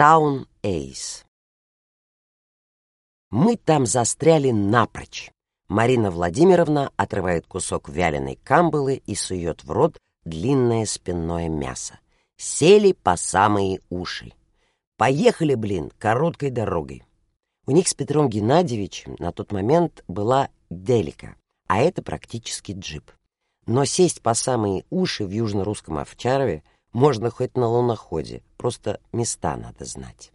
Таун Эйс. Мы там застряли напрочь. Марина Владимировна отрывает кусок вяленой камбалы и сует в рот длинное спинное мясо. Сели по самые уши. Поехали, блин, короткой дорогой. У них с Петром Геннадьевичем на тот момент была делика, а это практически джип. Но сесть по самые уши в южно-русском Овчарове можно хоть на луноходе, просто места надо знать.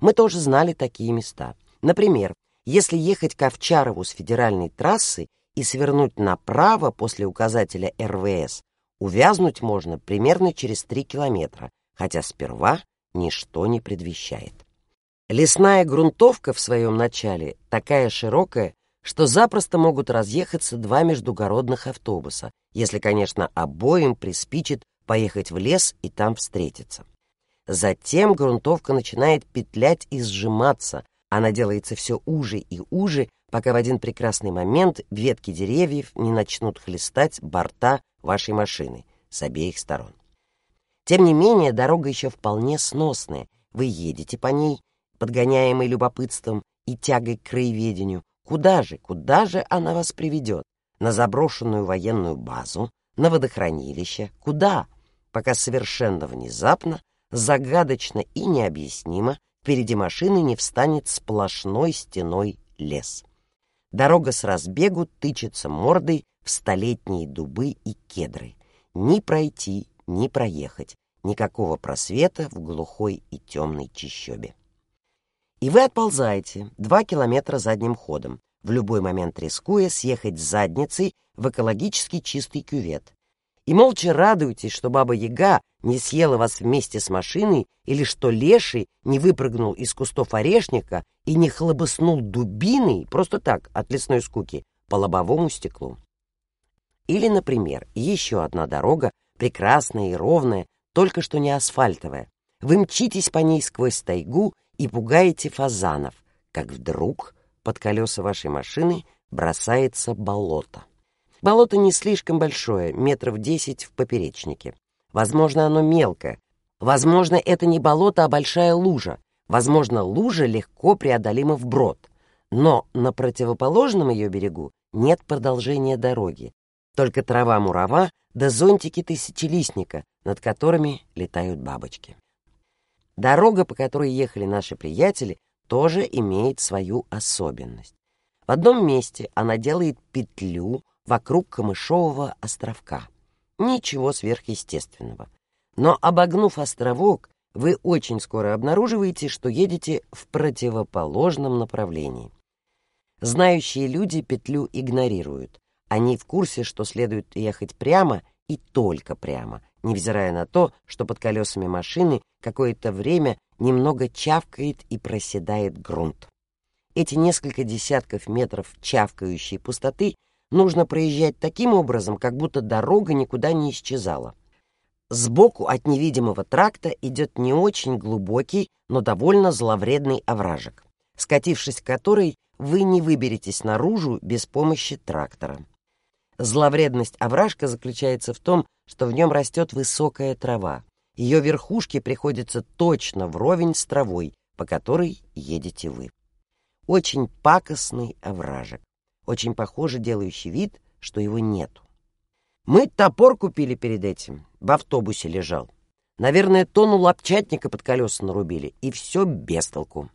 Мы тоже знали такие места. Например, если ехать к Овчарову с федеральной трассы и свернуть направо после указателя РВС, увязнуть можно примерно через 3 километра, хотя сперва ничто не предвещает. Лесная грунтовка в своем начале такая широкая, что запросто могут разъехаться два междугородных автобуса, если, конечно, обоим приспичит поехать в лес и там встретиться. Затем грунтовка начинает петлять и сжиматься, она делается все уже и уже, пока в один прекрасный момент ветки деревьев не начнут хлестать борта вашей машины с обеих сторон. Тем не менее, дорога еще вполне сносная. Вы едете по ней, подгоняемый любопытством и тягой к краеведению, Куда же, куда же она вас приведет? На заброшенную военную базу, на водохранилище? Куда? Пока совершенно внезапно, загадочно и необъяснимо впереди машины не встанет сплошной стеной лес. Дорога с разбегу тычется мордой в столетние дубы и кедры. Ни пройти, ни проехать. Никакого просвета в глухой и темной чащобе. И вы отползаете два километра задним ходом, в любой момент рискуя съехать с задницей в экологически чистый кювет. И молча радуетесь, что Баба-Яга не съела вас вместе с машиной или что Леший не выпрыгнул из кустов орешника и не хлобыснул дубиной просто так, от лесной скуки, по лобовому стеклу. Или, например, еще одна дорога, прекрасная и ровная, только что не асфальтовая. Вы мчитесь по ней сквозь тайгу и пугаете фазанов, как вдруг под колеса вашей машины бросается болото. Болото не слишком большое, метров десять в поперечнике. Возможно, оно мелкое. Возможно, это не болото, а большая лужа. Возможно, лужа легко преодолима вброд. Но на противоположном ее берегу нет продолжения дороги. Только трава-мурава да зонтики тысячелистника, над которыми летают бабочки. Дорога, по которой ехали наши приятели, тоже имеет свою особенность. В одном месте она делает петлю вокруг камышового островка. Ничего сверхъестественного. Но обогнув островок, вы очень скоро обнаруживаете, что едете в противоположном направлении. Знающие люди петлю игнорируют. Они в курсе, что следует ехать прямо и только прямо, невзирая на то, что под колесами машины какое-то время немного чавкает и проседает грунт. Эти несколько десятков метров чавкающей пустоты нужно проезжать таким образом, как будто дорога никуда не исчезала. Сбоку от невидимого тракта идет не очень глубокий, но довольно зловредный овражек, скатившись в который, вы не выберетесь наружу без помощи трактора. Зловредность овражка заключается в том, что в нем растет высокая трава. Ее верхушки приходятся точно вровень с травой, по которой едете вы. Очень пакостный овражек, очень похоже делающий вид, что его нету. Мы топор купили перед этим, в автобусе лежал. Наверное, тонну лапчатника под колеса нарубили, и все без толку.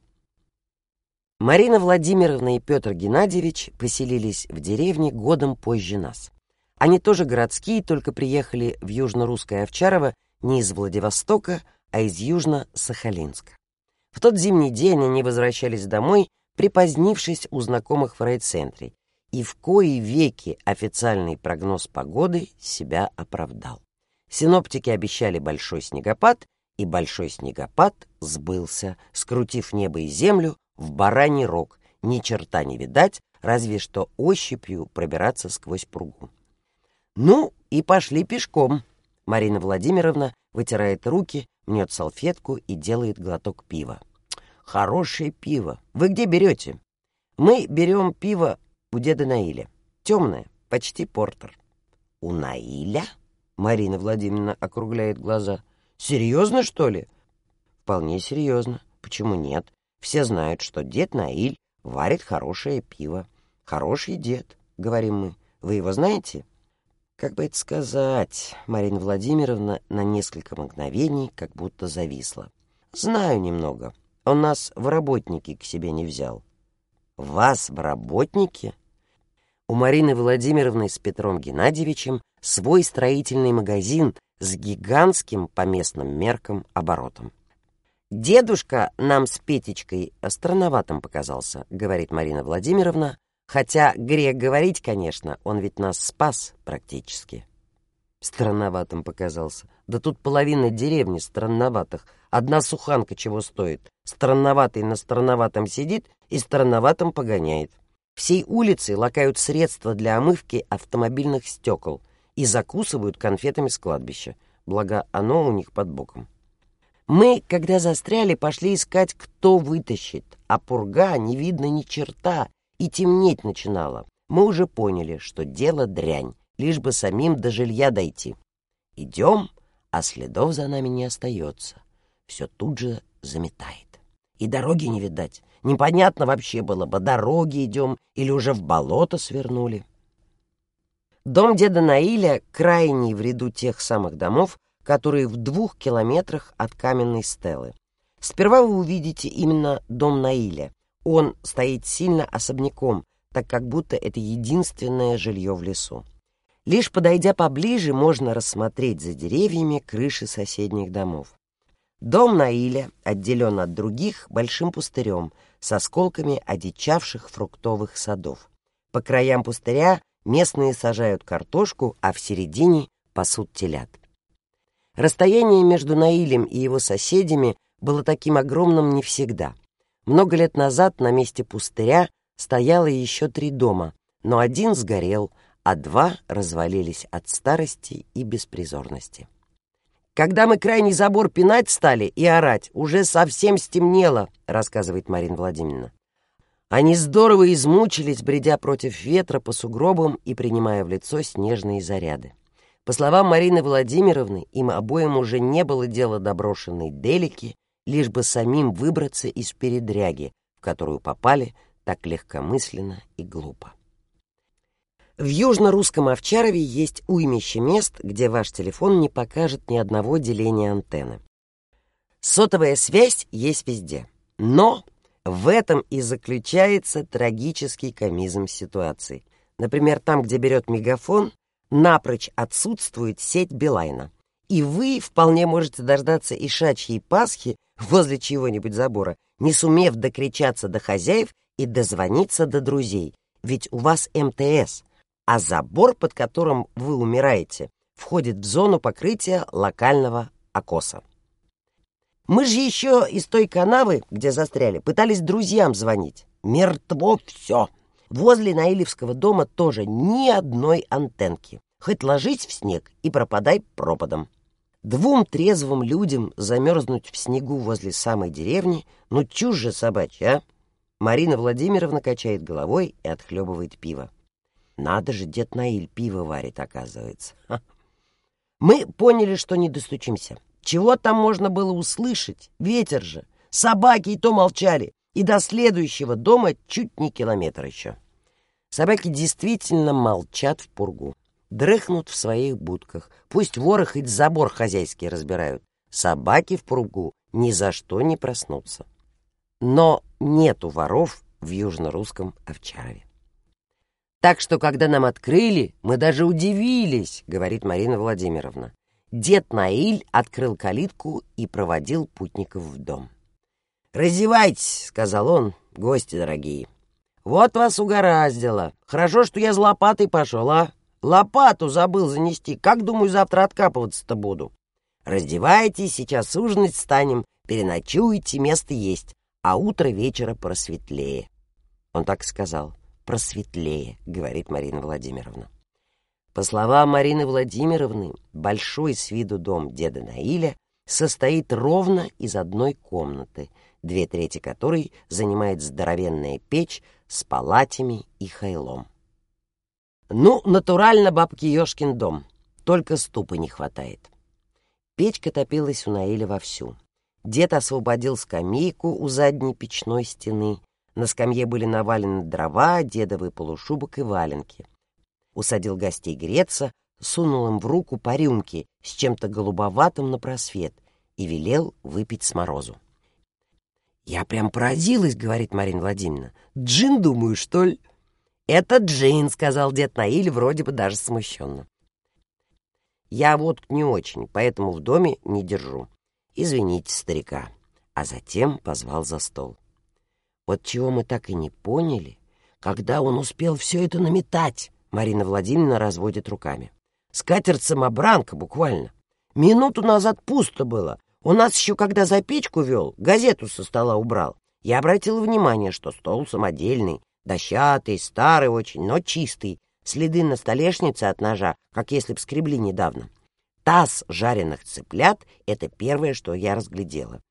Марина Владимировна и Петр Геннадьевич поселились в деревне годом позже нас. Они тоже городские, только приехали в южно-русское Овчарово не из Владивостока, а из Южно-Сахалинска. В тот зимний день они возвращались домой, припозднившись у знакомых в райцентре, и в кои веки официальный прогноз погоды себя оправдал. Синоптики обещали большой снегопад, и большой снегопад сбылся, скрутив небо и землю в бараний рог, ни черта не видать, разве что ощупью пробираться сквозь пругу. Ну, и пошли пешком. Марина Владимировна вытирает руки, мнет салфетку и делает глоток пива. Хорошее пиво. Вы где берете? Мы берем пиво у деда Наиля. Темное, почти портер. У Наиля? Марина Владимировна округляет глаза. Серьезно, что ли? Вполне серьезно. почему нет? Все знают, что дед Наиль варит хорошее пиво. Хороший дед, говорим мы. Вы его знаете? Как бы это сказать? Марина Владимировна на несколько мгновений как будто зависла. Знаю немного. Он нас в работники к себе не взял. Вас в работники? У Марины Владимировны с Петром Геннадьевичем свой строительный магазин с гигантским по местным меркам оборотом. «Дедушка нам с Петечкой странноватым показался», — говорит Марина Владимировна, хотя грех говорить, конечно, он ведь нас спас практически. Странноватым показался. Да тут половина деревни странноватых. Одна суханка чего стоит. Странноватый на странноватом сидит и странноватым погоняет. Всей улицы лакают средства для омывки автомобильных стекол и закусывают конфетами с кладбища, благо оно у них под боком. Мы, когда застряли, пошли искать, кто вытащит, а пурга не видно ни черта, и темнеть начинало. Мы уже поняли, что дело дрянь, лишь бы самим до жилья дойти. Идем, а следов за нами не остается. Все тут же заметает. И дороги не видать. Непонятно вообще было бы, дороги идем или уже в болото свернули. Дом деда Наиля крайний в ряду тех самых домов, которые в двух километрах от каменной стелы. Сперва вы увидите именно дом Наиля. Он стоит сильно особняком, так как будто это единственное жилье в лесу. Лишь подойдя поближе, можно рассмотреть за деревьями крыши соседних домов. Дом Наиля отделен от других большим пустырем с осколками одичавших фруктовых садов. По краям пустыря местные сажают картошку, а в середине пасут телят. Расстояние между Наилем и его соседями было таким огромным не всегда. Много лет назад на месте пустыря стояло еще три дома, но один сгорел, а два развалились от старости и беспризорности. Когда мы крайний забор пинать стали и орать, уже совсем стемнело, рассказывает Марина Владимировна. Они здорово измучились, бредя против ветра по сугробам и принимая в лицо снежные заряды. По словам Марины Владимировны, им обоим уже не было дела до брошенной делики, лишь бы самим выбраться из передряги, в которую попали так легкомысленно и глупо. В южно-русском Овчарове есть уймище мест, где ваш телефон не покажет ни одного деления антенны. Сотовая связь есть везде, но в этом и заключается трагический комизм ситуации. Например, там, где берет мегафон, напрочь отсутствует сеть Билайна. И вы вполне можете дождаться ишачьей Пасхи возле чего-нибудь забора, не сумев докричаться до хозяев и дозвониться до друзей, ведь у вас МТС — а забор, под которым вы умираете, входит в зону покрытия локального окоса. Мы же еще из той канавы, где застряли, пытались друзьям звонить. Мертво все. Возле Наилевского дома тоже ни одной антенки. Хоть ложись в снег и пропадай пропадом. Двум трезвым людям замерзнуть в снегу возле самой деревни, ну чушь же собачья, а? Марина Владимировна качает головой и отхлебывает пиво. Надо же, дед Наиль пиво варит, оказывается. Мы поняли, что не достучимся. Чего там можно было услышать? Ветер же. Собаки и то молчали. И до следующего дома чуть не километр еще. Собаки действительно молчат в пургу. Дрыхнут в своих будках. Пусть воры хоть забор хозяйский разбирают. Собаки в пургу ни за что не проснутся. Но нету воров в южно-русском Овчарове. Так что, когда нам открыли, мы даже удивились, говорит Марина Владимировна. Дед Наиль открыл калитку и проводил путников в дом. «Раздевайтесь», — сказал он, — «гости дорогие. Вот вас угораздило. Хорошо, что я с лопатой пошел, а? Лопату забыл занести. Как, думаю, завтра откапываться-то буду? Раздевайтесь, сейчас ужинать станем, переночуете, место есть, а утро вечера просветлее». Он так сказал просветлее, говорит Марина Владимировна. По словам Марины Владимировны, большой с виду дом деда Наиля состоит ровно из одной комнаты, две трети которой занимает здоровенная печь с палатями и хайлом. Ну, натурально бабки Ёшкин дом, только ступы не хватает. Печка топилась у Наиля вовсю. Дед освободил скамейку у задней печной стены. На скамье были навалены дрова, дедовый полушубок и валенки. Усадил гостей греться, сунул им в руку по рюмке с чем-то голубоватым на просвет и велел выпить с морозу. «Я прям поразилась», — говорит Марина Владимировна. «Джин, думаю, что ли?» «Это джин», — сказал дед Наиль, вроде бы даже смущенно. «Я водку не очень, поэтому в доме не держу. Извините старика». А затем позвал за стол. Вот чего мы так и не поняли, когда он успел все это наметать, Марина Владимировна разводит руками. Скатерть-самобранка буквально. Минуту назад пусто было. У нас еще, когда за печку вел, газету со стола убрал. Я обратил внимание, что стол самодельный, дощатый, старый очень, но чистый. Следы на столешнице от ножа, как если б скребли недавно. Таз жареных цыплят — это первое, что я разглядела.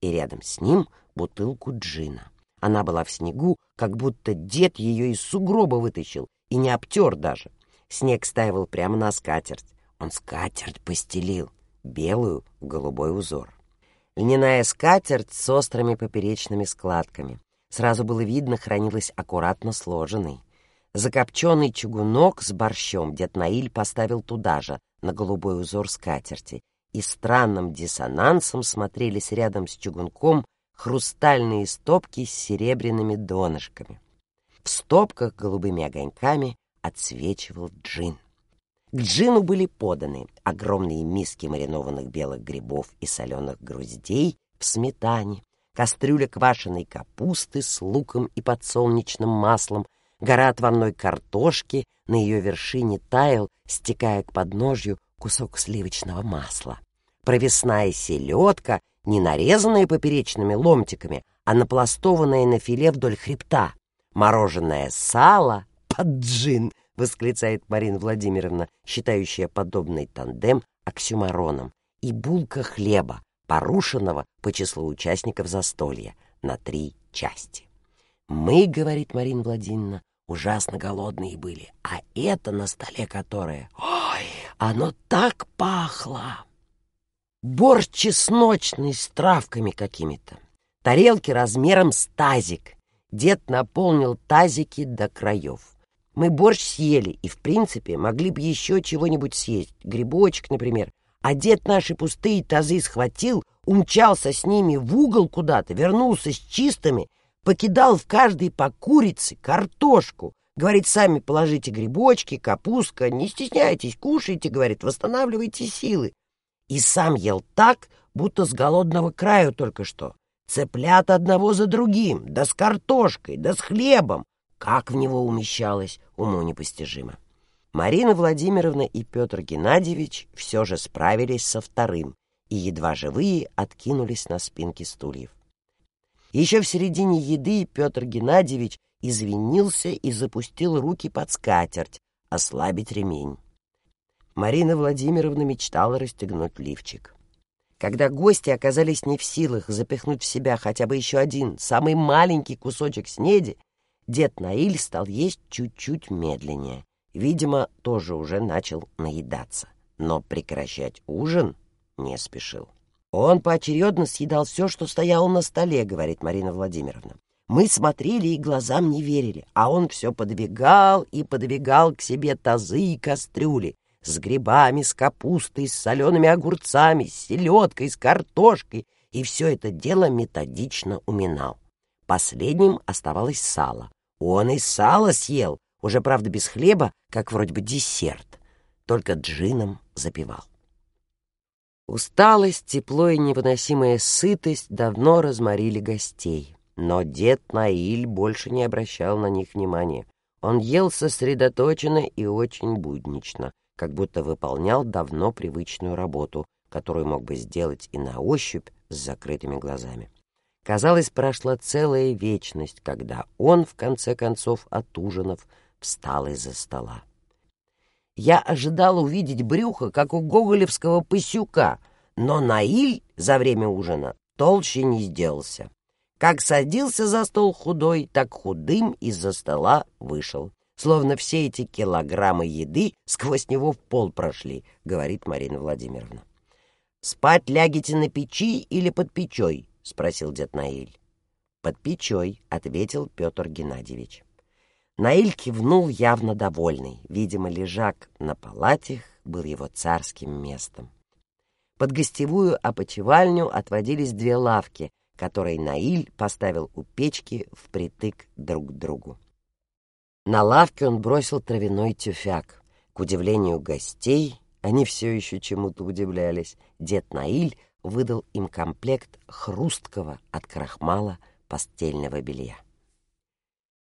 И рядом с ним бутылку джина. Она была в снегу, как будто дед ее из сугроба вытащил и не обтер даже. Снег стаивал прямо на скатерть. Он скатерть постелил, белую в голубой узор. Льняная скатерть с острыми поперечными складками. Сразу было видно, хранилась аккуратно сложенной. Закопченный чугунок с борщом дед Наиль поставил туда же, на голубой узор скатерти, и странным диссонансом смотрелись рядом с чугунком хрустальные стопки с серебряными донышками. В стопках голубыми огоньками отсвечивал джин. К джину были поданы огромные миски маринованных белых грибов и соленых груздей в сметане, кастрюля квашеной капусты с луком и подсолнечным маслом, гора отварной картошки, на ее вершине таял, стекая к подножью, кусок сливочного масла. Провесная селедка не нарезанные поперечными ломтиками, а напластованные на филе вдоль хребта. Мороженое сало под джин, восклицает Марина Владимировна, считающая подобный тандем оксюмароном, и булка хлеба, порушенного по числу участников застолья на три части. Мы, говорит Марина Владимировна, ужасно голодные были, а это на столе которое, ой, оно так пахло! Борщ чесночный с травками какими-то, тарелки размером с тазик. Дед наполнил тазики до краев. Мы борщ съели и, в принципе, могли бы еще чего-нибудь съесть, грибочек, например. А дед наши пустые тазы схватил, умчался с ними в угол куда-то, вернулся с чистыми, покидал в каждой по курице, картошку. Говорит, сами положите грибочки, капустка, не стесняйтесь, кушайте, говорит, восстанавливайте силы и сам ел так, будто с голодного краю только что. Цыплят одного за другим, да с картошкой, да с хлебом. Как в него умещалось, уму непостижимо. Марина Владимировна и Петр Геннадьевич все же справились со вторым и, едва живые, откинулись на спинки стульев. Еще в середине еды Петр Геннадьевич извинился и запустил руки под скатерть, ослабить ремень. Марина Владимировна мечтала расстегнуть лифчик. Когда гости оказались не в силах запихнуть в себя хотя бы еще один, самый маленький кусочек снеди, дед Наиль стал есть чуть-чуть медленнее. Видимо, тоже уже начал наедаться. Но прекращать ужин не спешил. Он поочередно съедал все, что стояло на столе, говорит Марина Владимировна. Мы смотрели и глазам не верили, а он все подвигал и подвигал к себе тазы и кастрюли, с грибами, с капустой, с солеными огурцами, с селедкой, с картошкой, и все это дело методично уминал. Последним оставалось сало. Он и сало съел, уже, правда, без хлеба, как вроде бы десерт, только джином запивал. Усталость, тепло и невыносимая сытость давно разморили гостей, но дед Наиль больше не обращал на них внимания. Он ел сосредоточенно и очень буднично, как будто выполнял давно привычную работу, которую мог бы сделать и на ощупь с закрытыми глазами. Казалось, прошла целая вечность, когда он, в конце концов, от ужинов встал из-за стола. Я ожидал увидеть брюхо, как у гоголевского пысюка, но Наиль за время ужина толще не сделался. Как садился за стол худой, так худым из-за стола вышел словно все эти килограммы еды сквозь него в пол прошли, говорит Марина Владимировна. «Спать лягите на печи или под печой?» — спросил дед Наиль. «Под печой», — ответил Петр Геннадьевич. Наиль кивнул явно довольный. Видимо, лежак на палатях был его царским местом. Под гостевую опочивальню отводились две лавки, которые Наиль поставил у печки впритык друг к другу. На лавке он бросил травяной тюфяк. К удивлению гостей, они все еще чему-то удивлялись, дед Наиль выдал им комплект хрусткого от крахмала постельного белья.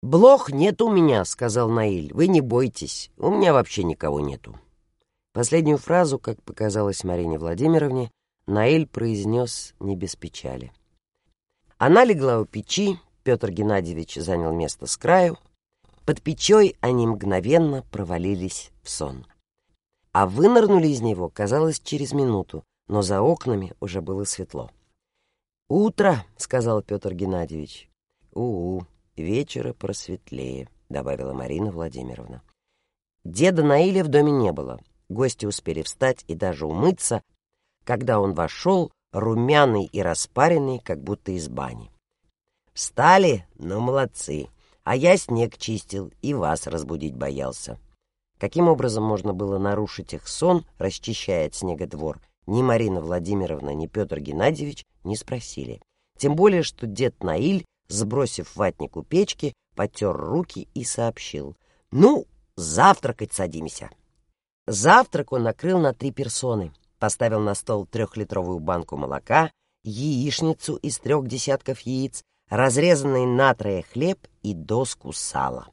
«Блох нет у меня», — сказал Наиль. «Вы не бойтесь, у меня вообще никого нету». Последнюю фразу, как показалось Марине Владимировне, Наиль произнес не без печали. Она легла у печи, Петр Геннадьевич занял место с краю. Под печой они мгновенно провалились в сон. А вынырнули из него, казалось, через минуту, но за окнами уже было светло. «Утро», — сказал Петр Геннадьевич. «У-у», вечера просветлее», — добавила Марина Владимировна. Деда Наиля в доме не было. Гости успели встать и даже умыться, когда он вошел, румяный и распаренный, как будто из бани. «Встали? Ну, молодцы! А я снег чистил и вас разбудить боялся». Каким образом можно было нарушить их сон, расчищая от снега двор, ни Марина Владимировна, ни Петр Геннадьевич не спросили. Тем более, что дед Наиль сбросив ватник у печки, потер руки и сообщил. «Ну, завтракать садимся». Завтрак он накрыл на три персоны, поставил на стол трехлитровую банку молока, яичницу из трех десятков яиц, разрезанный натрое хлеб и доску сала.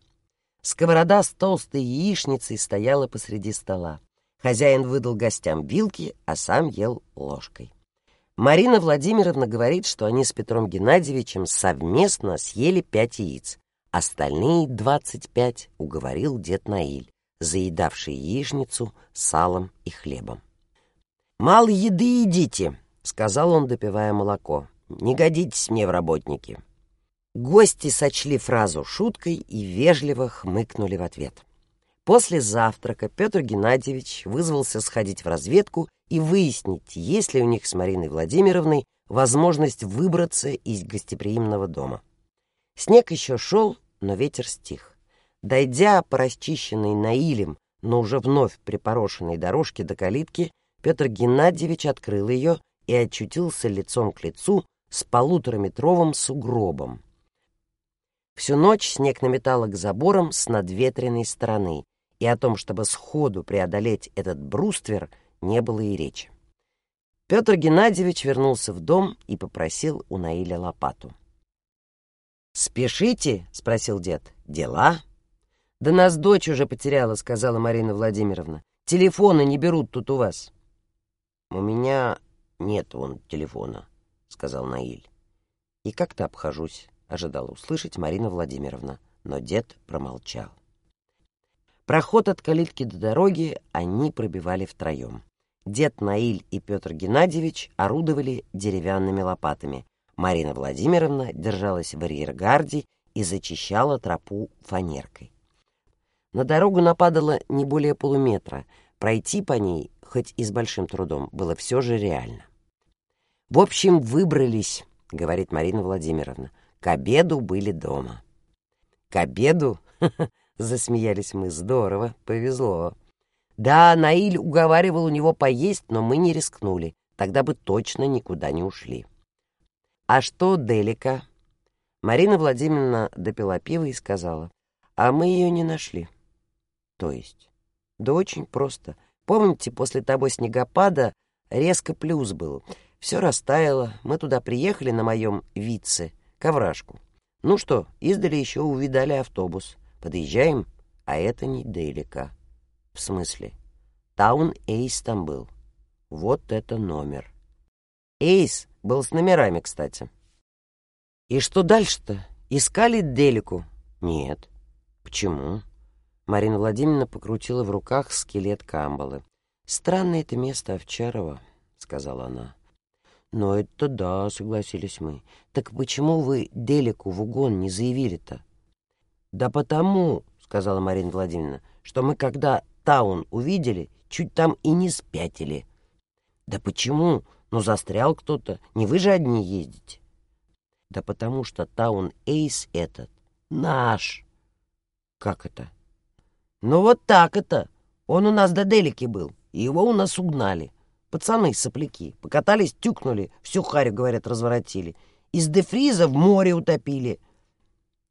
Сковорода с толстой яичницей стояла посреди стола. Хозяин выдал гостям вилки, а сам ел ложкой. Марина Владимировна говорит, что они с Петром Геннадьевичем совместно съели пять яиц. Остальные двадцать пять уговорил дед Наиль, заедавший яичницу салом и хлебом. «Мало еды едите», — сказал он, допивая молоко. «Не годитесь мне в работники». Гости сочли фразу шуткой и вежливо хмыкнули в ответ. После завтрака Петр Геннадьевич вызвался сходить в разведку и выяснить, есть ли у них с Мариной Владимировной возможность выбраться из гостеприимного дома. Снег еще шел, но ветер стих. Дойдя по расчищенной Наилем, но уже вновь припорошенной дорожке до калитки, Петр Геннадьевич открыл ее и очутился лицом к лицу с полутораметровым сугробом. Всю ночь снег наметало к заборам с надветренной стороны, и о том, чтобы сходу преодолеть этот бруствер, не было и речи. Петр Геннадьевич вернулся в дом и попросил у Наиля лопату. «Спешите?» — спросил дед. «Дела?» «Да нас дочь уже потеряла», — сказала Марина Владимировна. «Телефоны не берут тут у вас». «У меня нет вон телефона», — сказал Наиль. «И как-то обхожусь», — ожидала услышать Марина Владимировна, но дед промолчал. Проход от калитки до дороги они пробивали втроем. Дед Наиль и Петр Геннадьевич орудовали деревянными лопатами. Марина Владимировна держалась в арьергарде и зачищала тропу фанеркой. На дорогу нападало не более полуметра. Пройти по ней, хоть и с большим трудом, было все же реально. «В общем, выбрались», — говорит Марина Владимировна. «К обеду были дома». «К обеду?» — засмеялись мы. «Здорово, повезло». Да, Наиль уговаривал у него поесть, но мы не рискнули. Тогда бы точно никуда не ушли. А что Делика? Марина Владимировна допила пиво и сказала, а мы ее не нашли. То есть? Да очень просто. Помните, после того снегопада резко плюс был. Все растаяло, мы туда приехали на моем вице, ковражку. Ну что, издали еще увидали автобус. Подъезжаем, а это не Делика. В смысле? Таун Эйс там был. Вот это номер. Эйс был с номерами, кстати. И что дальше-то? Искали Делику? Нет. Почему? Марина Владимировна покрутила в руках скелет Камбалы. «Странное это место Овчарова», — сказала она. «Но это да», — согласились мы. «Так почему вы Делику в угон не заявили-то?» «Да потому», — сказала Марина Владимировна, «что мы когда Таун увидели, чуть там и не спятили. Да почему? Ну, застрял кто-то. Не вы же одни ездите. Да потому что Таун Эйс этот наш. Как это? Ну, вот так это. Он у нас до Делики был, и его у нас угнали. Пацаны сопляки. Покатались, тюкнули, всю харю, говорят, разворотили. Из дефриза в море утопили.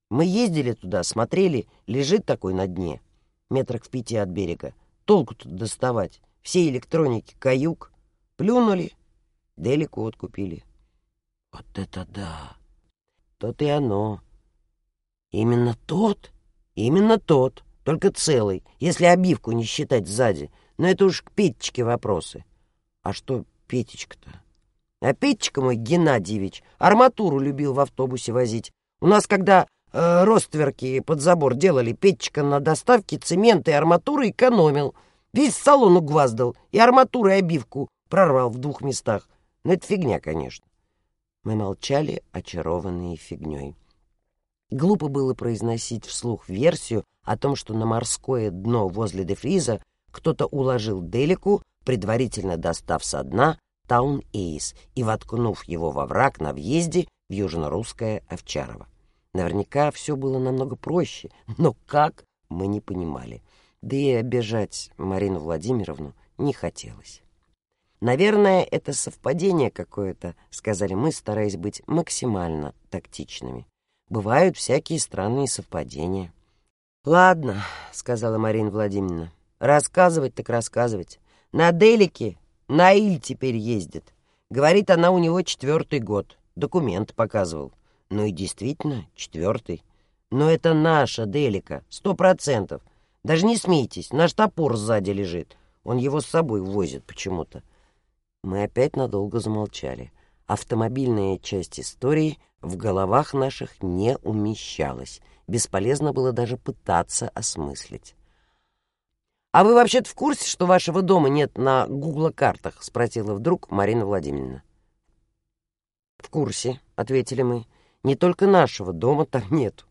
Мы ездили туда, смотрели, лежит такой на дне, метрах в пяти от берега. Толку тут доставать. Все электроники каюк. Плюнули, Делику откупили. Вот это да! Тот и оно. Именно тот? Именно тот, только целый, если обивку не считать сзади. Но это уж к Петечке вопросы. А что Петечка-то? А Петечка мой Геннадьевич арматуру любил в автобусе возить. У нас, когда э, ростверки под забор делали, Петечка на доставке цемента и арматуры экономил. Весь салон угваздал, и арматуру и обивку прорвал в двух местах. Но это фигня, конечно. Мы молчали, очарованные фигней. Глупо было произносить вслух версию о том, что на морское дно возле дефриза кто-то уложил Делику, предварительно достав со дна Таун Эйс и воткнув его во враг на въезде в южно-русское Овчарово. Наверняка все было намного проще, но как, мы не понимали. Да и обижать Марину Владимировну не хотелось. «Наверное, это совпадение какое-то», — сказали мы, стараясь быть максимально тактичными. «Бывают всякие странные совпадения». «Ладно», — сказала Марина Владимировна, — «рассказывать так рассказывать. На Делике Наиль теперь ездит. Говорит, она у него четвертый год. Документ показывал. Ну и действительно, четвертый. Но это наша Делика, сто процентов. Даже не смейтесь, наш топор сзади лежит. Он его с собой возит почему-то. Мы опять надолго замолчали. Автомобильная часть истории в головах наших не умещалась. Бесполезно было даже пытаться осмыслить. «А вы вообще-то в курсе, что вашего дома нет на гугло-картах?» — спросила вдруг Марина Владимировна. «В курсе», — ответили мы. «Не только нашего дома там нету».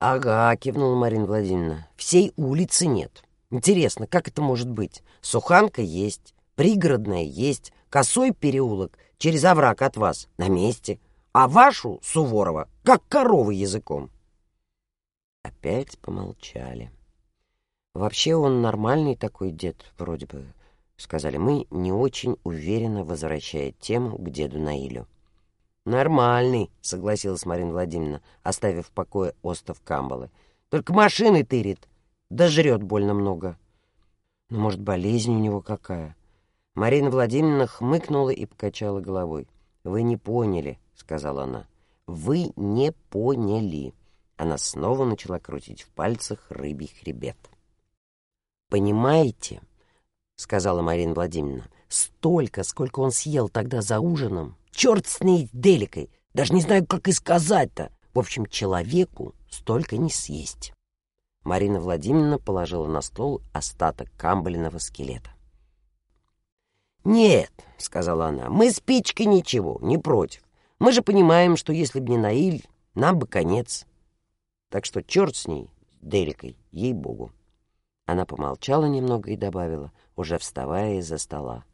«Ага», — кивнула Марина Владимировна. «Всей улицы нет. Интересно, как это может быть? Суханка есть, Пригородная есть, косой переулок, через овраг от вас, на месте. А вашу, Суворова, как коровы языком. Опять помолчали. Вообще он нормальный такой дед, вроде бы, сказали мы, не очень уверенно возвращая тему к деду Наилю. «Нормальный», — согласилась Марина Владимировна, оставив в покое остов Камбалы. «Только машины тырит, да жрет больно много. Ну, может, болезнь у него какая?» Марина Владимировна хмыкнула и покачала головой. «Вы не поняли», — сказала она. «Вы не поняли». Она снова начала крутить в пальцах рыбий хребет. «Понимаете», — сказала Марина Владимировна, — «столько, сколько он съел тогда за ужином. Черт с ней, деликой! Даже не знаю, как и сказать-то. В общем, человеку столько не съесть». Марина Владимировна положила на стол остаток камбалиного скелета. «Нет», — сказала она, — «мы с Печкой ничего, не против. Мы же понимаем, что если б не Наиль, нам бы конец. Так что черт с ней, с Дерикой, ей-богу». Она помолчала немного и добавила, уже вставая из-за стола.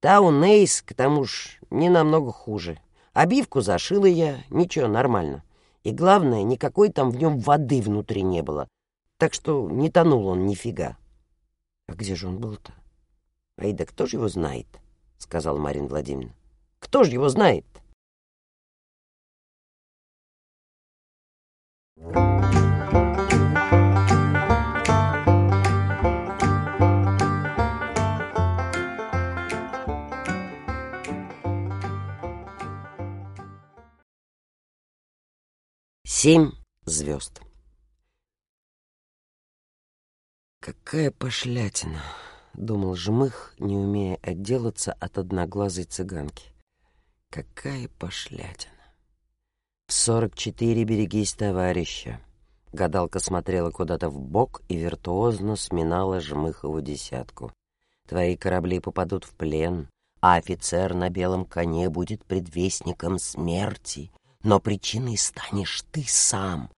«Таун Эйс, к тому ж, не намного хуже. Обивку зашила я, ничего, нормально. И главное, никакой там в нем воды внутри не было. Так что не тонул он нифига». «А где же он был-то?» «Ай, да кто же его знает?» — сказал Марин Владимировна. «Кто же его знает?» Семь звезд. Какая пошлятина! — думал Жмых, не умея отделаться от одноглазой цыганки. «Какая пошлятина!» «В сорок четыре берегись, товарища!» Гадалка смотрела куда-то в бок и виртуозно сминала Жмыхову десятку. «Твои корабли попадут в плен, а офицер на белом коне будет предвестником смерти, но причиной станешь ты сам.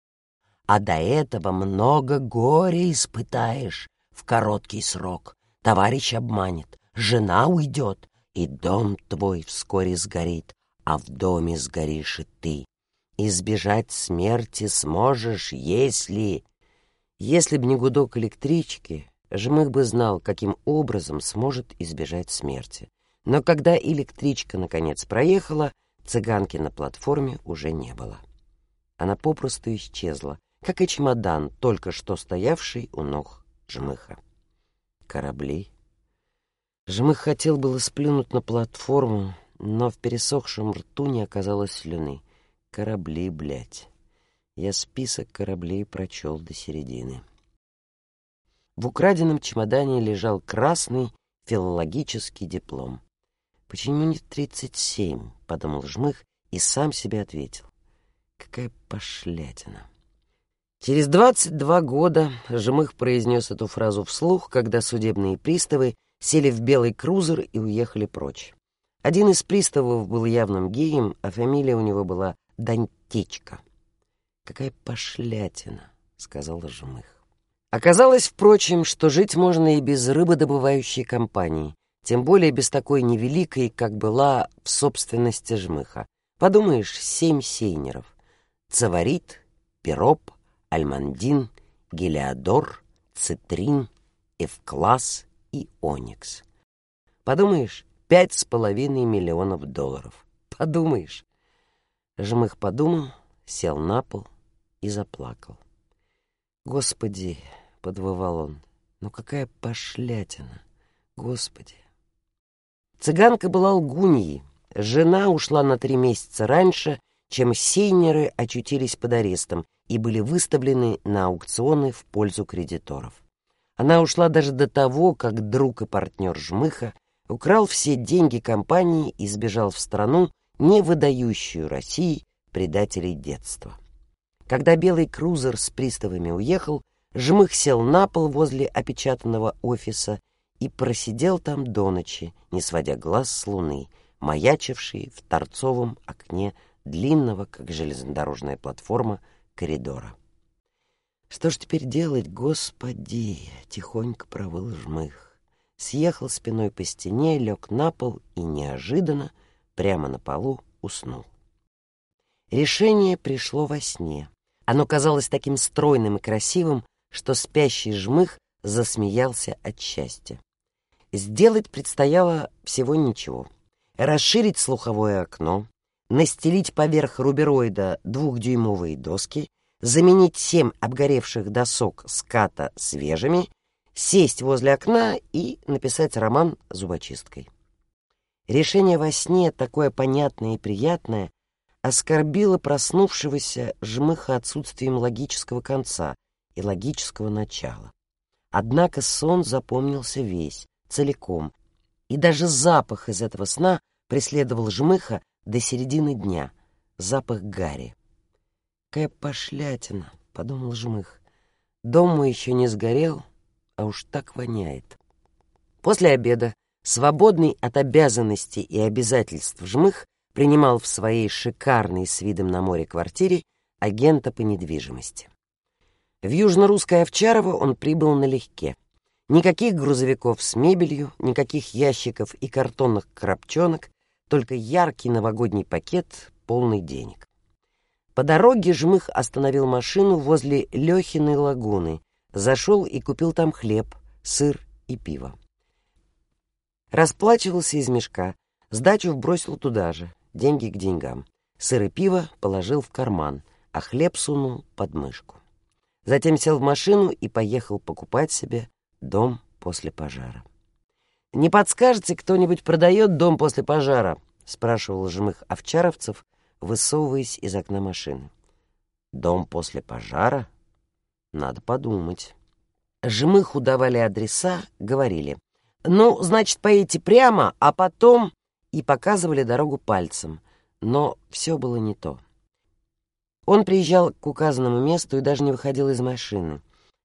А до этого много горя испытаешь в короткий срок, Товарищ обманет, жена уйдет, и дом твой вскоре сгорит, а в доме сгоришь и ты. Избежать смерти сможешь, если... Если б не гудок электрички, Жмых бы знал, каким образом сможет избежать смерти. Но когда электричка наконец проехала, цыганки на платформе уже не было. Она попросту исчезла, как и чемодан, только что стоявший у ног Жмыха. Корабли. Жмых хотел было сплюнуть на платформу, но в пересохшем рту не оказалось слюны. Корабли, блядь. Я список кораблей прочел до середины. В украденном чемодане лежал красный филологический диплом. «Почему не тридцать семь?» — подумал Жмых и сам себе ответил. «Какая пошлятина!» Через двадцать два года Жмых произнес эту фразу вслух, когда судебные приставы сели в белый крузер и уехали прочь. Один из приставов был явным геем, а фамилия у него была Дантечка. «Какая пошлятина!» — сказал Жмых. Оказалось, впрочем, что жить можно и без рыбодобывающей компании, тем более без такой невеликой, как была в собственности жмыха. Подумаешь, семь сейнеров. Цаварит, Пироп, Альмандин, Гелиодор, Цитрин, Эвкласс и Оникс. Подумаешь, пять с половиной миллионов долларов. Подумаешь. Жмых подумал, сел на пол и заплакал. «Господи!» — подвывал он. «Ну какая пошлятина! Господи!» Цыганка была лгуньей. Жена ушла на три месяца раньше, чем сейнеры очутились под арестом и были выставлены на аукционы в пользу кредиторов. Она ушла даже до того, как друг и партнер Жмыха украл все деньги компании и сбежал в страну, не выдающую России предателей детства. Когда белый крузер с приставами уехал, Жмых сел на пол возле опечатанного офиса и просидел там до ночи, не сводя глаз с луны, маячившей в торцовом окне длинного, как железнодорожная платформа, коридора. «Что ж теперь делать, господи?» — тихонько провыл Жмых. Съехал спиной по стене, лег на пол и неожиданно, прямо на полу, уснул. Решение пришло во сне. Оно казалось таким стройным и красивым, что спящий жмых засмеялся от счастья. Сделать предстояло всего ничего. Расширить слуховое окно, настелить поверх рубероида двухдюймовые доски, заменить семь обгоревших досок ската свежими, сесть возле окна и написать роман зубочисткой. Решение во сне, такое понятное и приятное, оскорбило проснувшегося жмыха отсутствием логического конца и логического начала. Однако сон запомнился весь, целиком, и даже запах из этого сна преследовал жмыха до середины дня, запах гари. «Какая пошлятина!» — подумал жмых. «Дом мой еще не сгорел, а уж так воняет». После обеда, свободный от обязанностей и обязательств жмых, принимал в своей шикарной с видом на море квартире агента по недвижимости. В южно-русское Овчарово он прибыл налегке. Никаких грузовиков с мебелью, никаких ящиков и картонных коробчонок, только яркий новогодний пакет, полный денег. По дороге Жмых остановил машину возле Лехиной лагуны, зашел и купил там хлеб, сыр и пиво. Расплачивался из мешка, сдачу вбросил туда же, деньги к деньгам. Сыр и пиво положил в карман, а хлеб сунул под мышку. Затем сел в машину и поехал покупать себе дом после пожара. «Не подскажете, кто-нибудь продает дом после пожара?» — спрашивал жмых овчаровцев, высовываясь из окна машины. «Дом после пожара? Надо подумать». Жмыху давали адреса, говорили. «Ну, значит, поедете прямо, а потом и показывали дорогу пальцем, но все было не то. Он приезжал к указанному месту и даже не выходил из машины.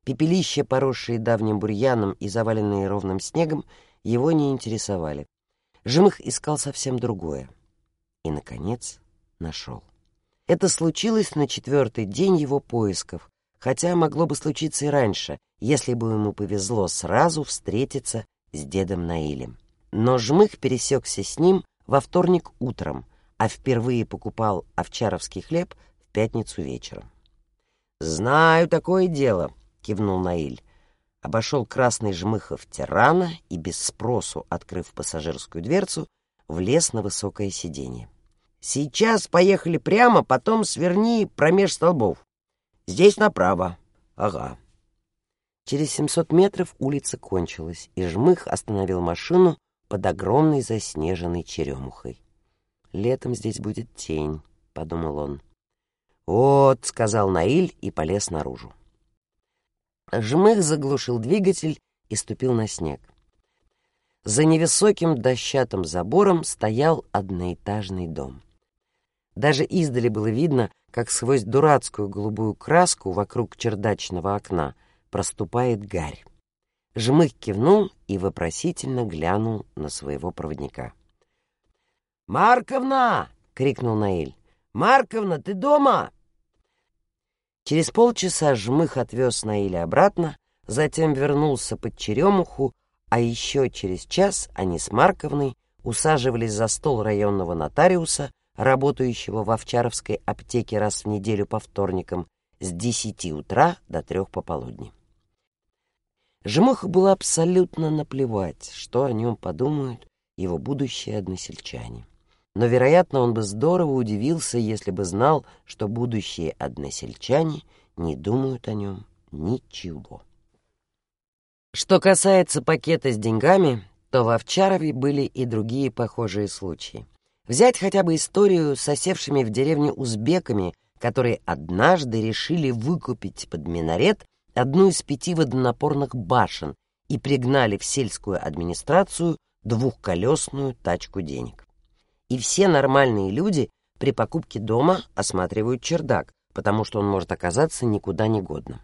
Пепелища, поросшие давним бурьяном и заваленные ровным снегом, его не интересовали. Жимых искал совсем другое. И, наконец, нашел. Это случилось на четвертый день его поисков, хотя могло бы случиться и раньше, если бы ему повезло сразу встретиться с дедом Наилем. Но Жмых пересекся с ним во вторник утром, а впервые покупал овчаровский хлеб в пятницу вечером. «Знаю такое дело», — кивнул Наиль. Обошел красный Жмыхов тирана и без спросу, открыв пассажирскую дверцу, влез на высокое сиденье. «Сейчас поехали прямо, потом сверни промеж столбов. Здесь направо. Ага». Через 700 метров улица кончилась, и Жмых остановил машину под огромной заснеженной черемухой. «Летом здесь будет тень», — подумал он. «Вот», — сказал Наиль и полез наружу. Жмых заглушил двигатель и ступил на снег. За невысоким дощатым забором стоял одноэтажный дом. Даже издали было видно, как сквозь дурацкую голубую краску вокруг чердачного окна проступает гарь. Жмых кивнул и вопросительно глянул на своего проводника. «Марковна!» — крикнул Наиль. «Марковна, ты дома?» Через полчаса Жмых отвез Наиля обратно, затем вернулся под черемуху а еще через час они с Марковной усаживались за стол районного нотариуса, работающего в Овчаровской аптеке раз в неделю по вторникам, с десяти утра до трех пополудни. Жмуху было абсолютно наплевать, что о нем подумают его будущие односельчане. Но, вероятно, он бы здорово удивился, если бы знал, что будущие односельчане не думают о нем ничего. Что касается пакета с деньгами, то в Овчарове были и другие похожие случаи. Взять хотя бы историю с осевшими в деревне узбеками, которые однажды решили выкупить под минарет одну из пяти водонапорных башен и пригнали в сельскую администрацию двухколесную тачку денег. И все нормальные люди при покупке дома осматривают чердак, потому что он может оказаться никуда не годным.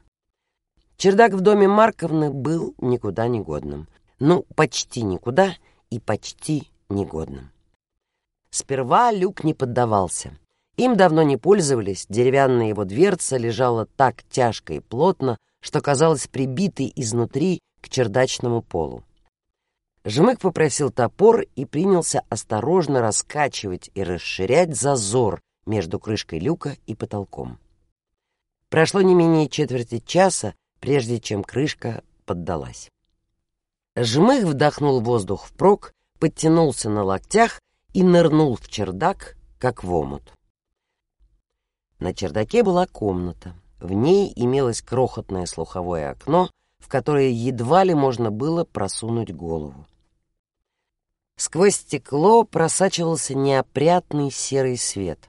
Чердак в доме Марковны был никуда не годным. Ну, почти никуда и почти негодным. Сперва люк не поддавался. Им давно не пользовались, деревянная его дверца лежала так тяжко и плотно, что казалось прибитой изнутри к чердачному полу. Жмык попросил топор и принялся осторожно раскачивать и расширять зазор между крышкой люка и потолком. Прошло не менее четверти часа, прежде чем крышка поддалась. Жмых вдохнул воздух впрок, подтянулся на локтях и нырнул в чердак, как в омут. На чердаке была комната. В ней имелось крохотное слуховое окно, в которое едва ли можно было просунуть голову. Сквозь стекло просачивался неопрятный серый свет.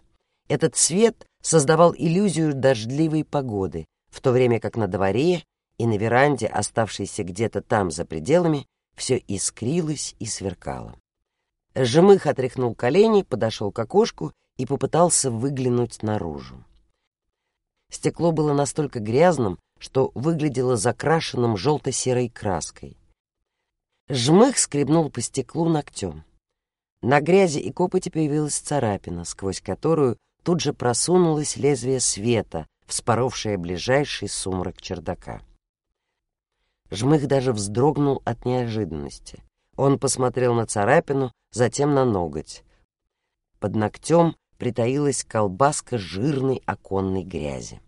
Этот свет создавал иллюзию дождливой погоды, в то время как на дворе и на веранде, оставшейся где-то там за пределами, все искрилось и сверкало. Жемых отряхнул колени, подошел к окошку и попытался выглянуть наружу. Стекло было настолько грязным, что выглядело закрашенным желто-серой краской. Жмых скребнул по стеклу ногтем. На грязи и копоти появилась царапина, сквозь которую тут же просунулось лезвие света, вспоровшее ближайший сумрак чердака. Жмых даже вздрогнул от неожиданности. Он посмотрел на царапину, затем на ноготь. Под ногтем притаилась колбаска жирной оконной грязи.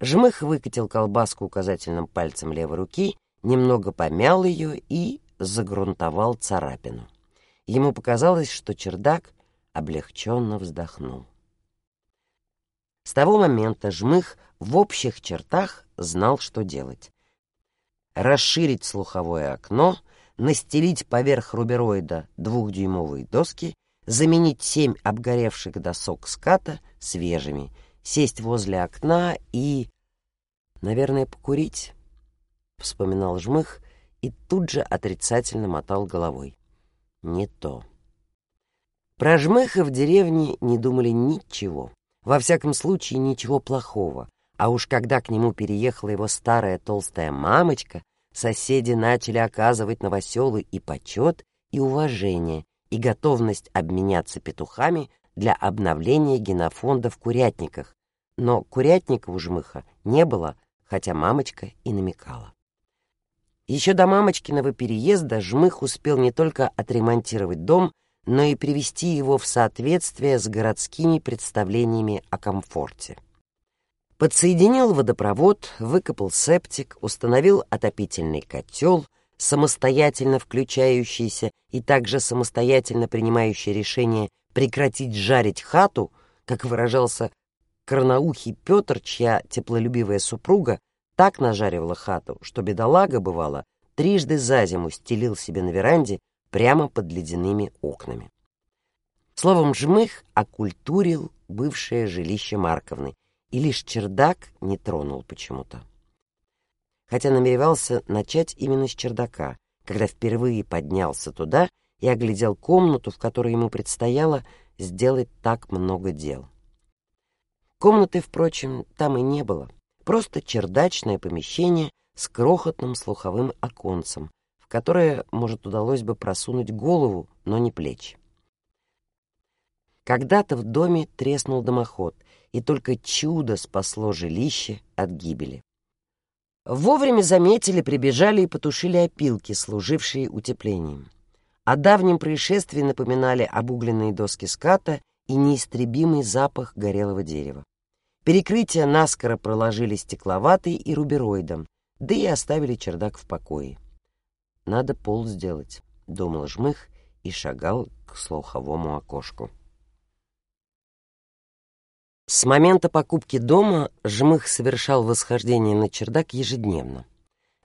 Жмых выкатил колбаску указательным пальцем левой руки, немного помял ее и загрунтовал царапину. Ему показалось, что чердак облегченно вздохнул. С того момента Жмых в общих чертах знал, что делать. Расширить слуховое окно, настелить поверх рубероида двухдюймовые доски, заменить семь обгоревших досок ската свежими, сесть возле окна и... Наверное, покурить, — вспоминал Жмых и тут же отрицательно мотал головой. Не то. Про Жмыха в деревне не думали ничего. Во всяком случае, ничего плохого. А уж когда к нему переехала его старая толстая мамочка, соседи начали оказывать новоселы и почет, и уважение, и готовность обменяться петухами для обновления генофонда в курятниках. Но курятника у жмыха не было, хотя мамочка и намекала. Еще до мамочкиного переезда Жмых успел не только отремонтировать дом, но и привести его в соответствие с городскими представлениями о комфорте. Подсоединил водопровод, выкопал септик, установил отопительный котел, самостоятельно включающийся и также самостоятельно принимающий решение прекратить жарить хату, как выражался Корноухий Петр, чья теплолюбивая супруга так нажаривала хату, что бедолага, бывало, трижды за зиму стелил себе на веранде прямо под ледяными окнами. Словом, Жмых окультурил бывшее жилище Марковны, и лишь чердак не тронул почему-то. Хотя намеревался начать именно с чердака, когда впервые поднялся туда и оглядел комнату, в которой ему предстояло сделать так много дел. Комнаты, впрочем, там и не было. Просто чердачное помещение с крохотным слуховым оконцем, в которое, может, удалось бы просунуть голову, но не плечи. Когда-то в доме треснул дымоход, и только чудо спасло жилище от гибели. Вовремя заметили, прибежали и потушили опилки, служившие утеплением. О давнем происшествии напоминали обугленные доски ската и неистребимый запах горелого дерева. Перекрытия наскоро проложили стекловатой и рубероидом, да и оставили чердак в покое. «Надо пол сделать», — думал Жмых и шагал к слуховому окошку. С момента покупки дома Жмых совершал восхождение на чердак ежедневно.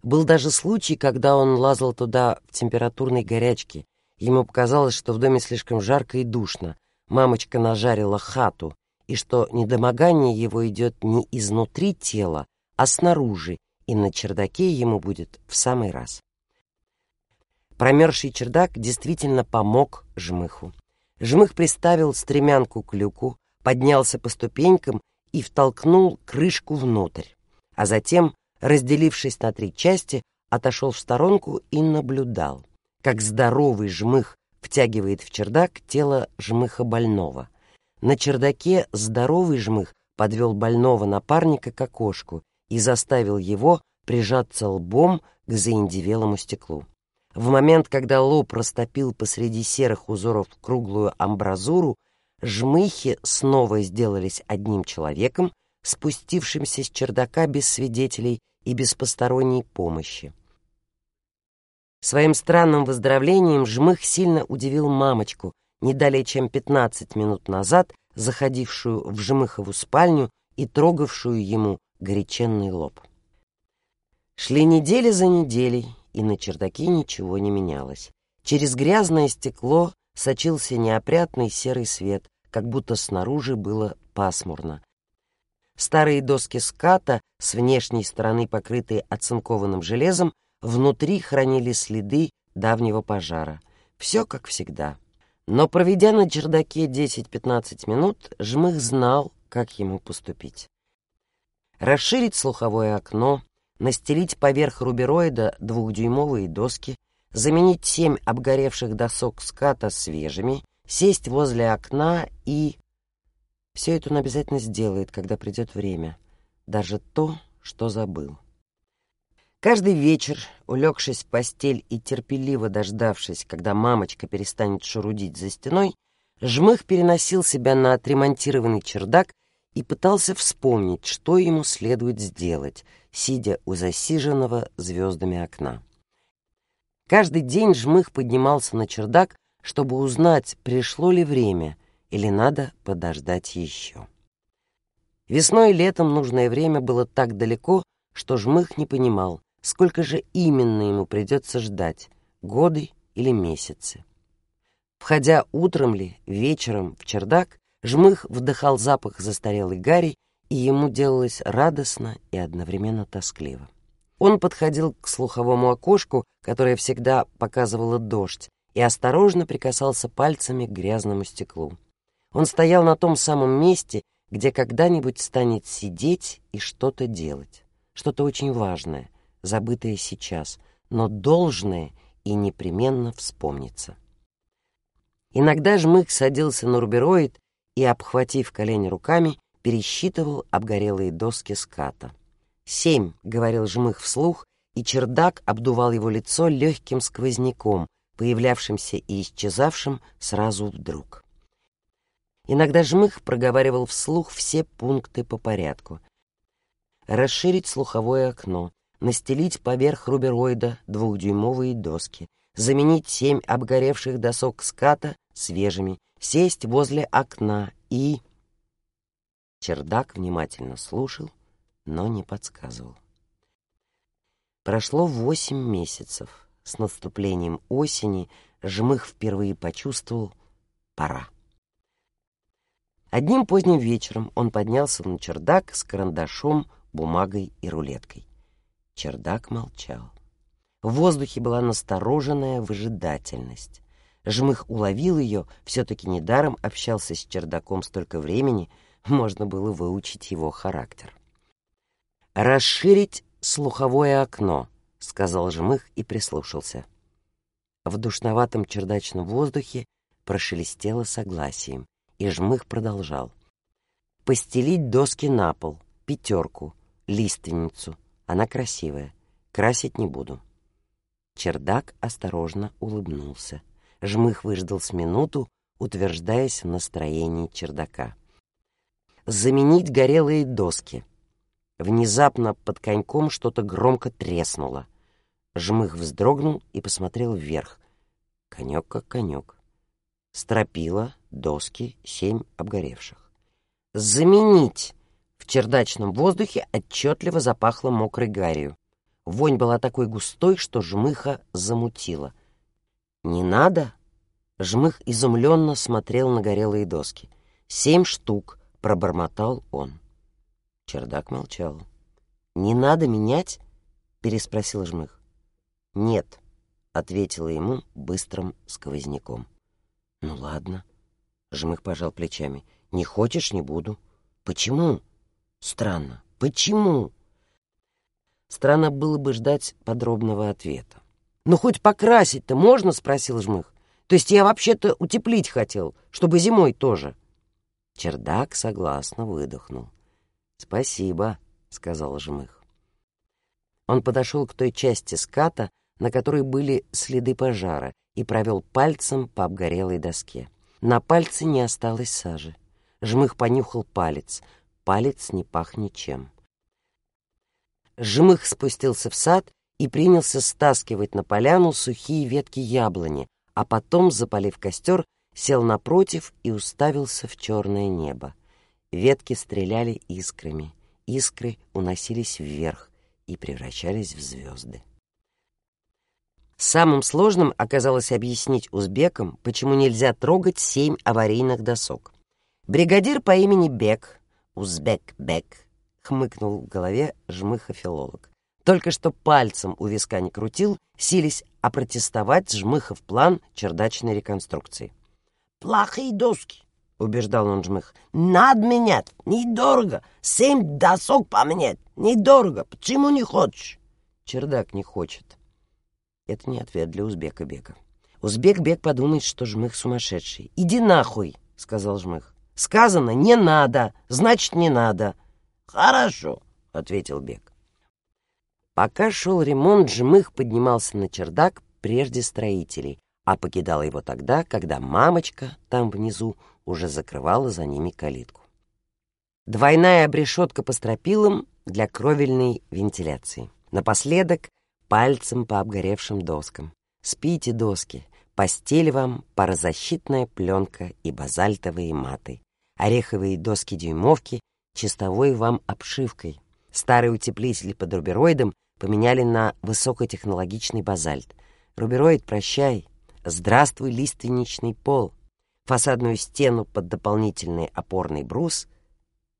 Был даже случай, когда он лазал туда в температурной горячке. Ему показалось, что в доме слишком жарко и душно. Мамочка нажарила хату, и что недомогание его идет не изнутри тела, а снаружи, и на чердаке ему будет в самый раз. Промерзший чердак действительно помог Жмыху. Жмых приставил стремянку к люку, поднялся по ступенькам и втолкнул крышку внутрь, а затем, разделившись на три части, отошел в сторонку и наблюдал, как здоровый жмых втягивает в чердак тело жмыха больного — на чердаке здоровый жмых подвел больного напарника к окошку и заставил его прижаться лбом к заиндевелому стеклу. В момент, когда лоб растопил посреди серых узоров круглую амбразуру, жмыхи снова сделались одним человеком, спустившимся с чердака без свидетелей и без посторонней помощи. Своим странным выздоровлением жмых сильно удивил мамочку, не далее чем 15 минут назад заходившую в Жмыхову спальню и трогавшую ему горяченный лоб. Шли недели за неделей, и на чердаке ничего не менялось. Через грязное стекло сочился неопрятный серый свет, как будто снаружи было пасмурно. Старые доски ската, с внешней стороны покрытые оцинкованным железом, внутри хранили следы давнего пожара. Все как всегда. Но, проведя на чердаке 10-15 минут, Жмых знал, как ему поступить. Расширить слуховое окно, настелить поверх рубероида двухдюймовые доски, заменить семь обгоревших досок ската свежими, сесть возле окна и... Все это он обязательно сделает, когда придет время. Даже то, что забыл. Каждый вечер, улегшись в постель и терпеливо дождавшись, когда мамочка перестанет шурудить за стеной, Жмых переносил себя на отремонтированный чердак и пытался вспомнить, что ему следует сделать, сидя у засиженного звездами окна. Каждый день Жмых поднимался на чердак, чтобы узнать, пришло ли время или надо подождать еще. Весной и летом нужное время было так далеко, что Жмых не понимал, сколько же именно ему придется ждать, годы или месяцы. Входя утром ли, вечером в чердак, Жмых вдыхал запах застарелой гари, и ему делалось радостно и одновременно тоскливо. Он подходил к слуховому окошку, которое всегда показывало дождь, и осторожно прикасался пальцами к грязному стеклу. Он стоял на том самом месте, где когда-нибудь станет сидеть и что-то делать, что-то очень важное, забытое сейчас, но должное и непременно вспомнится. Иногда Жмых садился на рубероид и, обхватив колени руками, пересчитывал обгорелые доски ската. «Семь», — говорил Жмых вслух, и чердак обдувал его лицо легким сквозняком, появлявшимся и исчезавшим сразу вдруг. Иногда Жмых проговаривал вслух все пункты по порядку. Расширить слуховое окно, настелить поверх рубероида двухдюймовые доски, заменить семь обгоревших досок ската свежими, сесть возле окна и... Чердак внимательно слушал, но не подсказывал. Прошло восемь месяцев. С наступлением осени Жмых впервые почувствовал — пора. Одним поздним вечером он поднялся на чердак с карандашом, бумагой и рулеткой. Чердак молчал. В воздухе была настороженная выжидательность. Жмых уловил ее, все-таки недаром общался с чердаком столько времени, можно было выучить его характер. «Расширить слуховое окно», — сказал Жмых и прислушался. В душноватом чердачном воздухе прошелестело согласием, и Жмых продолжал. «Постелить доски на пол, пятерку, лиственницу. Она красивая. Красить не буду». Чердак осторожно улыбнулся. Жмых выждал с минуту, утверждаясь в настроении чердака. «Заменить горелые доски». Внезапно под коньком что-то громко треснуло. Жмых вздрогнул и посмотрел вверх. Конек как конек. Стропила, доски, семь обгоревших. «Заменить!» В чердачном воздухе отчетливо запахло мокрой гарью. Вонь была такой густой, что жмыха замутила. «Не надо?» Жмых изумленно смотрел на горелые доски. «Семь штук», — пробормотал он. Чердак молчал. «Не надо менять?» — переспросил Жмых. «Нет», — ответила ему быстрым сквозняком. «Ну ладно». Жмых пожал плечами. «Не хочешь — не буду». «Почему?» «Странно. Почему?» Странно было бы ждать подробного ответа. «Ну, хоть покрасить-то можно?» — спросил Жмых. «То есть я вообще-то утеплить хотел, чтобы зимой тоже». Чердак согласно выдохнул. «Спасибо», — сказал Жмых. Он подошел к той части ската, на которой были следы пожара, и провел пальцем по обгорелой доске. На пальце не осталось сажи. Жмых понюхал палец. Палец не пах ничем. Жмых спустился в сад и принялся стаскивать на поляну сухие ветки яблони, а потом, запалив костер, сел напротив и уставился в черное небо. Ветки стреляли искрами, искры уносились вверх и превращались в звезды. Самым сложным оказалось объяснить узбекам, почему нельзя трогать семь аварийных досок. Бригадир по имени Бек, узбек Бек, хмыкнул в голове жмыха-филолог. Только что пальцем у виска не крутил, сились опротестовать жмыхов план чердачной реконструкции. «Плохие доски», — убеждал он жмых. «Надо менять, недорого. Семь досок поменять, недорого. Почему не хочешь?» «Чердак не хочет», это не ответ для узбека Бека. Узбек Бек подумает, что Жмых сумасшедший. «Иди нахуй!» — сказал Жмых. «Сказано, не надо, значит, не надо». «Хорошо», — ответил Бек. Пока шел ремонт, Жмых поднимался на чердак прежде строителей, а покидал его тогда, когда мамочка там внизу уже закрывала за ними калитку. Двойная обрешетка по стропилам для кровельной вентиляции. Напоследок пальцем по обгоревшим доскам. Спите, доски, постель вам, парозащитная пленка и базальтовые маты. Ореховые доски-дюймовки чистовой вам обшивкой. Старый утеплитель под рубероидом поменяли на высокотехнологичный базальт. Рубероид, прощай. Здравствуй, лиственничный пол. Фасадную стену под дополнительный опорный брус.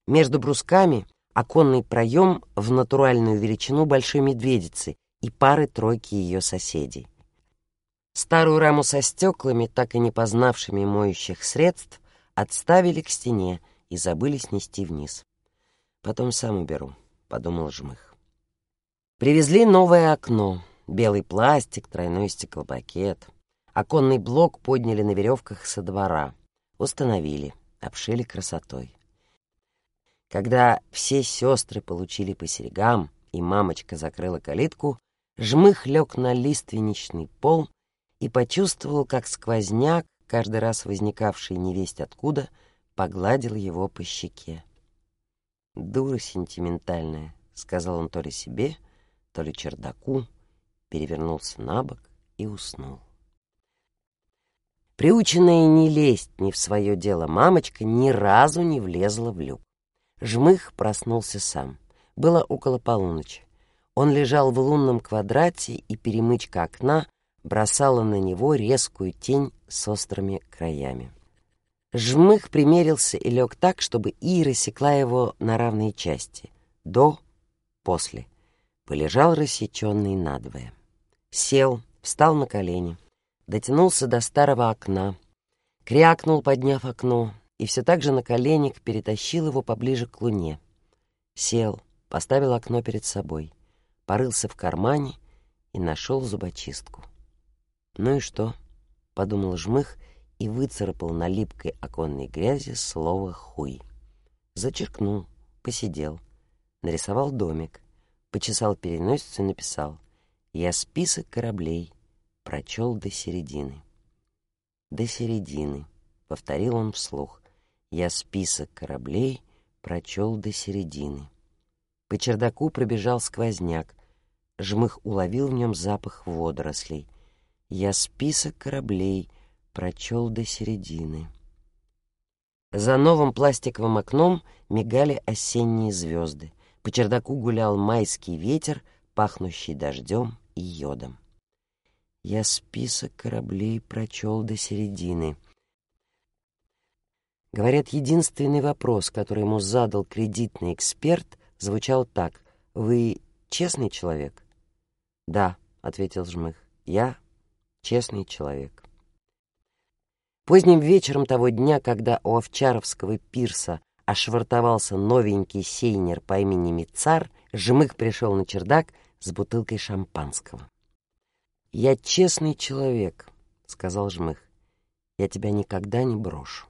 Между брусками оконный проем в натуральную величину большой медведицы и пары-тройки ее соседей. Старую раму со стеклами, так и не познавшими моющих средств, отставили к стене и забыли снести вниз. «Потом сам уберу», — подумал Жмых. Привезли новое окно, белый пластик, тройной стеклопакет. Оконный блок подняли на веревках со двора, установили, обшили красотой. Когда все сестры получили по серьгам, и мамочка закрыла калитку, Жмых лег на лиственничный пол и почувствовал, как сквозняк, каждый раз возникавший невесть откуда, погладил его по щеке. «Дура сентиментальная», — сказал он то ли себе, то ли чердаку, перевернулся на бок и уснул. Приученная не лезть ни в свое дело мамочка ни разу не влезла в люк. Жмых проснулся сам. Было около полуночи. Он лежал в лунном квадрате, и перемычка окна бросала на него резкую тень с острыми краями. Жмых примерился и лег так, чтобы И рассекла его на равные части. До, после. Полежал рассеченный надвое. Сел, встал на колени, дотянулся до старого окна, крякнул, подняв окно, и все так же на коленях перетащил его поближе к луне. Сел, поставил окно перед собой порылся в кармане и нашел зубочистку. «Ну и что?» — подумал жмых и выцарапал на липкой оконной грязи слово «хуй». Зачеркнул, посидел, нарисовал домик, почесал переносицу и написал «Я список кораблей прочел до середины». «До середины», — повторил он вслух. «Я список кораблей прочел до середины». По чердаку пробежал сквозняк, Жмых уловил в нем запах водорослей. Я список кораблей прочел до середины. За новым пластиковым окном мигали осенние звезды. По чердаку гулял майский ветер, пахнущий дождем и йодом. Я список кораблей прочел до середины. Говорят, единственный вопрос, который ему задал кредитный эксперт, звучал так. «Вы честный человек?» «Да», — ответил Жмых, — «я честный человек». Поздним вечером того дня, когда у Овчаровского пирса ошвартовался новенький сейнер по имени Мицар, Жмых пришел на чердак с бутылкой шампанского. «Я честный человек», — сказал Жмых. «Я тебя никогда не брошу».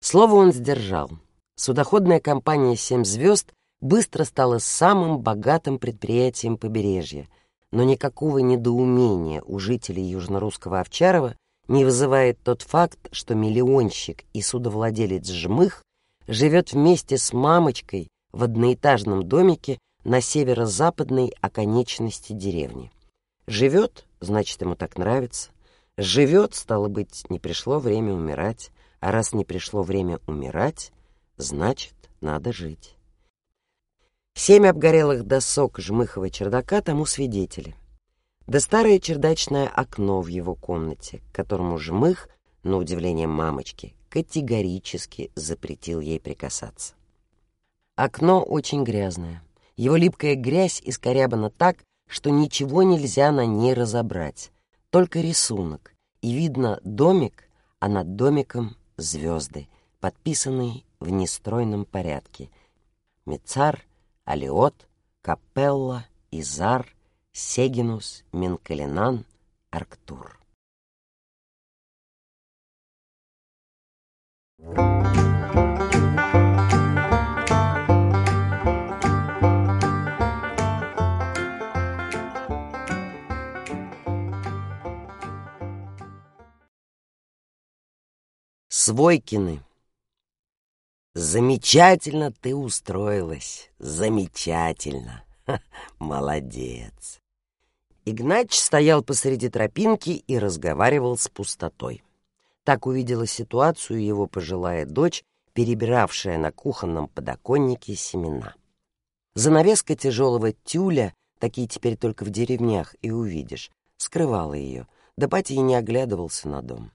Слово он сдержал. Судоходная компания «Семь звезд» быстро стала самым богатым предприятием побережья — но никакого недоумения у жителей южнорусского Овчарова не вызывает тот факт, что миллионщик и судовладелец Жмых живет вместе с мамочкой в одноэтажном домике на северо-западной оконечности деревни. Живет, значит, ему так нравится. Живет, стало быть, не пришло время умирать, а раз не пришло время умирать, значит, надо жить. Семь обгорелых досок жмыхового чердака тому свидетели. Да старое чердачное окно в его комнате, к которому жмых, на удивление мамочки, категорически запретил ей прикасаться. Окно очень грязное. Его липкая грязь искорябана так, что ничего нельзя на ней разобрать. Только рисунок. И видно домик, а над домиком звезды, подписанные в нестройном порядке. Мецар Алиот, Капелла, Изар, Сегинус, Менкалинан, Арктур. Свойкины Замечательно ты устроилась, замечательно. Ха, молодец. Игнач стоял посреди тропинки и разговаривал с пустотой. Так увидела ситуацию его пожилая дочь, перебиравшая на кухонном подоконнике семена. Занавеска тяжелого тюля, такие теперь только в деревнях и увидишь, скрывала ее, да и не оглядывался на дом.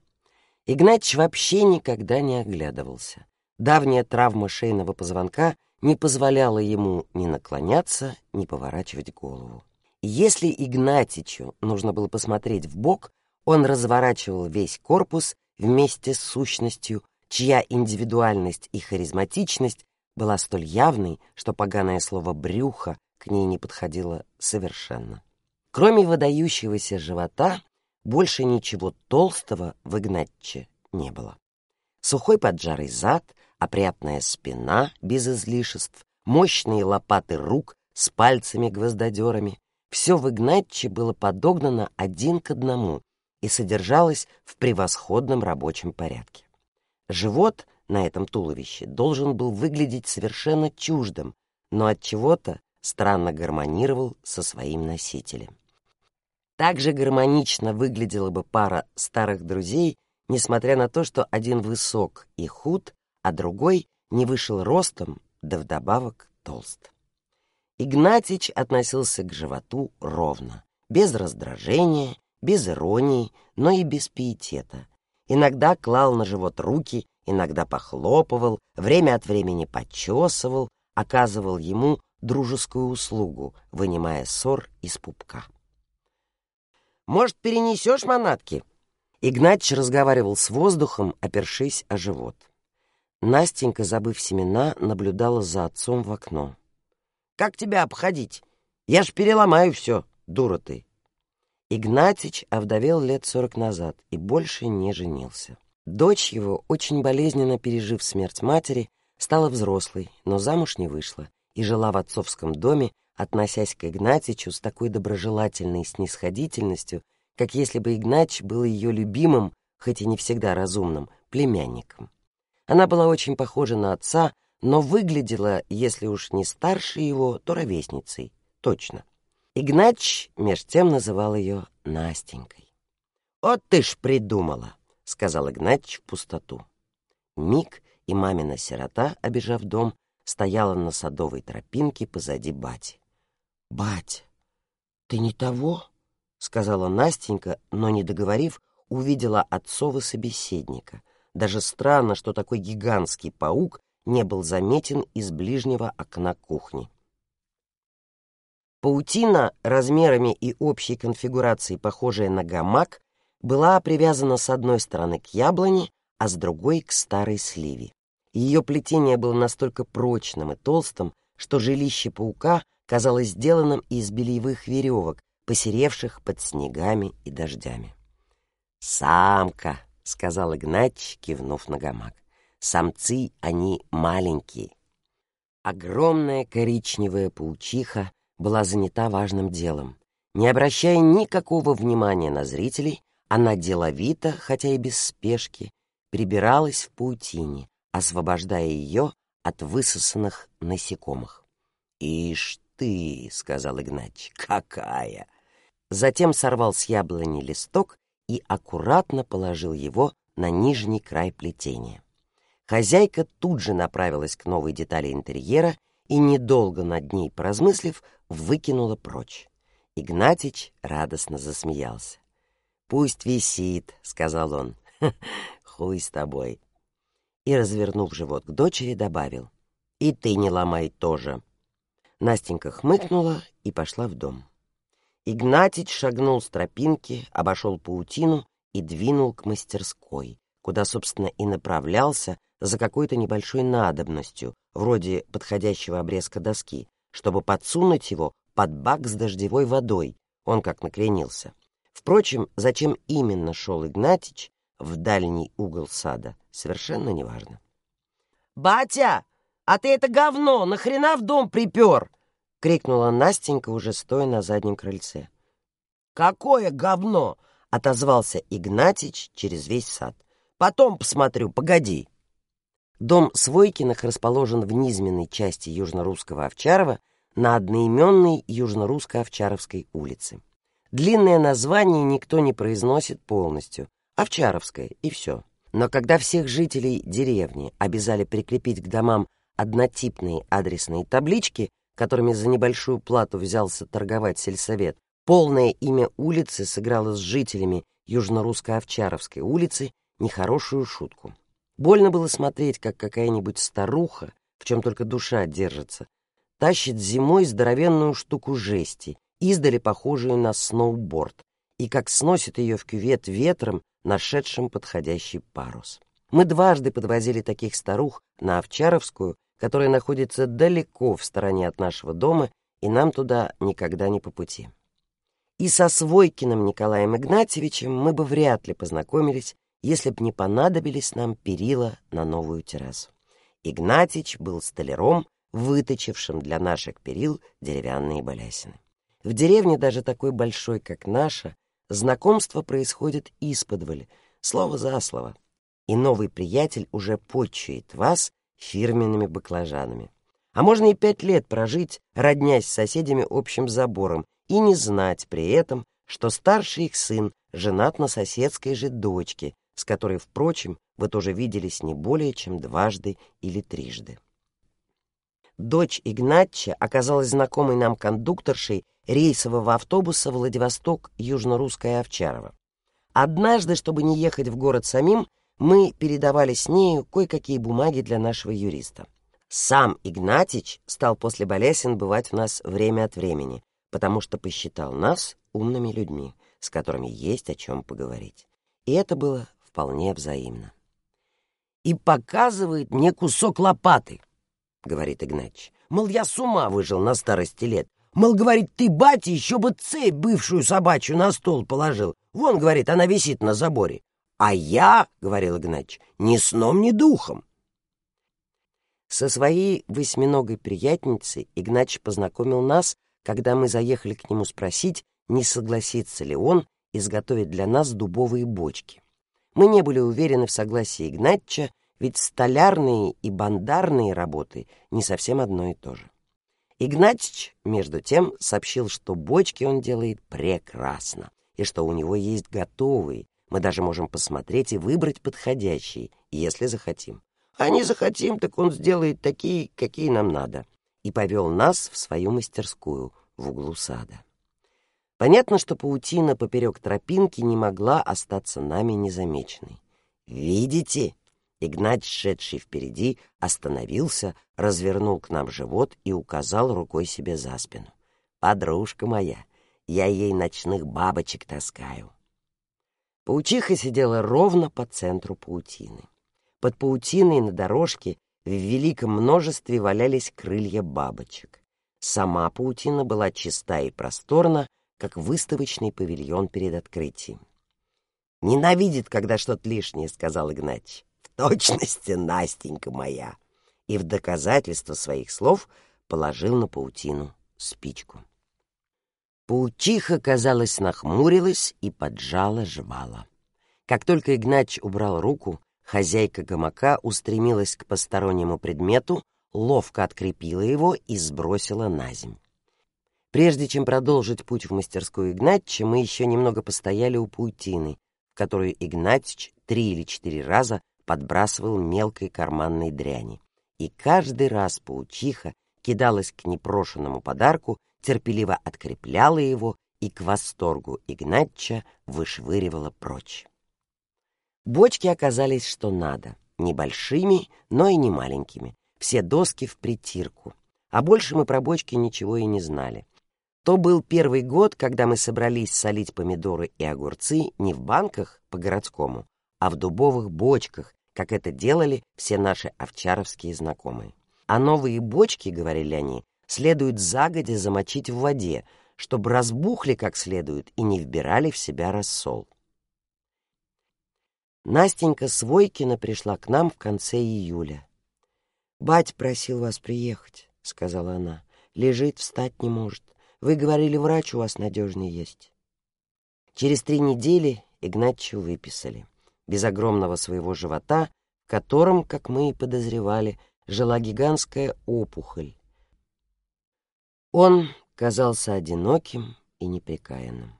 Игнач вообще никогда не оглядывался. Давняя травма шейного позвонка не позволяла ему ни наклоняться, ни поворачивать голову. Если Игнатичу нужно было посмотреть в бок, он разворачивал весь корпус вместе с сущностью, чья индивидуальность и харизматичность была столь явной, что поганое слово «брюхо» к ней не подходило совершенно. Кроме выдающегося живота, больше ничего толстого в Игнатче не было. Сухой поджарый зад, опрятная спина без излишеств, мощные лопаты рук с пальцами-гвоздодерами. Все в Игнатьиче было подогнано один к одному и содержалось в превосходном рабочем порядке. Живот на этом туловище должен был выглядеть совершенно чуждым, но от чего-то странно гармонировал со своим носителем. Также гармонично выглядела бы пара старых друзей, несмотря на то, что один высок и худ, а другой не вышел ростом, да вдобавок толст. Игнатич относился к животу ровно, без раздражения, без иронии, но и без пиетета. Иногда клал на живот руки, иногда похлопывал, время от времени почесывал, оказывал ему дружескую услугу, вынимая ссор из пупка. «Может, перенесешь манатки?» Игнатьич разговаривал с воздухом, опершись о живот. Настенька, забыв семена, наблюдала за отцом в окно. «Как тебя обходить? Я ж переломаю все, дура ты!» Игнатьич овдовел лет сорок назад и больше не женился. Дочь его, очень болезненно пережив смерть матери, стала взрослой, но замуж не вышла и жила в отцовском доме, относясь к Игнатичу с такой доброжелательной снисходительностью, как если бы Игнач был ее любимым, хоть и не всегда разумным, племянником. Она была очень похожа на отца, но выглядела, если уж не старше его, то ровесницей, точно. Игнач меж тем называл ее Настенькой. «Вот ты ж придумала!» — сказал Игнач в пустоту. Миг и мамина сирота, обижав дом, стояла на садовой тропинке позади бати. «Бать, ты не того?» — сказала Настенька, но, не договорив, увидела отцова собеседника. Даже странно, что такой гигантский паук не был заметен из ближнего окна кухни. Паутина, размерами и общей конфигурацией похожая на гамак, была привязана с одной стороны к яблоне, а с другой — к старой сливе. Ее плетение было настолько прочным и толстым, что жилище паука казалось сделанным из бельевых веревок, посеревших под снегами и дождями. «Самка!» — сказал Игнач, кивнув на гамак. «Самцы, они маленькие». Огромная коричневая паучиха была занята важным делом. Не обращая никакого внимания на зрителей, она деловито, хотя и без спешки, прибиралась в паутине, освобождая ее от высосанных насекомых. «Ишь ты!» — сказал Игнач. «Какая!» затем сорвал с яблони листок и аккуратно положил его на нижний край плетения. Хозяйка тут же направилась к новой детали интерьера и, недолго над ней поразмыслив, выкинула прочь. Игнатич радостно засмеялся. «Пусть висит», — сказал он. «Хуй с тобой». И, развернув живот к дочери, добавил. «И ты не ломай тоже». Настенька хмыкнула и пошла в дом. Игнатич шагнул с тропинки, обошел паутину и двинул к мастерской, куда, собственно, и направлялся за какой-то небольшой надобностью, вроде подходящего обрезка доски, чтобы подсунуть его под бак с дождевой водой, он как накренился. Впрочем, зачем именно шел Игнатич в дальний угол сада, совершенно неважно. «Батя, а ты это говно нахрена в дом припер?» — крикнула Настенька, уже стоя на заднем крыльце. «Какое говно!» — отозвался Игнатич через весь сад. «Потом посмотрю, погоди». Дом Свойкиных расположен в низменной части Южно-Русского Овчарова на одноименной Южно-Русско-Овчаровской улице. Длинное название никто не произносит полностью. Овчаровское, и все. Но когда всех жителей деревни обязали прикрепить к домам однотипные адресные таблички, которыми за небольшую плату взялся торговать сельсовет, полное имя улицы сыграло с жителями Южно-Русско-Овчаровской улицы нехорошую шутку. Больно было смотреть, как какая-нибудь старуха, в чем только душа держится, тащит зимой здоровенную штуку жести, издали похожую на сноуборд, и как сносит ее в кювет ветром, нашедшим подходящий парус. Мы дважды подвозили таких старух на Овчаровскую которая находится далеко в стороне от нашего дома, и нам туда никогда не по пути. И со Свойкиным Николаем Игнатьевичем мы бы вряд ли познакомились, если б не понадобились нам перила на новую террасу. Игнатьич был столяром, выточившим для наших перил деревянные балясины. В деревне, даже такой большой, как наша, знакомство происходит исподволь, слово за слово, и новый приятель уже почует вас фирменными баклажанами. А можно и пять лет прожить, роднясь с соседями общим забором, и не знать при этом, что старший их сын женат на соседской же дочке, с которой, впрочем, вы тоже виделись не более чем дважды или трижды. Дочь Игнатча оказалась знакомой нам кондукторшей рейсового автобуса Владивосток-Южно-Русская Овчарова. Однажды, чтобы не ехать в город самим, мы передавали с нею кое-какие бумаги для нашего юриста. Сам Игнатич стал после Болесин бывать у нас время от времени, потому что посчитал нас умными людьми, с которыми есть о чем поговорить. И это было вполне взаимно. «И показывает мне кусок лопаты», — говорит Игнатьич. «Мол, я с ума выжил на старости лет. Мол, говорит, ты, батя, еще бы цепь бывшую собачью на стол положил. Вон, говорит, она висит на заборе. А я, — говорил Игнатьич, — ни сном, ни духом. Со своей восьминогой приятницей Игнатьич познакомил нас, когда мы заехали к нему спросить, не согласится ли он изготовить для нас дубовые бочки. Мы не были уверены в согласии Игнатьича, ведь столярные и бандарные работы не совсем одно и то же. Игнатьич, между тем, сообщил, что бочки он делает прекрасно, и что у него есть готовые, мы даже можем посмотреть и выбрать подходящие, если захотим. А не захотим, так он сделает такие, какие нам надо. И повел нас в свою мастерскую в углу сада. Понятно, что паутина поперек тропинки не могла остаться нами незамеченной. «Видите?» Игнать, шедший впереди, остановился, развернул к нам живот и указал рукой себе за спину. «Подружка моя, я ей ночных бабочек таскаю». Паучиха сидела ровно по центру паутины. Под паутиной на дорожке в великом множестве валялись крылья бабочек. Сама паутина была чиста и просторна, как выставочный павильон перед открытием. «Ненавидит, когда что-то лишнее», — сказал Игнатьич точности, Настенька моя!» И в доказательство своих слов положил на паутину спичку. Паучиха, казалось, нахмурилась и поджала жвала. Как только Игнач убрал руку, хозяйка гамака устремилась к постороннему предмету, ловко открепила его и сбросила на земь. Прежде чем продолжить путь в мастерскую Игнатьича, мы еще немного постояли у паутины, в которую Игнатьич три или четыре раза подбрасывал мелкой карманной дряни. И каждый раз паучиха кидалась к непрошенному подарку, терпеливо открепляла его и к восторгу Игнатча вышвыривала прочь. Бочки оказались что надо, небольшими, но и не маленькими, все доски в притирку. А больше мы про бочки ничего и не знали. То был первый год, когда мы собрались солить помидоры и огурцы не в банках по-городскому, а в дубовых бочках, как это делали все наши овчаровские знакомые. А новые бочки, говорили они, следует загодя замочить в воде, чтобы разбухли как следует и не вбирали в себя рассол. Настенька Свойкина пришла к нам в конце июля. «Бать просил вас приехать», — сказала она. «Лежит, встать не может. Вы говорили, врач у вас надежный есть». Через три недели Игнатьеву выписали без огромного своего живота, в котором, как мы и подозревали, жила гигантская опухоль. Он казался одиноким и неприкаянным.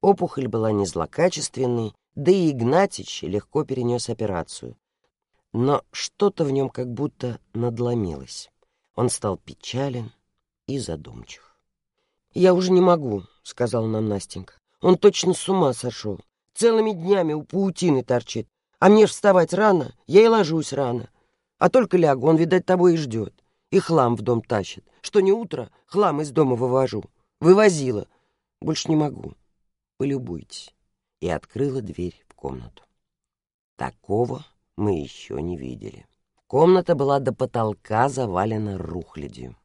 Опухоль была не злокачественной, да и Игнатич легко перенес операцию. Но что-то в нем как будто надломилось. Он стал печален и задумчив. «Я уже не могу», — сказал нам Настенька. «Он точно с ума сошел. Целыми днями у паутины торчит. А мне ж вставать рано, я и ложусь рано. А только лягу, он, видать, того и ждет. И хлам в дом тащит. Что не утро, хлам из дома вывожу. Вывозила. Больше не могу. Полюбуйтесь. И открыла дверь в комнату. Такого мы еще не видели. Комната была до потолка завалена рухлядью.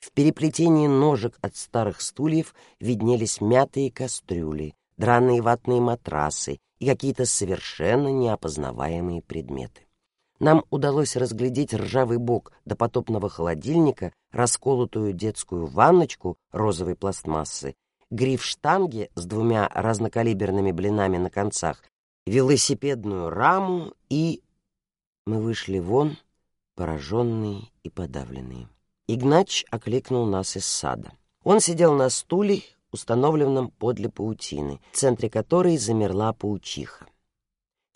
В переплетении ножек от старых стульев виднелись мятые кастрюли, драные ватные матрасы и какие-то совершенно неопознаваемые предметы. Нам удалось разглядеть ржавый бок допотопного холодильника, расколотую детскую ванночку розовой пластмассы гриф штанги с двумя разнокалиберными блинами на концах, велосипедную раму и... Мы вышли вон, пораженные и подавленные. Игнач окликнул нас из сада. Он сидел на стуле, установленном подле паутины, в центре которой замерла паучиха.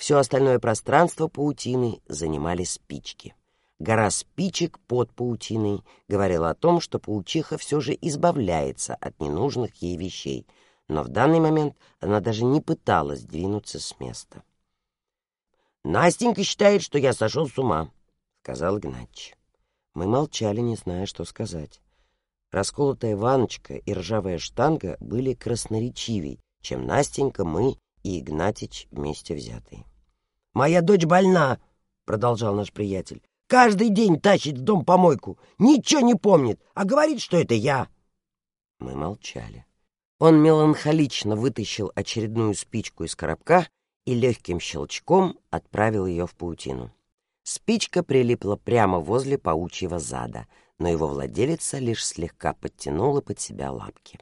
Все остальное пространство паутины занимали спички. Гора спичек под паутиной говорила о том, что паучиха все же избавляется от ненужных ей вещей, но в данный момент она даже не пыталась двинуться с места. «Настенька считает, что я сошел с ума», — сказал Игнатьевич. Мы молчали, не зная, что сказать. Расколотая ваночка и ржавая штанга были красноречивей, чем Настенька, мы и Игнатич вместе взятые. «Моя дочь больна», — продолжал наш приятель. Каждый день тащит в дом помойку, ничего не помнит, а говорит, что это я. Мы молчали. Он меланхолично вытащил очередную спичку из коробка и легким щелчком отправил ее в паутину. Спичка прилипла прямо возле паучьего зада, но его владелица лишь слегка подтянула под себя лапки.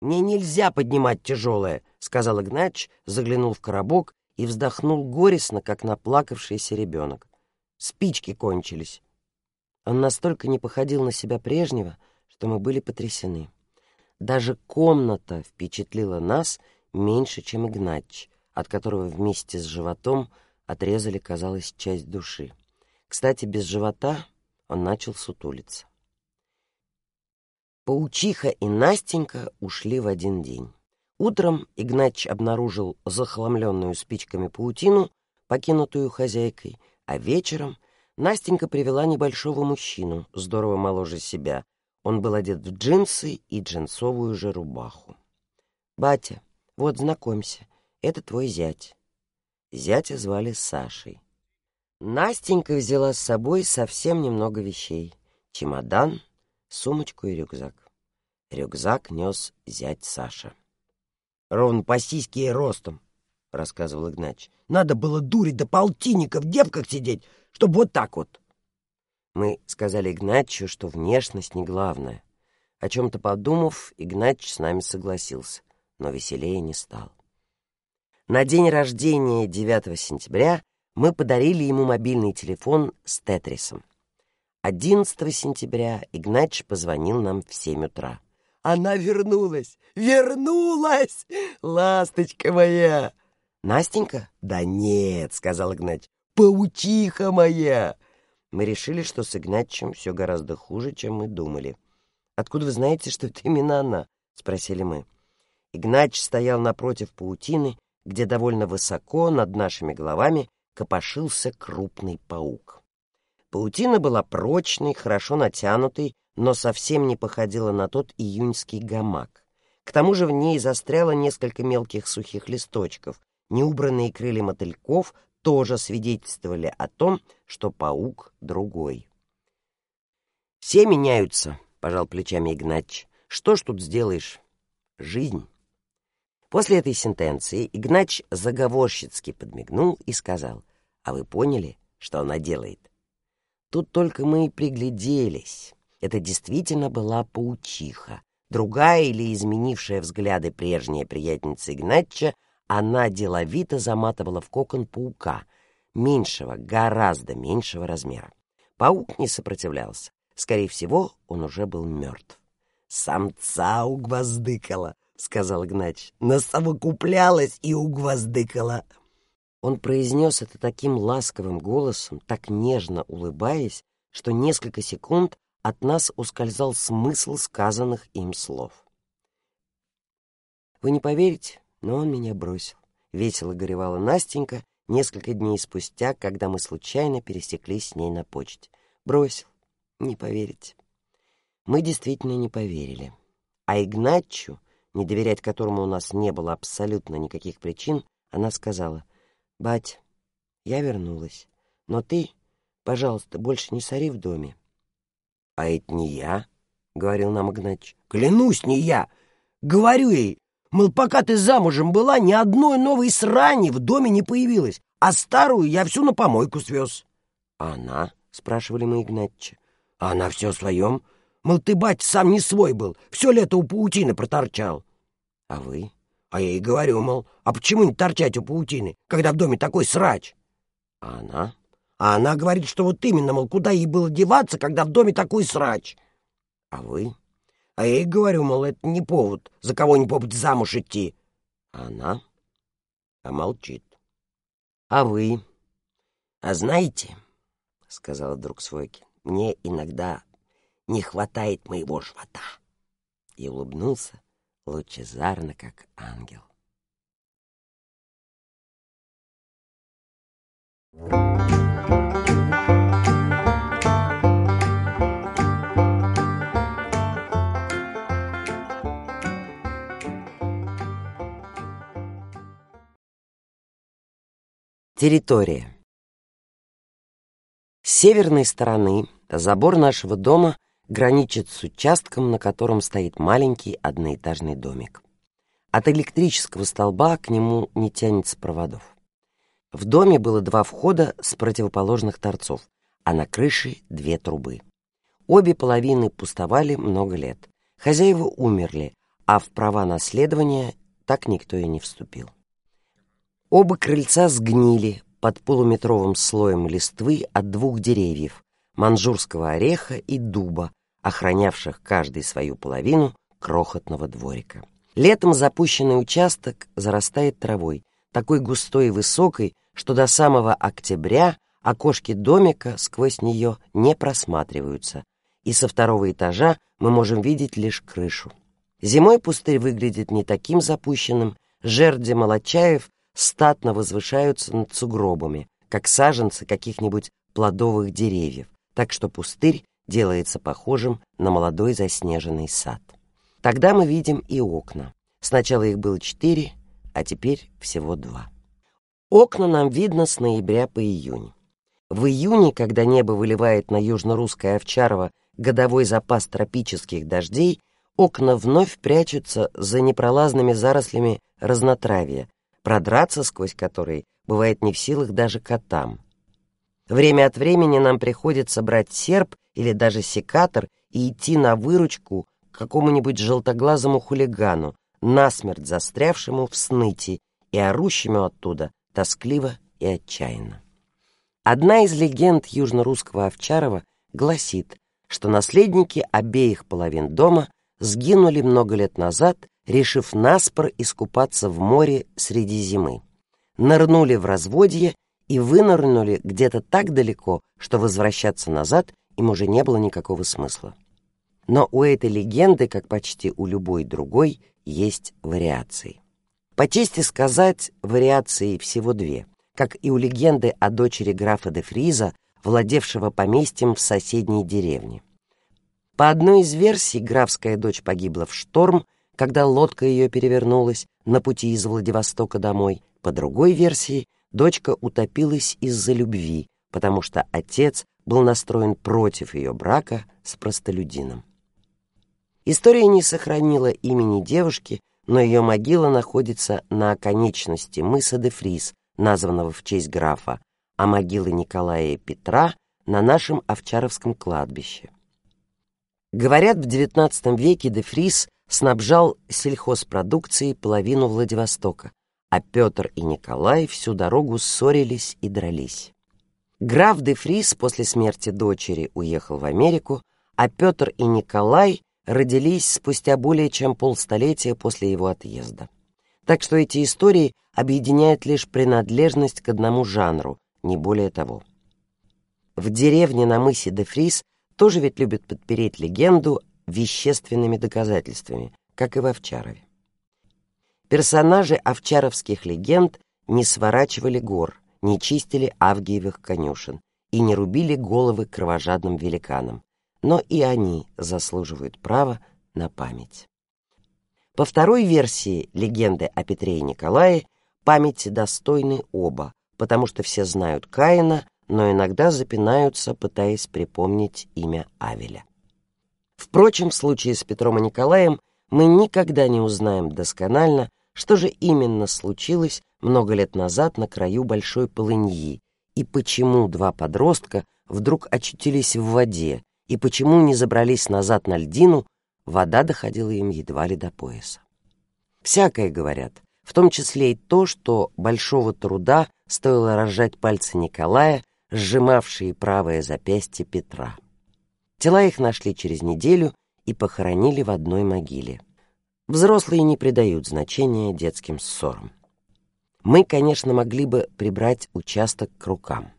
«Мне нельзя поднимать тяжелое», — сказал Игнач, заглянул в коробок и вздохнул горестно, как наплакавшийся ребенок. Спички кончились. Он настолько не походил на себя прежнего, что мы были потрясены. Даже комната впечатлила нас меньше, чем Игнатьич, от которого вместе с животом отрезали, казалось, часть души. Кстати, без живота он начал сутулиться. Паучиха и Настенька ушли в один день. Утром Игнатьич обнаружил захламленную спичками паутину, покинутую хозяйкой, а вечером Настенька привела небольшого мужчину, здорово моложе себя. Он был одет в джинсы и джинсовую же рубаху. «Батя, вот, знакомься, это твой зять». Зятя звали Сашей. Настенька взяла с собой совсем немного вещей. Чемодан, сумочку и рюкзак. Рюкзак нес зять Саша. «Ровно по сиське и ростом», — рассказывал Игнач. «Надо было дурить до полтинника в девках сидеть, чтобы вот так вот». Мы сказали Игнатью, что внешность не главное. О чем-то подумав, Игнач с нами согласился, но веселее не стал. На день рождения 9 сентября мы подарили ему мобильный телефон с Тетрисом. 11 сентября Игнач позвонил нам в 7 утра. «Она вернулась! Вернулась! Ласточка моя!» «Настенька?» «Да нет», — сказал Игнать, — «паучиха моя!» Мы решили, что с Игнатьевичем все гораздо хуже, чем мы думали. «Откуда вы знаете, что это именно она?» — спросили мы. Игнач стоял напротив паутины, где довольно высоко над нашими головами копошился крупный паук. Паутина была прочной, хорошо натянутой, но совсем не походила на тот июньский гамак. К тому же в ней застряло несколько мелких сухих листочков, Неубранные крылья мотыльков тоже свидетельствовали о том, что паук другой. «Все меняются», — пожал плечами Игнач. «Что ж тут сделаешь? Жизнь». После этой сентенции Игнач заговорщицки подмигнул и сказал, «А вы поняли, что она делает?» Тут только мы и пригляделись. Это действительно была паучиха. Другая или изменившая взгляды прежняя приятница Игнатьча она деловито заматывала в кокон паука, меньшего, гораздо меньшего размера. Паук не сопротивлялся. Скорее всего, он уже был мертв. «Самца угвоздыкала», — сказал Игнач. «Насовокуплялась и угвоздыкала». Он произнес это таким ласковым голосом, так нежно улыбаясь, что несколько секунд от нас ускользал смысл сказанных им слов. Вы не поверите, но он меня бросил. Весело горевала Настенька несколько дней спустя, когда мы случайно пересеклись с ней на почте. Бросил. Не поверите. Мы действительно не поверили. А Игнатчу, не доверять которому у нас не было абсолютно никаких причин, она сказала, «Бать, я вернулась, но ты, пожалуйста, больше не сори в доме». «А это не я», — говорил нам Игнатьич. «Клянусь, не я! Говорю ей, Мол, пока ты замужем была, ни одной новой срани в доме не появилось, а старую я всю на помойку свез. — А она? — спрашивали мы Игнатьича. — А она все своем. Мол, ты, бать, сам не свой был, все лето у паутины проторчал. А вы? А я ей говорю, мол, а почему не торчать у паутины, когда в доме такой срач? А она? А она говорит, что вот именно, мол, куда ей было деваться, когда в доме такой срач? А вы? А я ей говорю, мол, это не повод за кого-нибудь замуж идти. А она? А молчит. А вы? А знаете, — сказала вдруг Свойкин, — мне иногда не хватает моего живота. И улыбнулся лучезарно, как ангел. Территория. С северной стороны забор нашего дома граничит с участком, на котором стоит маленький одноэтажный домик. От электрического столба к нему не тянется проводов. В доме было два входа с противоположных торцов, а на крыше две трубы. Обе половины пустовали много лет. Хозяева умерли, а в права наследования так никто и не вступил. Оба крыльца сгнили под полуметровым слоем листвы от двух деревьев — манжурского ореха и дуба, охранявших каждый свою половину крохотного дворика. Летом запущенный участок зарастает травой, такой густой и высокой, что до самого октября окошки домика сквозь нее не просматриваются, и со второго этажа мы можем видеть лишь крышу. Зимой пустырь выглядит не таким запущенным, жерди молочаев статно возвышаются над сугробами, как саженцы каких-нибудь плодовых деревьев, так что пустырь делается похожим на молодой заснеженный сад. Тогда мы видим и окна. Сначала их было четыре, а теперь всего два. Окна нам видно с ноября по июнь. В июне, когда небо выливает на южно-русское Овчарово годовой запас тропических дождей, окна вновь прячутся за непролазными зарослями разнотравья, продраться сквозь которые бывает не в силах даже котам. Время от времени нам приходится брать серп или даже секатор и идти на выручку какому-нибудь желтоглазому хулигану, насмерть застрявшему в сныти и орущему оттуда тоскливо и отчаянно. Одна из легенд южно-русского Овчарова гласит, что наследники обеих половин дома сгинули много лет назад решив наспор искупаться в море среди зимы. Нырнули в разводье и вынырнули где-то так далеко, что возвращаться назад им уже не было никакого смысла. Но у этой легенды, как почти у любой другой, есть вариации. По чести сказать, вариаций всего две, как и у легенды о дочери графа де Фриза, владевшего поместьем в соседней деревне. По одной из версий, графская дочь погибла в шторм, когда лодка ее перевернулась на пути из Владивостока домой. По другой версии, дочка утопилась из-за любви, потому что отец был настроен против ее брака с простолюдином. История не сохранила имени девушки, но ее могила находится на оконечности мыса де Фрис, названного в честь графа, а могилы Николая и Петра на нашем Овчаровском кладбище. Говорят, в XIX веке де Фрис снабжал сельхозпродукцией половину Владивостока, а Петр и Николай всю дорогу ссорились и дрались. Граф де Фрис после смерти дочери уехал в Америку, а Петр и Николай родились спустя более чем полстолетия после его отъезда. Так что эти истории объединяют лишь принадлежность к одному жанру, не более того. В деревне на мысе де Фрис тоже ведь любят подпереть легенду вещественными доказательствами, как и в Овчарове. Персонажи овчаровских легенд не сворачивали гор, не чистили авгиевых конюшен и не рубили головы кровожадным великанам, но и они заслуживают права на память. По второй версии легенды о Петре и Николае памяти достойны оба, потому что все знают Каина, но иногда запинаются, пытаясь припомнить имя Авеля. Впрочем, в случае с Петром и Николаем мы никогда не узнаем досконально, что же именно случилось много лет назад на краю большой полыньи, и почему два подростка вдруг очутились в воде, и почему не забрались назад на льдину, вода доходила им едва ли до пояса. Всякое говорят, в том числе и то, что большого труда стоило разжать пальцы Николая, сжимавшие правое запястье Петра. Тела их нашли через неделю и похоронили в одной могиле. Взрослые не придают значения детским ссорам. Мы, конечно, могли бы прибрать участок к рукам.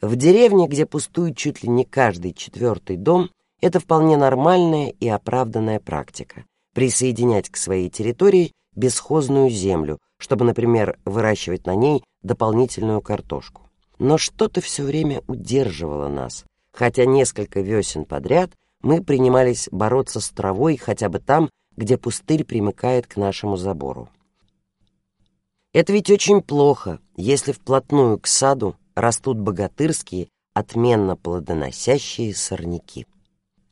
В деревне, где пустует чуть ли не каждый четвертый дом, это вполне нормальная и оправданная практика — присоединять к своей территории бесхозную землю, чтобы, например, выращивать на ней дополнительную картошку. Но что-то все время удерживало нас, хотя несколько весен подряд мы принимались бороться с травой хотя бы там, где пустырь примыкает к нашему забору. Это ведь очень плохо, если вплотную к саду растут богатырские, отменно плодоносящие сорняки.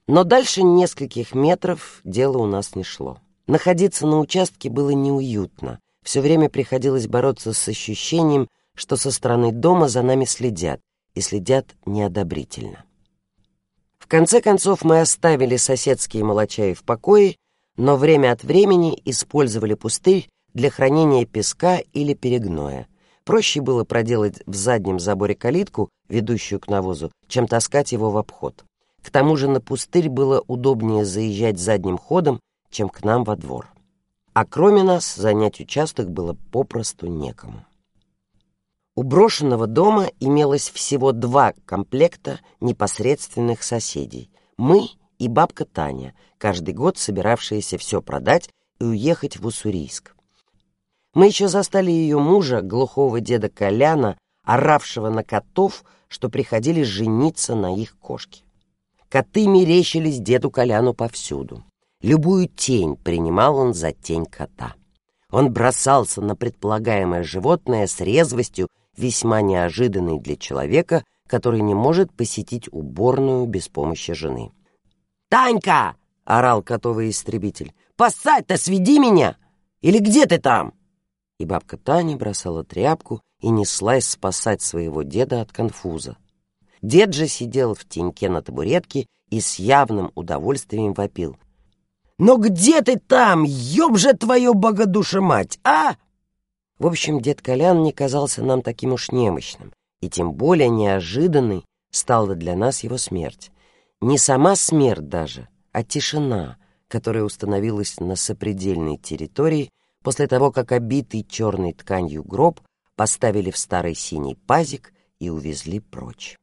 Но дальше нескольких метров дело у нас не шло. Находиться на участке было неуютно. Все время приходилось бороться с ощущением, что со стороны дома за нами следят, и следят неодобрительно. Конце концов мы оставили соседские молочаи в покое, но время от времени использовали пустырь для хранения песка или перегноя. Проще было проделать в заднем заборе калитку, ведущую к навозу, чем таскать его в обход. К тому же на пустырь было удобнее заезжать задним ходом, чем к нам во двор. А кроме нас занять участок было попросту некому. У брошенного дома имелось всего два комплекта непосредственных соседей. Мы и бабка Таня, каждый год собиравшиеся все продать и уехать в Уссурийск. Мы еще застали ее мужа, глухого деда Коляна, оравшего на котов, что приходили жениться на их кошке. Коты мерещились деду Коляну повсюду. Любую тень принимал он за тень кота. Он бросался на предполагаемое животное с резвостью, весьма неожиданной для человека, который не может посетить уборную без помощи жены. «Танька!» — орал котовый истребитель. «Поссать-то сведи меня! Или где ты там?» и бабка Таня бросала тряпку и неслась спасать своего деда от конфуза. Дед же сидел в теньке на табуретке и с явным удовольствием вопил. «Но где ты там? Ёб же твою богодуша мать, а?» В общем, дед Колян не казался нам таким уж немощным, и тем более неожиданной стала для нас его смерть. Не сама смерть даже, а тишина, которая установилась на сопредельной территории, после того, как обитый черной тканью гроб поставили в старый синий пазик и увезли прочь.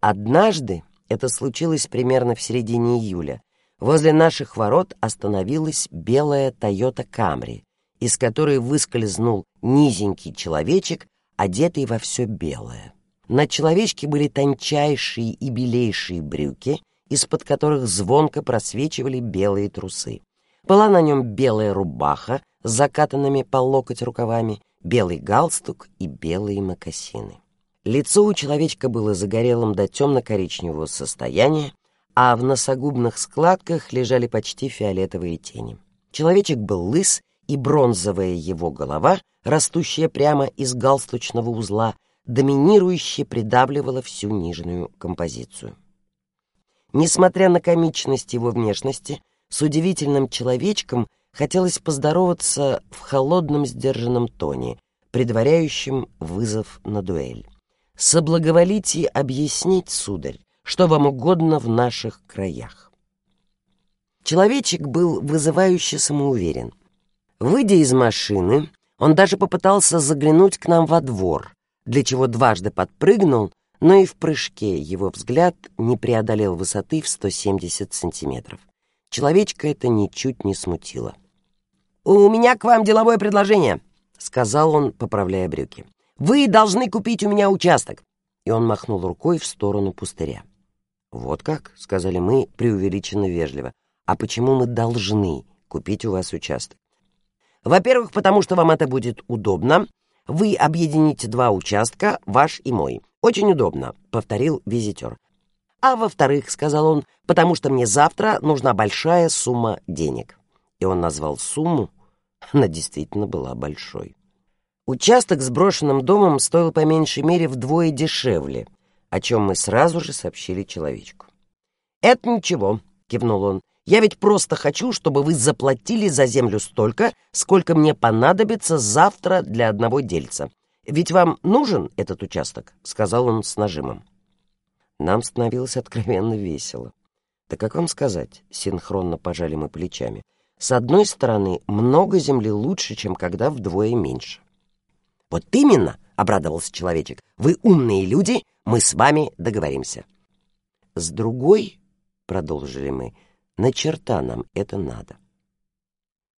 Однажды, это случилось примерно в середине июля, возле наших ворот остановилась белая Тойота Камри, из которой выскользнул низенький человечек, одетый во все белое. На человечке были тончайшие и белейшие брюки, из-под которых звонко просвечивали белые трусы. Была на нем белая рубаха с закатанными по локоть рукавами, белый галстук и белые мокасины. Лицо у человечка было загорелым до темно-коричневого состояния, а в носогубных складках лежали почти фиолетовые тени. Человечек был лыс, и бронзовая его голова, растущая прямо из галстучного узла, доминирующе придавливала всю нижнюю композицию. Несмотря на комичность его внешности, с удивительным человечком хотелось поздороваться в холодном сдержанном тоне, предваряющем вызов на дуэль. «Соблаговолите объяснить, сударь, что вам угодно в наших краях». Человечек был вызывающе самоуверен. Выйдя из машины, он даже попытался заглянуть к нам во двор, для чего дважды подпрыгнул, но и в прыжке его взгляд не преодолел высоты в 170 сантиметров. Человечка это ничуть не смутило. «У меня к вам деловое предложение», — сказал он, поправляя брюки. «Вы должны купить у меня участок». И он махнул рукой в сторону пустыря. «Вот как?» — сказали мы преувеличенно вежливо. «А почему мы должны купить у вас участок?» «Во-первых, потому что вам это будет удобно. Вы объедините два участка, ваш и мой. Очень удобно», — повторил визитер. А во-вторых, сказал он, потому что мне завтра нужна большая сумма денег. И он назвал сумму, она действительно была большой. Участок с брошенным домом стоил по меньшей мере вдвое дешевле, о чем мы сразу же сообщили человечку. «Это ничего», — кивнул он, — Я ведь просто хочу, чтобы вы заплатили за землю столько, сколько мне понадобится завтра для одного дельца. Ведь вам нужен этот участок?» — сказал он с нажимом. Нам становилось откровенно весело. Да как вам сказать, синхронно пожали мы плечами. С одной стороны, много земли лучше, чем когда вдвое меньше. Вот именно, обрадовался человечек, вы умные люди, мы с вами договоримся. С другой, продолжили мы, на черта нам это надо.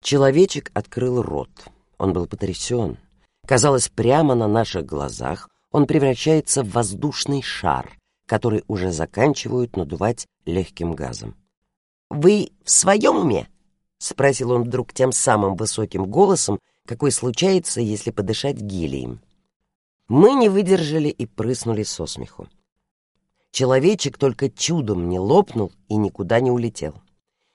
Человечек открыл рот. Он был потрясен. Казалось, прямо на наших глазах он превращается в воздушный шар, который уже заканчивают надувать легким газом. «Вы в своем уме?» — спросил он вдруг тем самым высоким голосом, какой случается, если подышать гелием. Мы не выдержали и прыснули со смеху. Человечек только чудом не лопнул и никуда не улетел.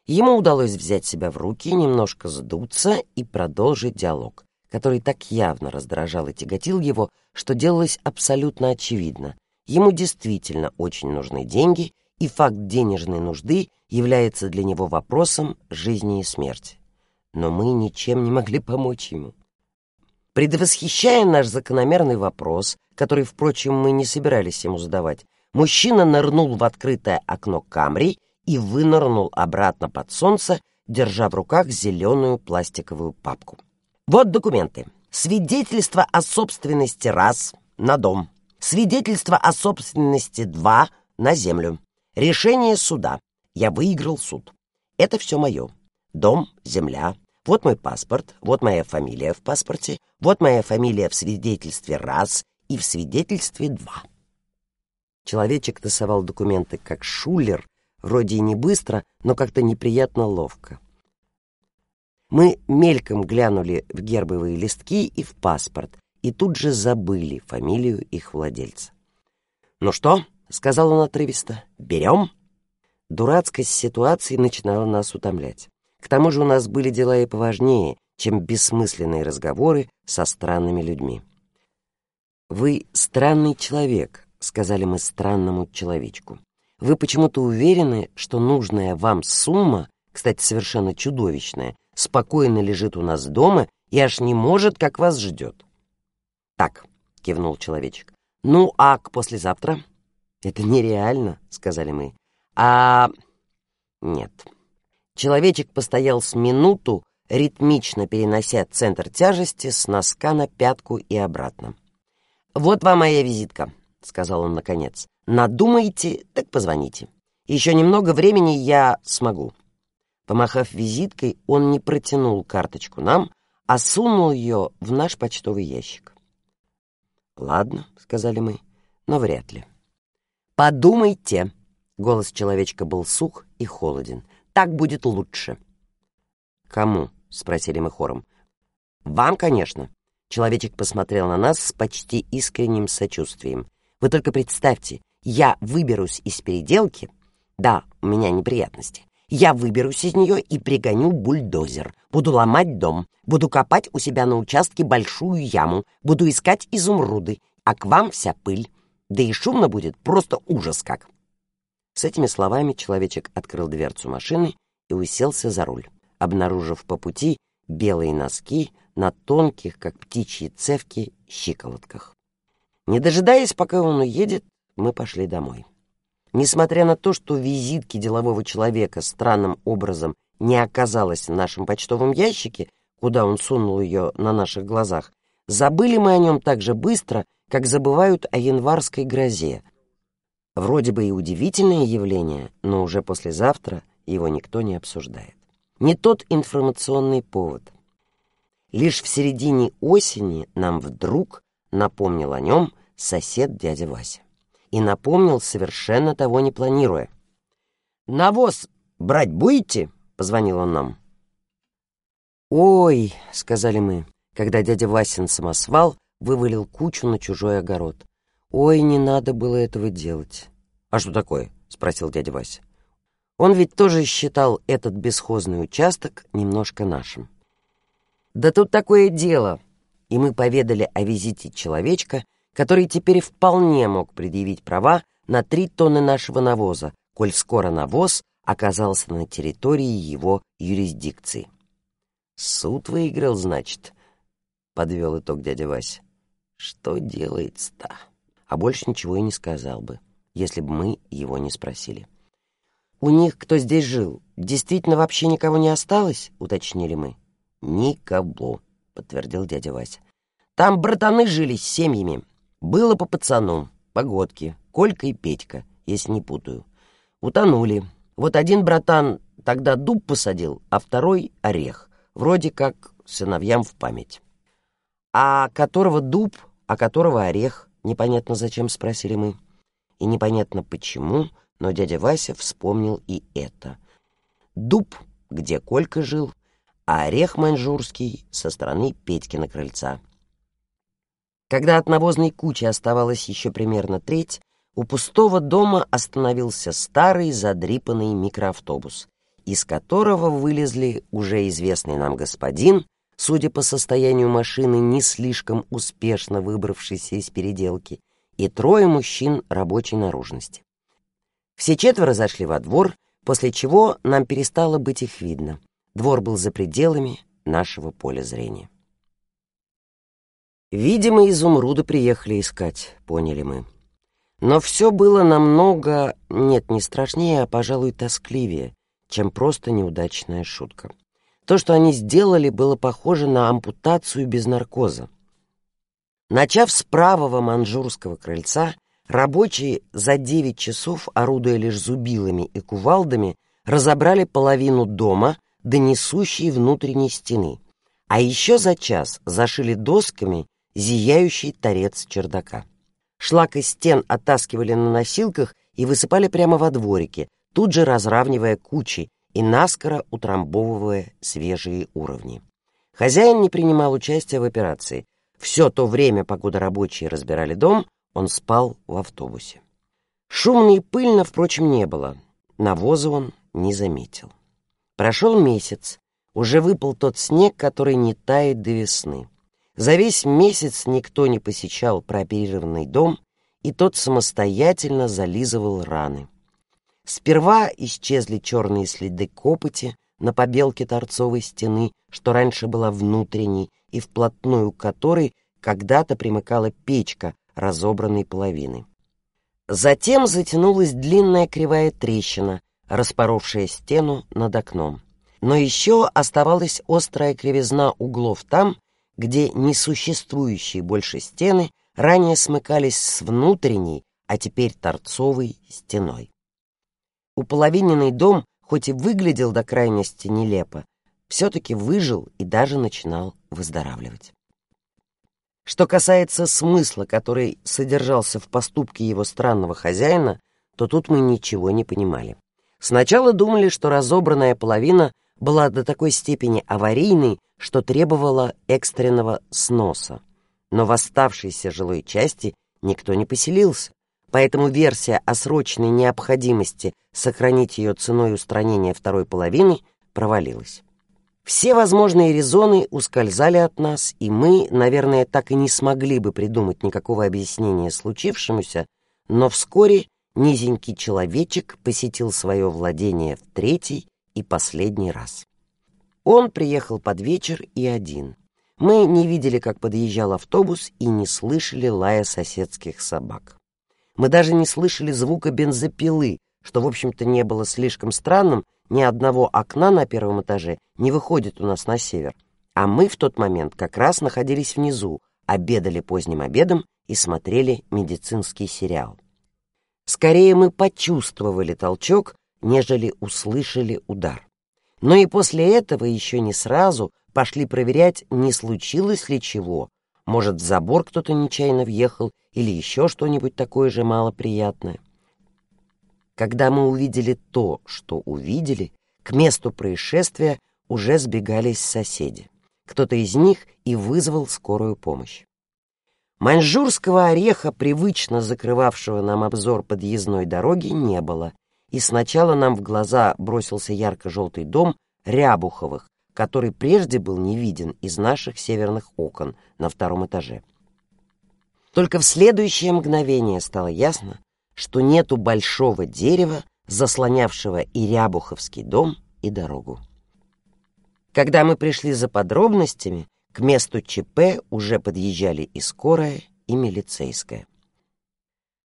Ему удалось взять себя в руки, немножко сдуться и продолжить диалог, который так явно раздражал и тяготил его, что делалось абсолютно очевидно. Ему действительно очень нужны деньги, и факт денежной нужды является для него вопросом жизни и смерти. Но мы ничем не могли помочь ему. Предвосхищая наш закономерный вопрос, который, впрочем, мы не собирались ему задавать, мужчина нырнул в открытое окно Камри и вынырнул обратно под солнце, держа в руках зеленую пластиковую папку. Вот документы. Свидетельство о собственности раз на дом. Свидетельство о собственности 2 на землю. Решение суда. Я выиграл суд. Это все мое. Дом, земля. Вот мой паспорт, вот моя фамилия в паспорте, вот моя фамилия в свидетельстве раз и в свидетельстве два. Человечек тасовал документы как шулер, вроде и не быстро, но как-то неприятно ловко. Мы мельком глянули в гербовые листки и в паспорт, и тут же забыли фамилию их владельца. «Ну что?» — сказал он отрывисто. «Берем?» Дурацкость ситуации начинала нас утомлять. К тому же у нас были дела и поважнее, чем бессмысленные разговоры со странными людьми. «Вы странный человек», — сказали мы странному человечку. «Вы почему-то уверены, что нужная вам сумма, кстати, совершенно чудовищная, спокойно лежит у нас дома и аж не может, как вас ждет. «Так», — кивнул человечек. «Ну, а к послезавтра?» «Это нереально», — сказали мы. «А...» «Нет». Человечек постоял с минуту, ритмично перенося центр тяжести с носка на пятку и обратно. «Вот вам моя визитка», — сказал он наконец. «Надумаете, так позвоните. Еще немного времени я смогу». Помахав визиткой, он не протянул карточку нам, а сунул ее в наш почтовый ящик. «Ладно», — сказали мы, — «но вряд ли». «Подумайте», — голос человечка был сух и холоден, — «так будет лучше». «Кому?» — спросили мы хором. «Вам, конечно». Человечек посмотрел на нас с почти искренним сочувствием. «Вы только представьте, я выберусь из переделки. Да, у меня неприятности. Я выберусь из нее и пригоню бульдозер. Буду ломать дом, буду копать у себя на участке большую яму, буду искать изумруды, а к вам вся пыль. Да и шумно будет, просто ужас как. С этими словами человечек открыл дверцу машины и уселся за руль, обнаружив по пути белые носки на тонких, как птичьи цевки, щиколотках. Не дожидаясь, пока он уедет, мы пошли домой. Несмотря на то, что визитки делового человека странным образом не оказалась в нашем почтовом ящике, куда он сунул ее на наших глазах, забыли мы о нем так же быстро, как забывают о январской грозе. Вроде бы и удивительное явление, но уже послезавтра его никто не обсуждает. Не тот информационный повод. Лишь в середине осени нам вдруг напомнил о нем сосед дядя Вася и напомнил, совершенно того не планируя. «Навоз брать будете?» — позвонил он нам. «Ой», — сказали мы, когда дядя Васин самосвал вывалил кучу на чужой огород. «Ой, не надо было этого делать». «А что такое?» — спросил дядя Вася. Он ведь тоже считал этот бесхозный участок немножко нашим. «Да тут такое дело!» И мы поведали о визите человечка, который теперь вполне мог предъявить права на три тонны нашего навоза, коль скоро навоз оказался на территории его юрисдикции. «Суд выиграл, значит», — подвел итог дядя Вася. «Что делается-то?» А больше ничего и не сказал бы, если бы мы его не спросили. «У них, кто здесь жил, действительно вообще никого не осталось?» — уточнили мы. «Никого», — подтвердил дядя Вася. «Там братаны жили с семьями. Было по пацану, погодки, Колька и Петька, если не путаю. Утонули. Вот один братан тогда дуб посадил, а второй — орех. Вроде как сыновьям в память. А которого дуб, а которого орех, непонятно зачем спросили мы. И непонятно почему, но дядя Вася вспомнил и это. Дуб, где Колька жил, а орех маньчжурский со стороны Петькина крыльца. Когда от навозной кучи оставалось еще примерно треть, у пустого дома остановился старый задрипанный микроавтобус, из которого вылезли уже известный нам господин, судя по состоянию машины, не слишком успешно выбравшийся из переделки, и трое мужчин рабочей наружности. Все четверо зашли во двор, после чего нам перестало быть их видно. Двор был за пределами нашего поля зрения. Видимо, изумруды приехали искать, поняли мы. Но все было намного, нет, не страшнее, а, пожалуй, тоскливее, чем просто неудачная шутка. То, что они сделали, было похоже на ампутацию без наркоза. Начав с правого манжурского крыльца, рабочие за девять часов, орудуя лишь зубилами и кувалдами, разобрали половину дома до несущей внутренней стены, а еще за час зашили досками зияющий торец чердака. Шлак из стен оттаскивали на носилках и высыпали прямо во дворике, тут же разравнивая кучи и наскоро утрамбовывая свежие уровни. Хозяин не принимал участия в операции. Все то время, покуда рабочие разбирали дом, он спал в автобусе. Шумно и пыльно, впрочем, не было. Навоза он не заметил. Прошел месяц. Уже выпал тот снег, который не тает до весны. За весь месяц никто не посещал прооперированный дом, и тот самостоятельно зализывал раны. Сперва исчезли черные следы копоти на побелке торцовой стены, что раньше была внутренней, и вплотную к которой когда-то примыкала печка разобранной половины. Затем затянулась длинная кривая трещина, распоровшая стену над окном. Но еще оставалась острая кривизна углов там, где несуществующие больше стены ранее смыкались с внутренней, а теперь торцовой стеной. Уполовиненный дом, хоть и выглядел до крайности нелепо, все-таки выжил и даже начинал выздоравливать. Что касается смысла, который содержался в поступке его странного хозяина, то тут мы ничего не понимали. Сначала думали, что разобранная половина была до такой степени аварийной, что требовала экстренного сноса. Но в оставшейся жилой части никто не поселился, поэтому версия о срочной необходимости сохранить ее ценой устранения второй половины провалилась. Все возможные резоны ускользали от нас, и мы, наверное, так и не смогли бы придумать никакого объяснения случившемуся, но вскоре низенький человечек посетил свое владение в третий и последний раз. Он приехал под вечер и один. Мы не видели, как подъезжал автобус, и не слышали лая соседских собак. Мы даже не слышали звука бензопилы, что, в общем-то, не было слишком странным, ни одного окна на первом этаже не выходит у нас на север. А мы в тот момент как раз находились внизу, обедали поздним обедом и смотрели медицинский сериал. Скорее мы почувствовали толчок, нежели услышали удар. Но и после этого еще не сразу пошли проверять, не случилось ли чего. Может, в забор кто-то нечаянно въехал или еще что-нибудь такое же малоприятное. Когда мы увидели то, что увидели, к месту происшествия уже сбегались соседи. Кто-то из них и вызвал скорую помощь. Маньчжурского ореха, привычно закрывавшего нам обзор подъездной дороги, не было, и сначала нам в глаза бросился ярко-желтый дом Рябуховых, который прежде был не виден из наших северных окон на втором этаже. Только в следующее мгновение стало ясно, что нету большого дерева заслонявшего и Рябуховский дом, и дорогу. Когда мы пришли за подробностями, к месту ЧП уже подъезжали и скорая, и милицейская.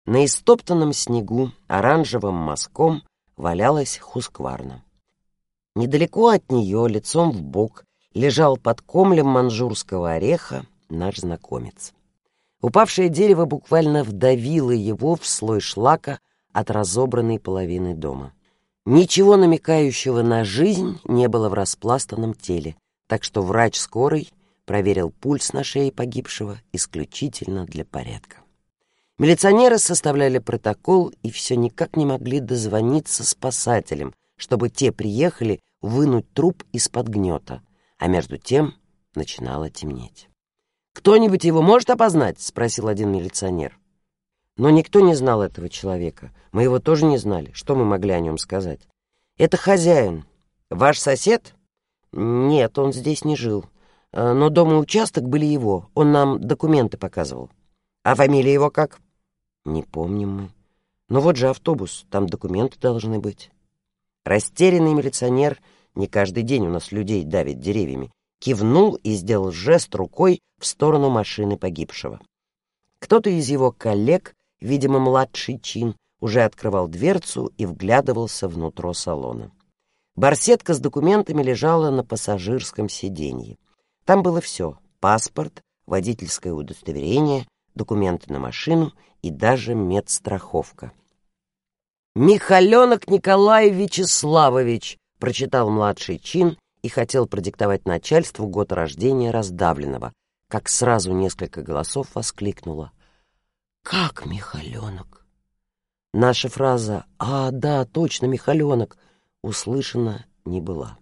На истоптанном снегу оранжевым мазком валялась Хускварна. Недалеко от нее, лицом в бок, лежал под комлем манжурского ореха наш знакомец. Упавшее дерево буквально вдавило его в слой шлака от разобранной половины дома. Ничего намекающего на жизнь не было в распластанном теле, так что врач скорой проверил пульс на шее погибшего исключительно для порядка. Милиционеры составляли протокол и все никак не могли дозвониться спасателям, чтобы те приехали вынуть труп из-под гнета, а между тем начинало темнеть. «Кто-нибудь его может опознать?» — спросил один милиционер. Но никто не знал этого человека. Мы его тоже не знали. Что мы могли о нем сказать? «Это хозяин. Ваш сосед?» «Нет, он здесь не жил. Э, но дом и участок были его. Он нам документы показывал». «А фамилия его как?» «Не помним мы. Но вот же автобус, там документы должны быть». Растерянный милиционер, не каждый день у нас людей давит деревьями, кивнул и сделал жест рукой в сторону машины погибшего. Кто-то из его коллег видимо, младший чин, уже открывал дверцу и вглядывался внутрь салона. Барсетка с документами лежала на пассажирском сиденье. Там было все — паспорт, водительское удостоверение, документы на машину и даже медстраховка. «Михаленок Николай Вячеславович!» — прочитал младший чин и хотел продиктовать начальству год рождения раздавленного, как сразу несколько голосов воскликнуло. «Как Михаленок?» Наша фраза «А, да, точно, Михаленок» услышана не была.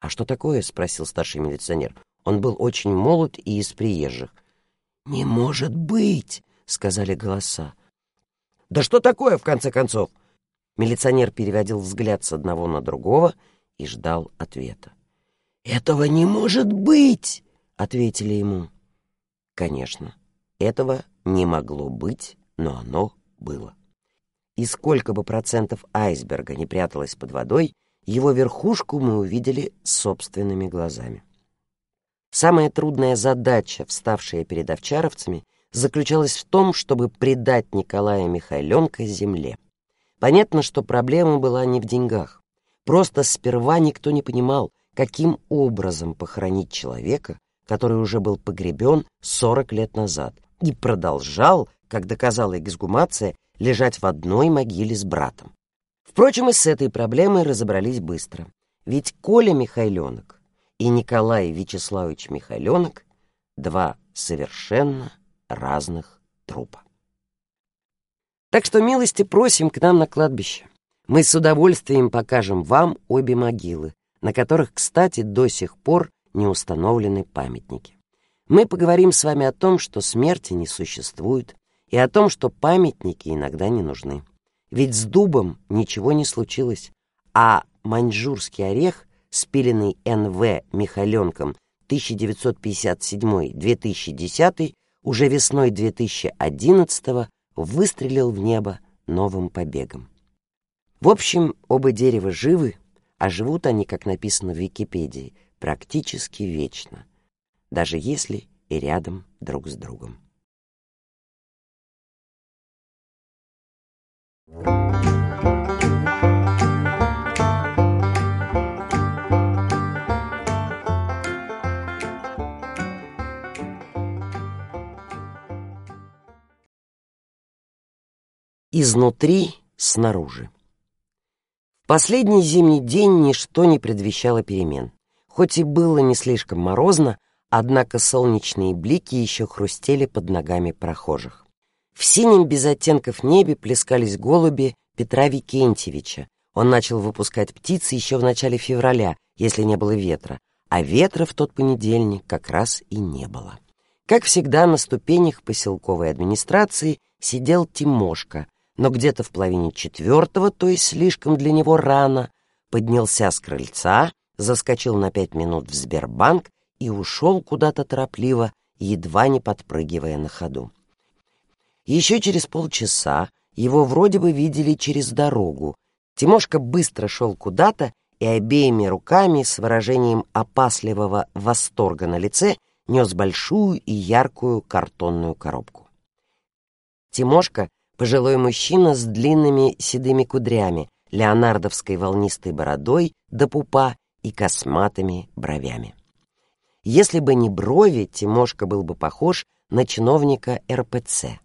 «А что такое?» — спросил старший милиционер. Он был очень молод и из приезжих. «Не может быть!» — сказали голоса. «Да что такое, в конце концов?» Милиционер переводил взгляд с одного на другого и ждал ответа. «Этого не может быть!» — ответили ему. «Конечно, этого не могло быть, но оно было. И сколько бы процентов айсберга не пряталось под водой, его верхушку мы увидели собственными глазами. Самая трудная задача, вставшая перед овчаровцами, заключалась в том, чтобы предать Николая Михайленко земле. Понятно, что проблема была не в деньгах. Просто сперва никто не понимал, каким образом похоронить человека, который уже был погребен 40 лет назад, и продолжал, как доказала эксгумация, лежать в одной могиле с братом. Впрочем, и с этой проблемой разобрались быстро. Ведь Коля Михайленок и Николай Вячеславович Михайленок — два совершенно разных трупа. Так что милости просим к нам на кладбище. Мы с удовольствием покажем вам обе могилы, на которых, кстати, до сих пор не установлены памятники мы поговорим с вами о том, что смерти не существует, и о том, что памятники иногда не нужны. Ведь с дубом ничего не случилось, а маньчжурский орех, спиленный Н.В. Михаленком 1957-2010, уже весной 2011 выстрелил в небо новым побегом. В общем, оба дерева живы, а живут они, как написано в Википедии, практически вечно — даже если и рядом друг с другом. Изнутри, снаружи. В последний зимний день ничто не предвещало перемен. Хоть и было не слишком морозно, однако солнечные блики еще хрустели под ногами прохожих. В синем без оттенков небе плескались голуби Петра Викентьевича. Он начал выпускать птицы еще в начале февраля, если не было ветра, а ветра в тот понедельник как раз и не было. Как всегда, на ступенях поселковой администрации сидел Тимошка, но где-то в половине четвертого, то есть слишком для него рано, поднялся с крыльца, заскочил на пять минут в Сбербанк и ушел куда-то торопливо, едва не подпрыгивая на ходу. Еще через полчаса его вроде бы видели через дорогу. Тимошка быстро шел куда-то и обеими руками с выражением опасливого восторга на лице нес большую и яркую картонную коробку. Тимошка — пожилой мужчина с длинными седыми кудрями, леонардовской волнистой бородой до пупа и косматыми бровями. Если бы не брови, Тимошка был бы похож на чиновника РПЦ.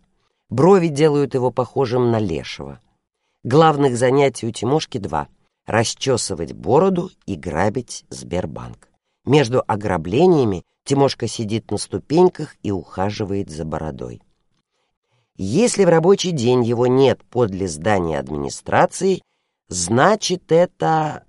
Брови делают его похожим на лешего. Главных занятий у Тимошки два — расчесывать бороду и грабить Сбербанк. Между ограблениями Тимошка сидит на ступеньках и ухаживает за бородой. Если в рабочий день его нет подле здания администрации, значит, это...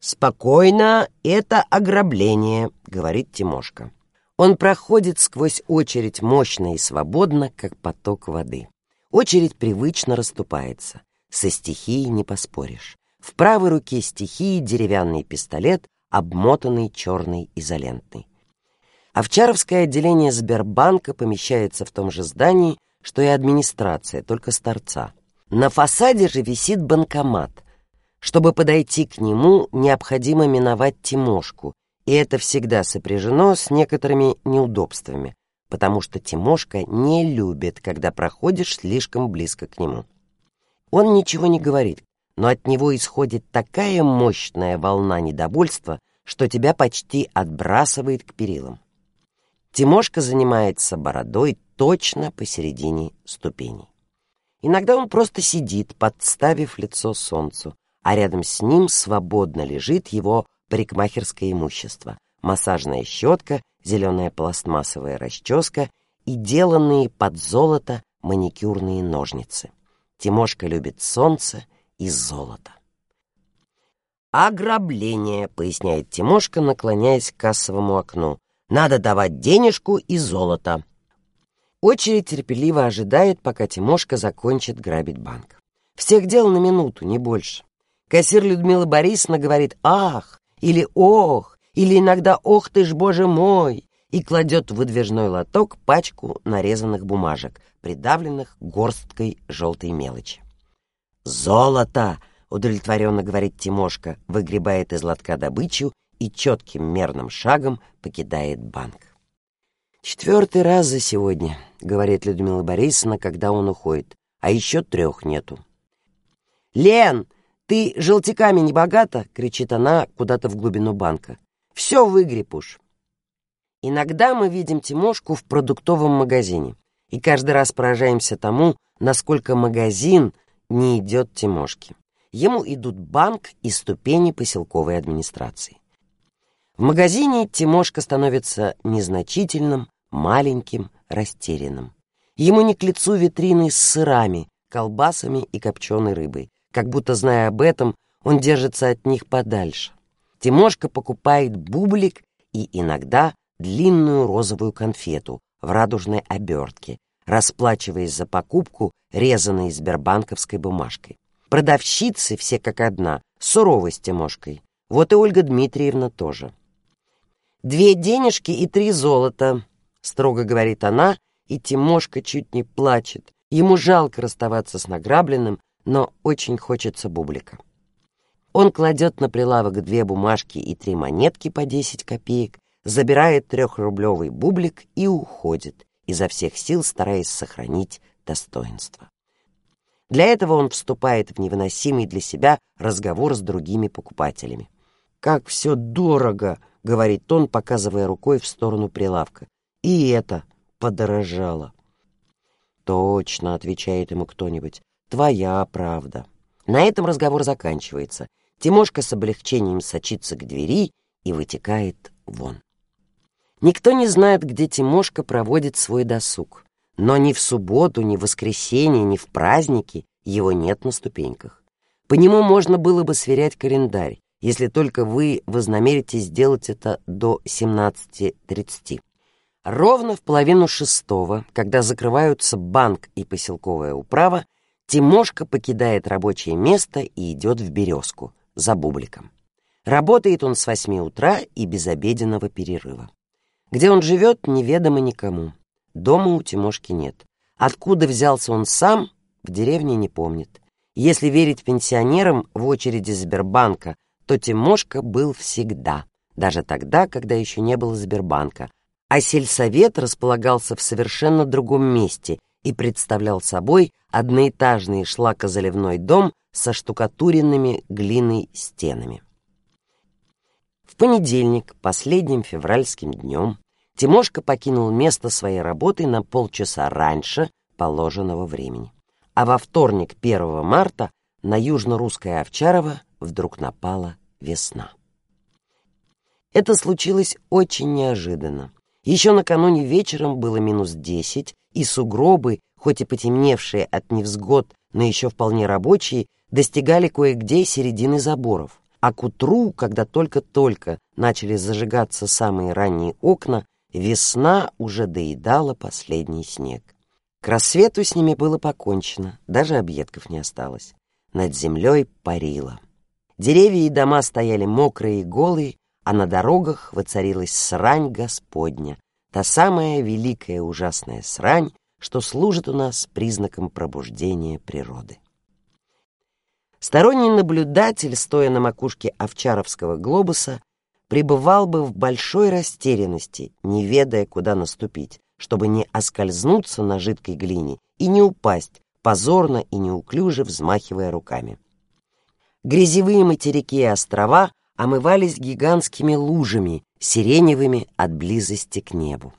«Спокойно, это ограбление», — говорит Тимошка. Он проходит сквозь очередь мощно и свободно, как поток воды. Очередь привычно расступается. Со стихией не поспоришь. В правой руке стихии деревянный пистолет, обмотанный черной изолентой. Овчаровское отделение Сбербанка помещается в том же здании, что и администрация, только с торца. На фасаде же висит банкомат. Чтобы подойти к нему, необходимо миновать Тимошку, и это всегда сопряжено с некоторыми неудобствами, потому что Тимошка не любит, когда проходишь слишком близко к нему. Он ничего не говорит, но от него исходит такая мощная волна недовольства, что тебя почти отбрасывает к перилам. Тимошка занимается бородой точно посередине ступеней. Иногда он просто сидит, подставив лицо солнцу, а рядом с ним свободно лежит его парикмахерское имущество, массажная щетка, зеленая пластмассовая расческа и деланные под золото маникюрные ножницы. Тимошка любит солнце и золото. «Ограбление», — поясняет Тимошка, наклоняясь к кассовому окну. «Надо давать денежку и золото». Очередь терпеливо ожидает, пока Тимошка закончит грабить банк. Всех дел на минуту, не больше. Кассир Людмила Борисовна говорит «Ах!» или «Ох!» или иногда «Ох ты ж, боже мой!» и кладет в выдвижной лоток пачку нарезанных бумажек, придавленных горсткой желтой мелочи. «Золото!» — удовлетворенно говорит Тимошка, выгребает из лотка добычу и четким мерным шагом покидает банк. «Четвертый раз за сегодня», — говорит Людмила Борисовна, когда он уходит, «а еще трех нету». «Лен, ты желтяками не богата?» — кричит она куда-то в глубину банка. «Все выгреб уж». Иногда мы видим Тимошку в продуктовом магазине и каждый раз поражаемся тому, насколько магазин не идет Тимошке. Ему идут банк и ступени поселковой администрации. В магазине Тимошка становится незначительным, маленьким, растерянным. Ему не к лицу витрины с сырами, колбасами и копченой рыбой. Как будто, зная об этом, он держится от них подальше. Тимошка покупает бублик и иногда длинную розовую конфету в радужной обертке, расплачиваясь за покупку резаной сбербанковской бумажкой. Продавщицы все как одна, суровой с Тимошкой. Вот и Ольга Дмитриевна тоже. «Две денежки и три золота», — строго говорит она, и Тимошка чуть не плачет. Ему жалко расставаться с награбленным, но очень хочется бублика. Он кладет на прилавок две бумажки и три монетки по десять копеек, забирает трехрублевый бублик и уходит, изо всех сил стараясь сохранить достоинство. Для этого он вступает в невыносимый для себя разговор с другими покупателями. «Как все дорого!» — говорит он, показывая рукой в сторону прилавка. «И это подорожало!» «Точно!» — отвечает ему кто-нибудь. «Твоя правда!» На этом разговор заканчивается. Тимошка с облегчением сочится к двери и вытекает вон. Никто не знает, где Тимошка проводит свой досуг. Но ни в субботу, ни в воскресенье, ни в праздники его нет на ступеньках. По нему можно было бы сверять календарь, если только вы вознамеритесь сделать это до 17.30. Ровно в половину шестого, когда закрываются банк и поселковая управа, Тимошка покидает рабочее место и идет в «Березку» за бубликом. Работает он с восьми утра и без обеденного перерыва. Где он живет, неведомо никому. Дома у Тимошки нет. Откуда взялся он сам, в деревне не помнит. Если верить пенсионерам в очереди Сбербанка, то Тимошка был всегда, даже тогда, когда еще не было Сбербанка, а сельсовет располагался в совершенно другом месте и представлял собой одноэтажный шлакозаливной дом со штукатуренными глиной стенами. В понедельник, последним февральским днем, Тимошка покинул место своей работы на полчаса раньше положенного времени. А во вторник, 1 марта, на южно-русское Овчарово вдруг напала весна. Это случилось очень неожиданно. Еще накануне вечером было минус десять, и сугробы, хоть и потемневшие от невзгод, но еще вполне рабочие, достигали кое-где середины заборов. А к утру, когда только-только начали зажигаться самые ранние окна, весна уже доедала последний снег. К рассвету с ними было покончено, даже объедков не осталось. Над землей парило. Деревья и дома стояли мокрые и голые, а на дорогах воцарилась срань Господня, та самая великая ужасная срань, что служит у нас признаком пробуждения природы. Сторонний наблюдатель, стоя на макушке овчаровского глобуса, пребывал бы в большой растерянности, не ведая, куда наступить, чтобы не оскользнуться на жидкой глине и не упасть, позорно и неуклюже взмахивая руками. Грязевые материки и острова омывались гигантскими лужами, сиреневыми от близости к небу.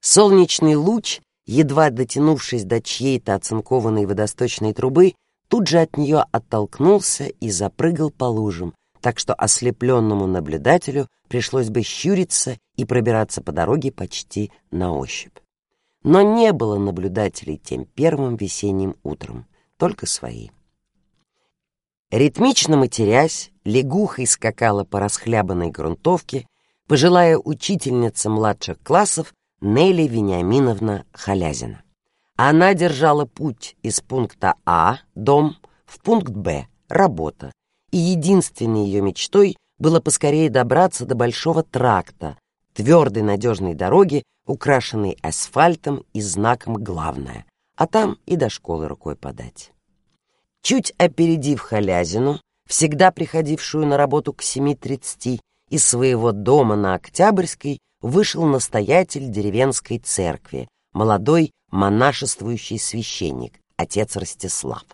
Солнечный луч, едва дотянувшись до чьей-то оцинкованной водосточной трубы, тут же от нее оттолкнулся и запрыгал по лужам, так что ослепленному наблюдателю пришлось бы щуриться и пробираться по дороге почти на ощупь. Но не было наблюдателей тем первым весенним утром, только свои. Ритмично матерясь, лягухой скакала по расхлябанной грунтовке пожилая учительница младших классов Нелли Вениаминовна Халязина. Она держала путь из пункта А, дом, в пункт Б, работа, и единственной ее мечтой было поскорее добраться до большого тракта, твердой надежной дороги, украшенной асфальтом и знаком «Главное», а там и до школы рукой подать. Чуть опередив Халязину, всегда приходившую на работу к 7.30, из своего дома на Октябрьской вышел настоятель деревенской церкви, молодой монашествующий священник, отец Ростислав.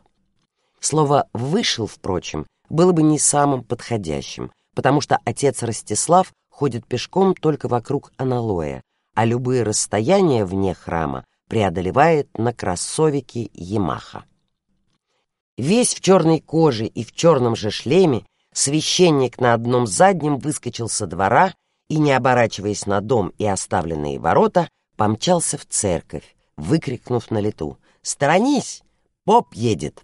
Слово «вышел», впрочем, было бы не самым подходящим, потому что отец Ростислав ходит пешком только вокруг аналоя, а любые расстояния вне храма преодолевает на кроссовике Ямаха. Весь в черной коже и в черном же шлеме священник на одном заднем выскочил со двора и, не оборачиваясь на дом и оставленные ворота, помчался в церковь, выкрикнув на лету «Сторонись! Поп едет!»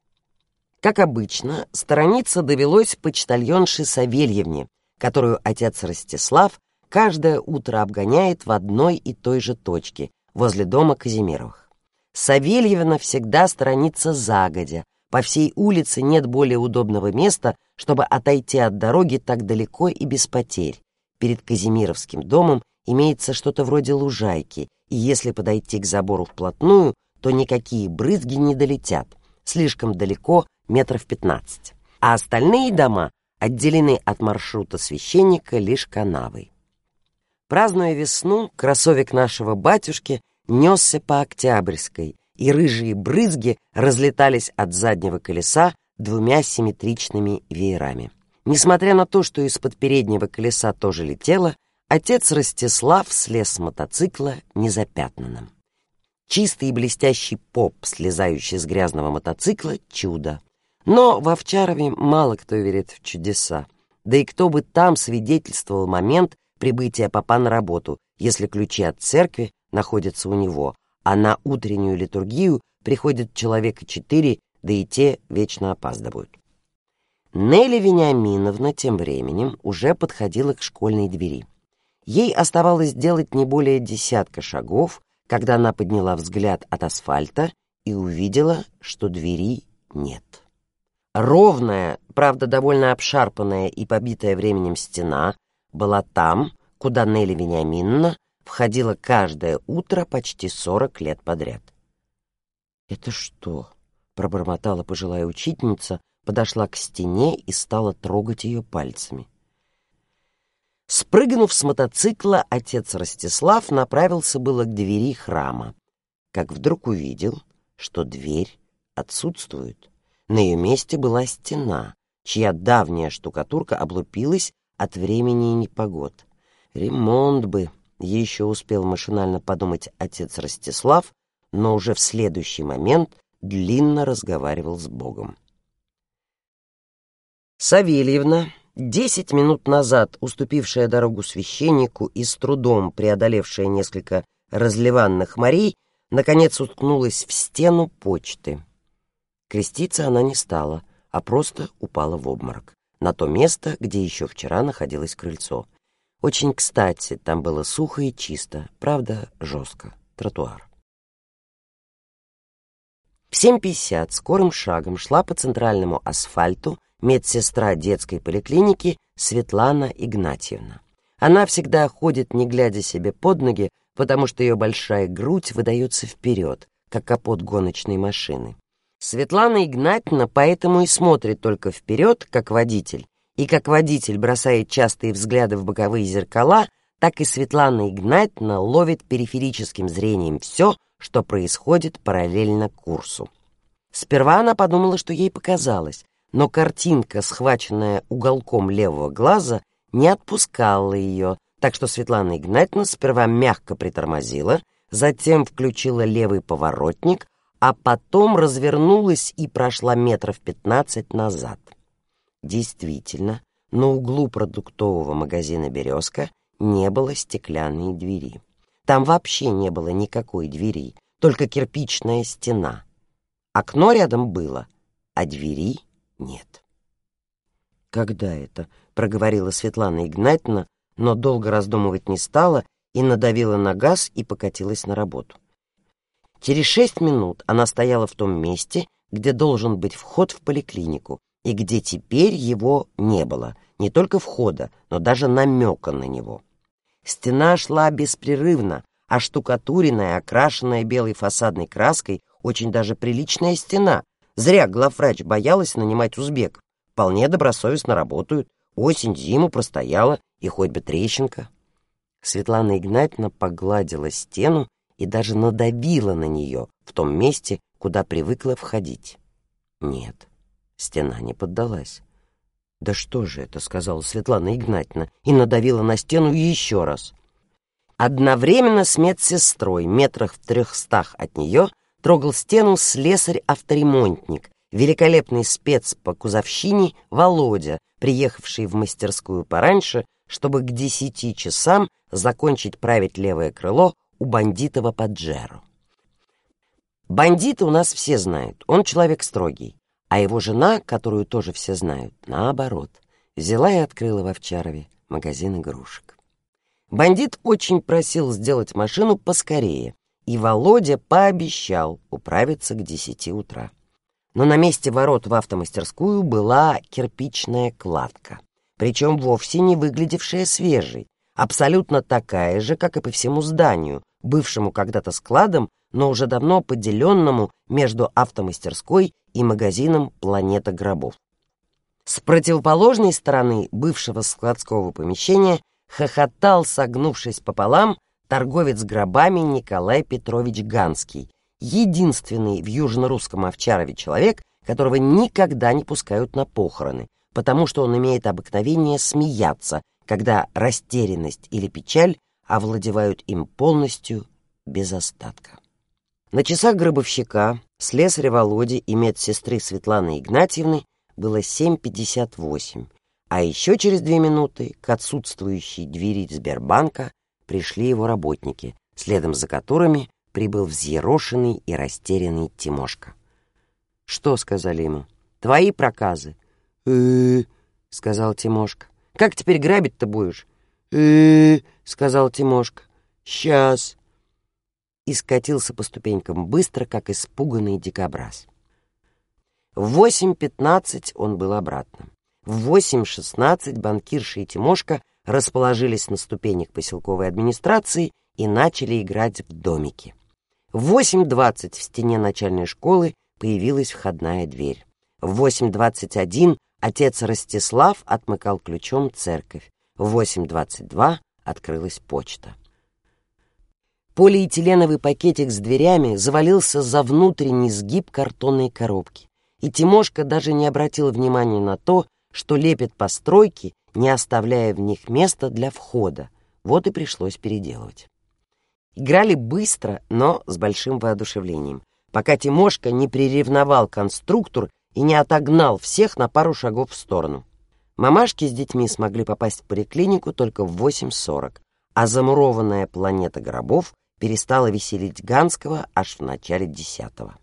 Как обычно, сторониться довелось почтальонше Савельевне, которую отец Ростислав каждое утро обгоняет в одной и той же точке, возле дома Казимировых. Савельевна всегда сторонится загодя, по всей улице нет более удобного места, чтобы отойти от дороги так далеко и без потерь. Перед Казимировским домом имеется что-то вроде лужайки, и если подойти к забору вплотную, то никакие брызги не долетят. Слишком далеко, метров пятнадцать. А остальные дома отделены от маршрута священника лишь канавой. Празднуя весну, кроссовик нашего батюшки несся по Октябрьской, и рыжие брызги разлетались от заднего колеса двумя симметричными веерами. Несмотря на то, что из-под переднего колеса тоже летело, отец Ростислав слез с мотоцикла незапятнанным. Чистый и блестящий поп, слезающий с грязного мотоцикла, чудо. Но в Овчарове мало кто верит в чудеса. Да и кто бы там свидетельствовал момент прибытия попа на работу, если ключи от церкви находятся у него, а на утреннюю литургию приходит человека четыре, да и те вечно опаздывают. Нелли Вениаминовна тем временем уже подходила к школьной двери. Ей оставалось сделать не более десятка шагов, когда она подняла взгляд от асфальта и увидела, что двери нет. Ровная, правда довольно обшарпанная и побитая временем стена была там, куда Нелли Вениаминовна входила каждое утро почти сорок лет подряд. «Это что?» — пробормотала пожилая учительница, подошла к стене и стала трогать ее пальцами. Спрыгнув с мотоцикла, отец Ростислав направился было к двери храма, как вдруг увидел, что дверь отсутствует. На ее месте была стена, чья давняя штукатурка облупилась от времени и непогод. Ремонт бы, еще успел машинально подумать отец Ростислав, но уже в следующий момент длинно разговаривал с Богом. Савельевна, десять минут назад уступившая дорогу священнику и с трудом преодолевшая несколько разливанных морей, наконец уткнулась в стену почты. Креститься она не стала, а просто упала в обморок, на то место, где еще вчера находилось крыльцо. Очень кстати, там было сухо и чисто, правда, жестко, тротуар. В 7.50 скорым шагом шла по центральному асфальту медсестра детской поликлиники Светлана Игнатьевна. Она всегда ходит, не глядя себе под ноги, потому что ее большая грудь выдается вперед, как капот гоночной машины. Светлана Игнатьевна поэтому и смотрит только вперед, как водитель, и как водитель бросает частые взгляды в боковые зеркала, так и Светлана Игнатьевна ловит периферическим зрением все, что происходит параллельно курсу. Сперва она подумала, что ей показалось, но картинка, схваченная уголком левого глаза, не отпускала ее, так что Светлана Игнатьевна сперва мягко притормозила, затем включила левый поворотник, а потом развернулась и прошла метров пятнадцать назад. Действительно, на углу продуктового магазина «Березка» не было стеклянной двери. Там вообще не было никакой двери, только кирпичная стена. Окно рядом было, а двери нет. «Когда это?» — проговорила Светлана Игнатьевна, но долго раздумывать не стала и надавила на газ и покатилась на работу. Через шесть минут она стояла в том месте, где должен быть вход в поликлинику, и где теперь его не было, не только входа, но даже намека на него. Стена шла беспрерывно, а штукатуренная, окрашенная белой фасадной краской, очень даже приличная стена. Зря главврач боялась нанимать узбеков. Вполне добросовестно работают. Осень-зиму простояла, и хоть бы трещинка. Светлана Игнатьевна погладила стену и даже надавила на нее в том месте, куда привыкла входить. Нет, Стена не поддалась. «Да что же это?» — сказала Светлана Игнатьевна и надавила на стену еще раз. Одновременно с медсестрой, метрах в трехстах от нее, трогал стену слесарь-авторемонтник, великолепный спец по кузовщине Володя, приехавший в мастерскую пораньше, чтобы к десяти часам закончить править левое крыло у бандитова Паджеро. Бандита у нас все знают, он человек строгий. А его жена, которую тоже все знают, наоборот, взяла и открыла в Овчарове магазин игрушек. Бандит очень просил сделать машину поскорее, и Володя пообещал управиться к десяти утра. Но на месте ворот в автомастерскую была кирпичная кладка, причем вовсе не выглядевшая свежей, абсолютно такая же, как и по всему зданию, бывшему когда-то складом, но уже давно поделенному между автомастерской и магазином «Планета гробов». С противоположной стороны бывшего складского помещения хохотал, согнувшись пополам, торговец гробами Николай Петрович Ганский, единственный в южно-русском Овчарове человек, которого никогда не пускают на похороны, потому что он имеет обыкновение смеяться, когда растерянность или печаль овладевают им полностью без остатка. На часах гробовщика, слесаря Володи и медсестры Светланы Игнатьевны было 7.58, а еще через две минуты к отсутствующей двери Сбербанка пришли его работники, следом за которыми прибыл взъерошенный и растерянный Тимошка. «Что?» — сказали ему. «Твои проказы». «Э-э-э», сказал Тимошка. «Как теперь грабить-то будешь?» «Э-э-э», сказал Тимошка. «Сейчас» и скатился по ступенькам быстро, как испуганный дикобраз. В 8.15 он был обратно. В 8.16 банкирша и Тимошка расположились на ступенях поселковой администрации и начали играть в домики. В 8.20 в стене начальной школы появилась входная дверь. В 8.21 отец Ростислав отмыкал ключом церковь. В 8.22 открылась почта. Полиэтиленовый пакетик с дверями завалился за внутренний сгиб картонной коробки, и Тимошка даже не обратил внимания на то, что лепит постройки, не оставляя в них места для входа. Вот и пришлось переделывать. Играли быстро, но с большим воодушевлением, пока Тимошка не приревновал конструктор и не отогнал всех на пару шагов в сторону. Мамашки с детьми смогли попасть в поликлинику только в 8.40, а замурованная планета гробов перестала веселить Ганского аж в начале десятого.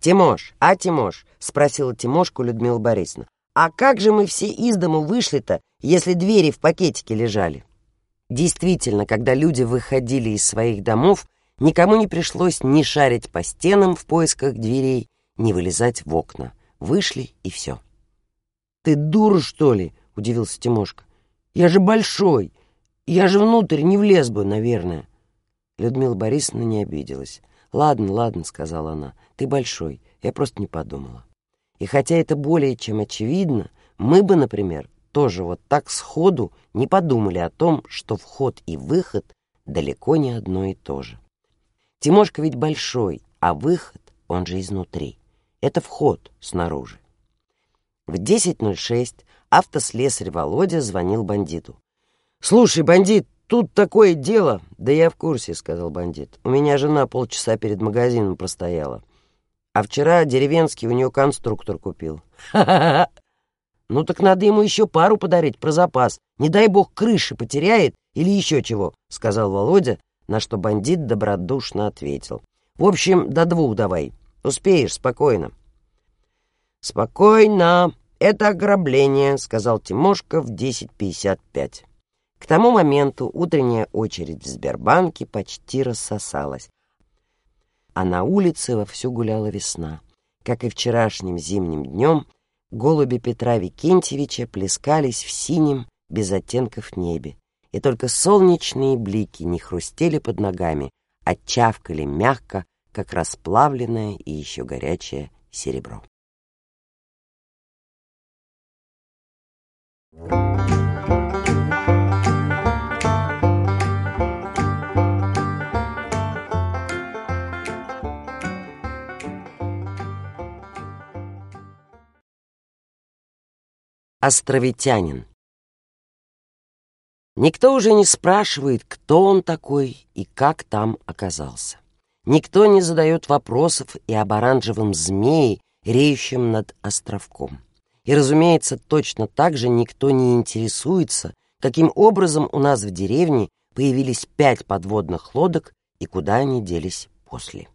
«Тимош, а, Тимош?» — спросила Тимошку Людмила Борисовна. «А как же мы все из дому вышли-то, если двери в пакетике лежали?» Действительно, когда люди выходили из своих домов, никому не пришлось ни шарить по стенам в поисках дверей, ни вылезать в окна. Вышли и все. «Ты дура, что ли?» — удивился Тимошка. «Я же большой! Я же внутрь не влез бы, наверное!» Людмила Борисовна не обиделась. «Ладно, ладно», — сказала она, — «ты большой, я просто не подумала». И хотя это более чем очевидно, мы бы, например, тоже вот так сходу не подумали о том, что вход и выход далеко не одно и то же. Тимошка ведь большой, а выход, он же изнутри. Это вход снаружи. В 10.06 автослесарь Володя звонил бандиту. «Слушай, бандит, тут такое дело!» «Да я в курсе», — сказал бандит. «У меня жена полчаса перед магазином простояла. А вчера деревенский у нее конструктор купил». «Ха-ха-ха!» «Ну так надо ему еще пару подарить про запас. Не дай бог крыши потеряет или еще чего», — сказал Володя, на что бандит добродушно ответил. «В общем, до двух давай. Успеешь, спокойно». «Спокойно, это ограбление», — сказал Тимошка в 10.55. К тому моменту утренняя очередь в Сбербанке почти рассосалась, а на улице вовсю гуляла весна. Как и вчерашним зимним днем, голуби Петра Викентьевича плескались в синем, без оттенков небе, и только солнечные блики не хрустели под ногами, а чавкали мягко, как расплавленное и еще горячее серебро. Островитянин Никто уже не спрашивает, кто он такой и как там оказался. Никто не задает вопросов и об оранжевом змее, реющем над островком. И, разумеется, точно так же никто не интересуется, каким образом у нас в деревне появились пять подводных лодок и куда они делись после.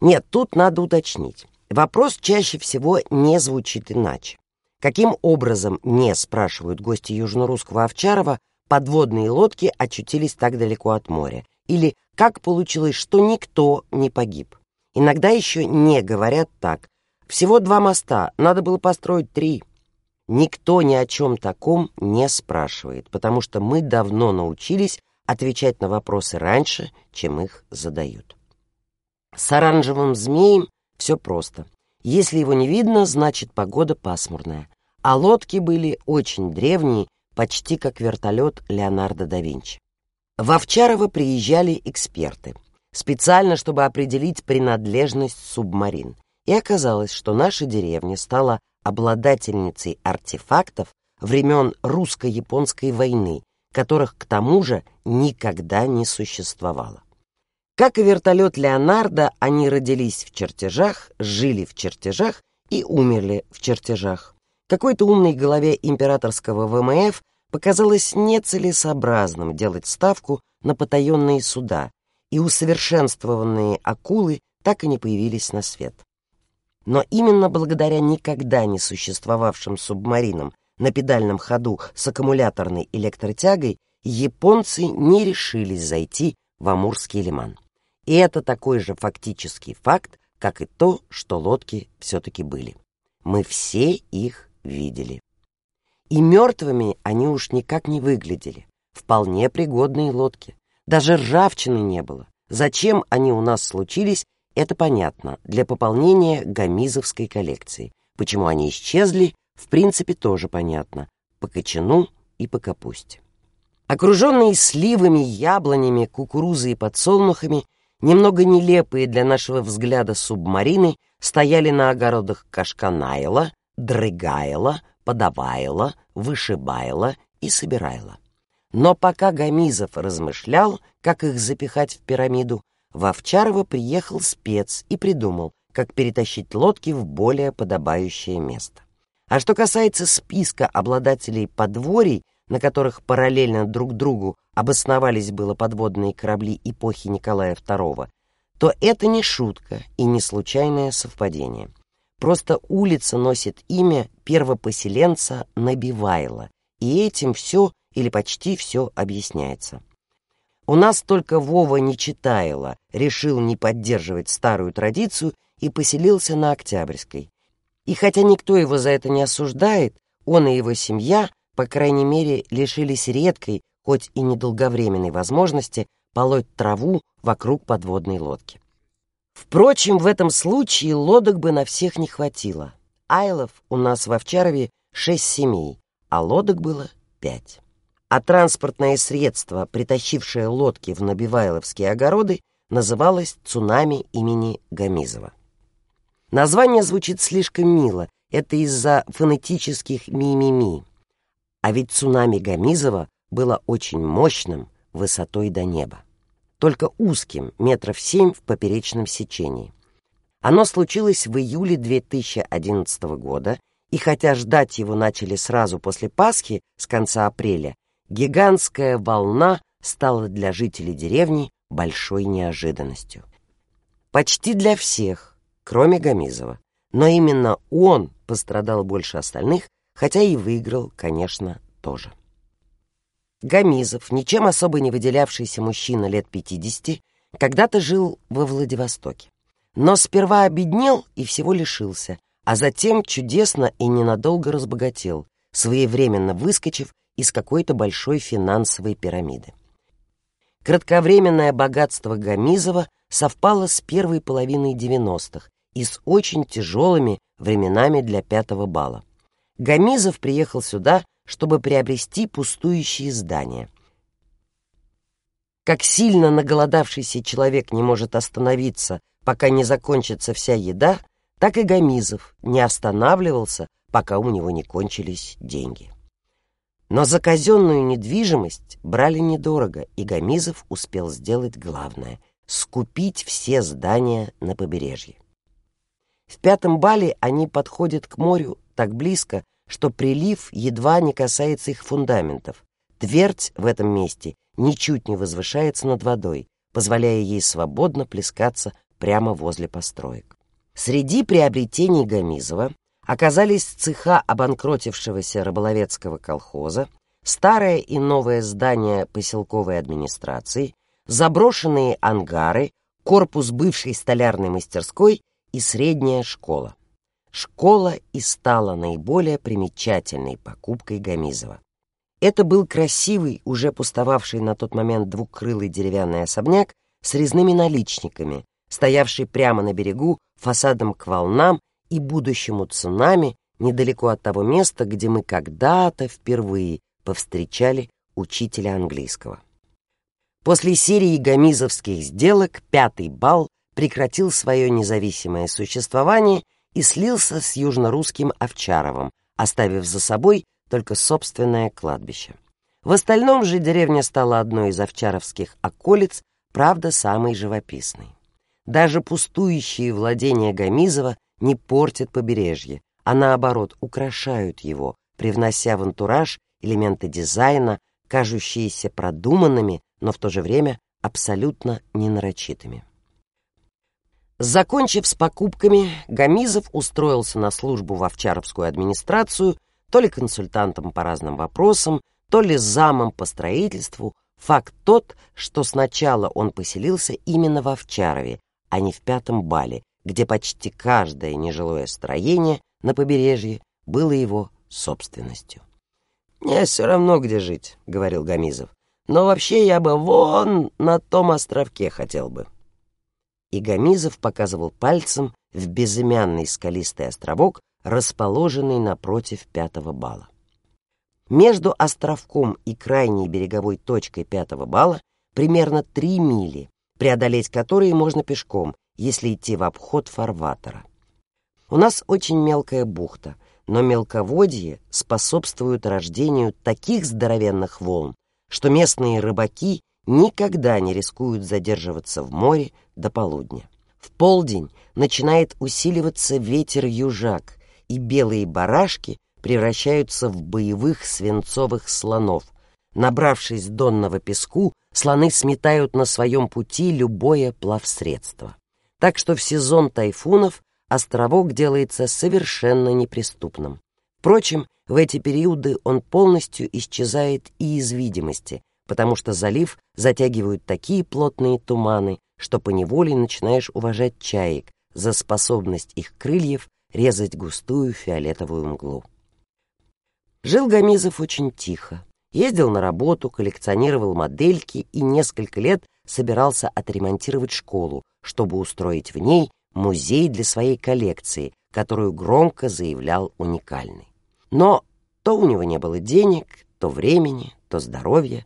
Нет, тут надо уточнить. Вопрос чаще всего не звучит иначе. Каким образом, не спрашивают гости южнорусского Овчарова, подводные лодки очутились так далеко от моря? Или как получилось, что никто не погиб? Иногда еще не говорят так, всего два моста, надо было построить три. Никто ни о чем таком не спрашивает, потому что мы давно научились отвечать на вопросы раньше, чем их задают. С оранжевым змеем все просто. Если его не видно, значит погода пасмурная. А лодки были очень древние, почти как вертолет Леонардо да Винчи. В Овчарово приезжали эксперты, специально, чтобы определить принадлежность субмарин и оказалось, что наша деревня стала обладательницей артефактов времен русско-японской войны, которых к тому же никогда не существовало. Как и вертолет Леонардо, они родились в чертежах, жили в чертежах и умерли в чертежах. Какой-то умной голове императорского ВМФ показалось нецелесообразным делать ставку на потаенные суда, и усовершенствованные акулы так и не появились на свет. Но именно благодаря никогда не существовавшим субмаринам на педальном ходу с аккумуляторной электротягой японцы не решились зайти в Амурский лиман. И это такой же фактический факт, как и то, что лодки все-таки были. Мы все их видели. И мертвыми они уж никак не выглядели. Вполне пригодные лодки. Даже ржавчины не было. Зачем они у нас случились, Это понятно, для пополнения гамизовской коллекции. Почему они исчезли, в принципе, тоже понятно. По кочану и по капусте. Окруженные сливами, яблонями, кукурузой и подсолнухами, немного нелепые для нашего взгляда субмарины стояли на огородах Кашканайла, Дрыгайла, Подавайла, Вышибайла и Собирайла. Но пока Гамизов размышлял, как их запихать в пирамиду, в Овчарово приехал спец и придумал, как перетащить лодки в более подобающее место. А что касается списка обладателей подворий, на которых параллельно друг другу обосновались было подводные корабли эпохи Николая II, то это не шутка и не случайное совпадение. Просто улица носит имя первопоселенца Набивайла, и этим все или почти все объясняется. У нас только Вова не читаяло, решил не поддерживать старую традицию и поселился на Октябрьской. И хотя никто его за это не осуждает, он и его семья, по крайней мере, лишились редкой, хоть и недолговременной возможности полоть траву вокруг подводной лодки. Впрочем, в этом случае лодок бы на всех не хватило. Айлов у нас в Овчарове шесть семей, а лодок было пять а транспортное средство, притащившее лодки в Набивайловские огороды, называлось «Цунами» имени Гамизова. Название звучит слишком мило, это из-за фонетических ми-ми-ми. А ведь цунами Гамизова было очень мощным, высотой до неба. Только узким, метров семь в поперечном сечении. Оно случилось в июле 2011 года, и хотя ждать его начали сразу после Пасхи, с конца апреля, гигантская волна стала для жителей деревни большой неожиданностью. Почти для всех, кроме Гамизова. Но именно он пострадал больше остальных, хотя и выиграл, конечно, тоже. Гамизов, ничем особо не выделявшийся мужчина лет 50, когда-то жил во Владивостоке. Но сперва обеднел и всего лишился, а затем чудесно и ненадолго разбогател, своевременно выскочив из какой-то большой финансовой пирамиды. Кратковременное богатство Гамизова совпало с первой половиной 90-х и с очень тяжелыми временами для пятого балла. Гамизов приехал сюда, чтобы приобрести пустующие здания. Как сильно наголодавшийся человек не может остановиться, пока не закончится вся еда, так и Гамизов не останавливался, пока у него не кончились деньги. Но за казенную недвижимость брали недорого, и Гамизов успел сделать главное — скупить все здания на побережье. В пятом бале они подходят к морю так близко, что прилив едва не касается их фундаментов. Твердь в этом месте ничуть не возвышается над водой, позволяя ей свободно плескаться прямо возле построек. Среди приобретений Гамизова оказались цеха обанкротившегося рыболовецкого колхоза, старое и новое здание поселковой администрации, заброшенные ангары, корпус бывшей столярной мастерской и средняя школа. Школа и стала наиболее примечательной покупкой Гамизова. Это был красивый, уже пустовавший на тот момент двухкрылый деревянный особняк с резными наличниками, стоявший прямо на берегу фасадом к волнам и будущему цунами недалеко от того места, где мы когда-то впервые повстречали учителя английского. После серии гамизовских сделок пятый бал прекратил свое независимое существование и слился с южнорусским Овчаровым, оставив за собой только собственное кладбище. В остальном же деревня стала одной из овчаровских околиц, правда, самой живописной. Даже пустующие владения Гамизова не портят побережье, а наоборот украшают его, привнося в антураж элементы дизайна, кажущиеся продуманными, но в то же время абсолютно ненарочитыми. Закончив с покупками, Гамизов устроился на службу в Овчаровскую администрацию, то ли консультантом по разным вопросам, то ли замом по строительству. Факт тот, что сначала он поселился именно в Овчарове, а не в Пятом Бале, где почти каждое нежилое строение на побережье было его собственностью. «Мне все равно, где жить», — говорил Гамизов. «Но вообще я бы вон на том островке хотел бы». И Гамизов показывал пальцем в безымянный скалистый островок, расположенный напротив пятого бала. Между островком и крайней береговой точкой пятого бала примерно три мили, преодолеть которые можно пешком, если идти в обход фарватера. У нас очень мелкая бухта, но мелководье способствует рождению таких здоровенных волн, что местные рыбаки никогда не рискуют задерживаться в море до полудня. В полдень начинает усиливаться ветер-южак, и белые барашки превращаются в боевых свинцовых слонов. Набравшись донного песку, слоны сметают на своем пути любое плавсредство. Так что в сезон тайфунов островок делается совершенно неприступным. Впрочем, в эти периоды он полностью исчезает и из видимости, потому что залив затягивают такие плотные туманы, что поневоле начинаешь уважать чаек за способность их крыльев резать густую фиолетовую мглу. Жил Гамизов очень тихо. Ездил на работу, коллекционировал модельки и несколько лет собирался отремонтировать школу, чтобы устроить в ней музей для своей коллекции, которую громко заявлял уникальный. Но то у него не было денег, то времени, то здоровья.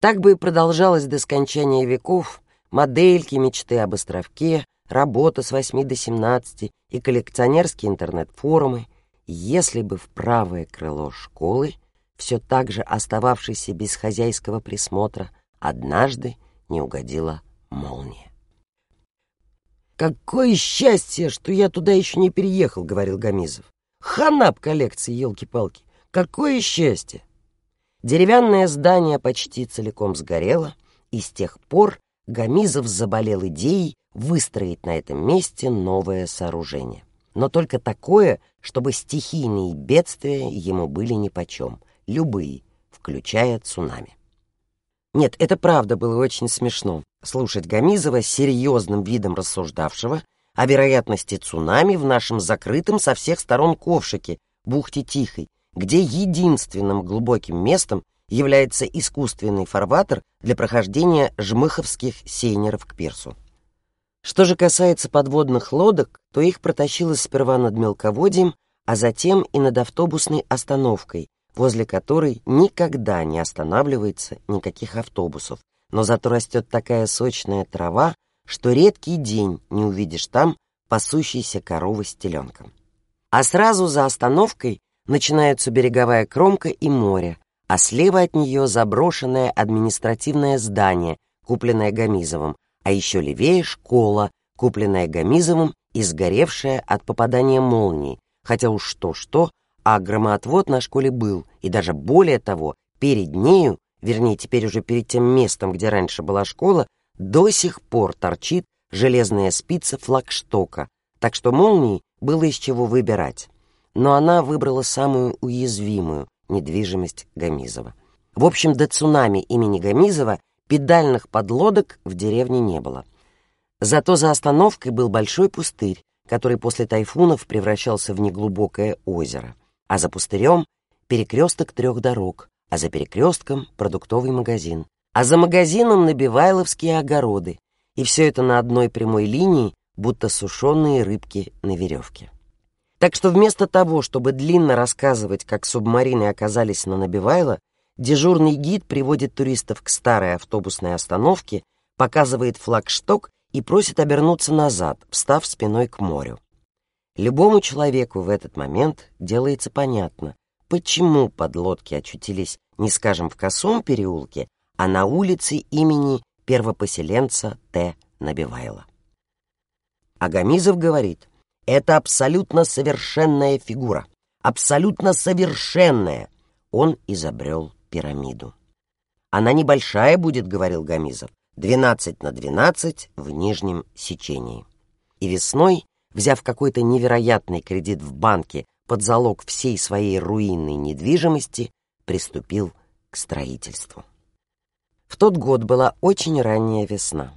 Так бы и продолжалось до скончания веков, модельки, мечты об островке, работа с 8 до 17 и коллекционерские интернет-форумы, если бы в правое крыло школы, все так же остававшейся без хозяйского присмотра, однажды не угодила молния. «Какое счастье, что я туда еще не переехал», — говорил Гамизов. «Хана коллекции, елки-палки! Какое счастье!» Деревянное здание почти целиком сгорело, и с тех пор Гамизов заболел идеей выстроить на этом месте новое сооружение. Но только такое, чтобы стихийные бедствия ему были нипочем, любые, включая цунами. Нет, это правда было очень смешно, слушать Гамизова серьезным видом рассуждавшего о вероятности цунами в нашем закрытом со всех сторон ковшике, бухте Тихой, где единственным глубоким местом является искусственный фарватер для прохождения жмыховских сейнеров к пирсу. Что же касается подводных лодок, то их протащило сперва над мелководьем, а затем и над автобусной остановкой, возле которой никогда не останавливается никаких автобусов, но зато растет такая сочная трава, что редкий день не увидишь там пасущейся коровы с теленком. А сразу за остановкой начинаются береговая кромка и море, а слева от нее заброшенное административное здание, купленное Гамизовым, а еще левее школа, купленная Гамизовым и сгоревшая от попадания молнии, хотя уж что-что, а громоотвод на школе был, и даже более того, перед нею, вернее, теперь уже перед тем местом, где раньше была школа, до сих пор торчит железная спица флагштока, так что молнии было из чего выбирать но она выбрала самую уязвимую недвижимость Гамизова. В общем, до цунами имени Гамизова педальных подлодок в деревне не было. Зато за остановкой был большой пустырь, который после тайфунов превращался в неглубокое озеро, а за пустырем перекресток трех дорог, а за перекрестком продуктовый магазин, а за магазином набивайловские огороды, и все это на одной прямой линии, будто сушеные рыбки на веревке. Так что вместо того, чтобы длинно рассказывать, как субмарины оказались на Набивайло, дежурный гид приводит туристов к старой автобусной остановке, показывает флагшток и просит обернуться назад, встав спиной к морю. Любому человеку в этот момент делается понятно, почему подлодки очутились не скажем в косом переулке, а на улице имени первопоселенца Т. Набивайла. Агамизов говорит, это абсолютно совершенная фигура. Абсолютно совершенная. Он изобрел пирамиду. Она небольшая будет, говорил Гамизов, 12 на 12 в нижнем сечении. И весной, взяв какой-то невероятный кредит в банке под залог всей своей руинной недвижимости, приступил к строительству. В тот год была очень ранняя весна.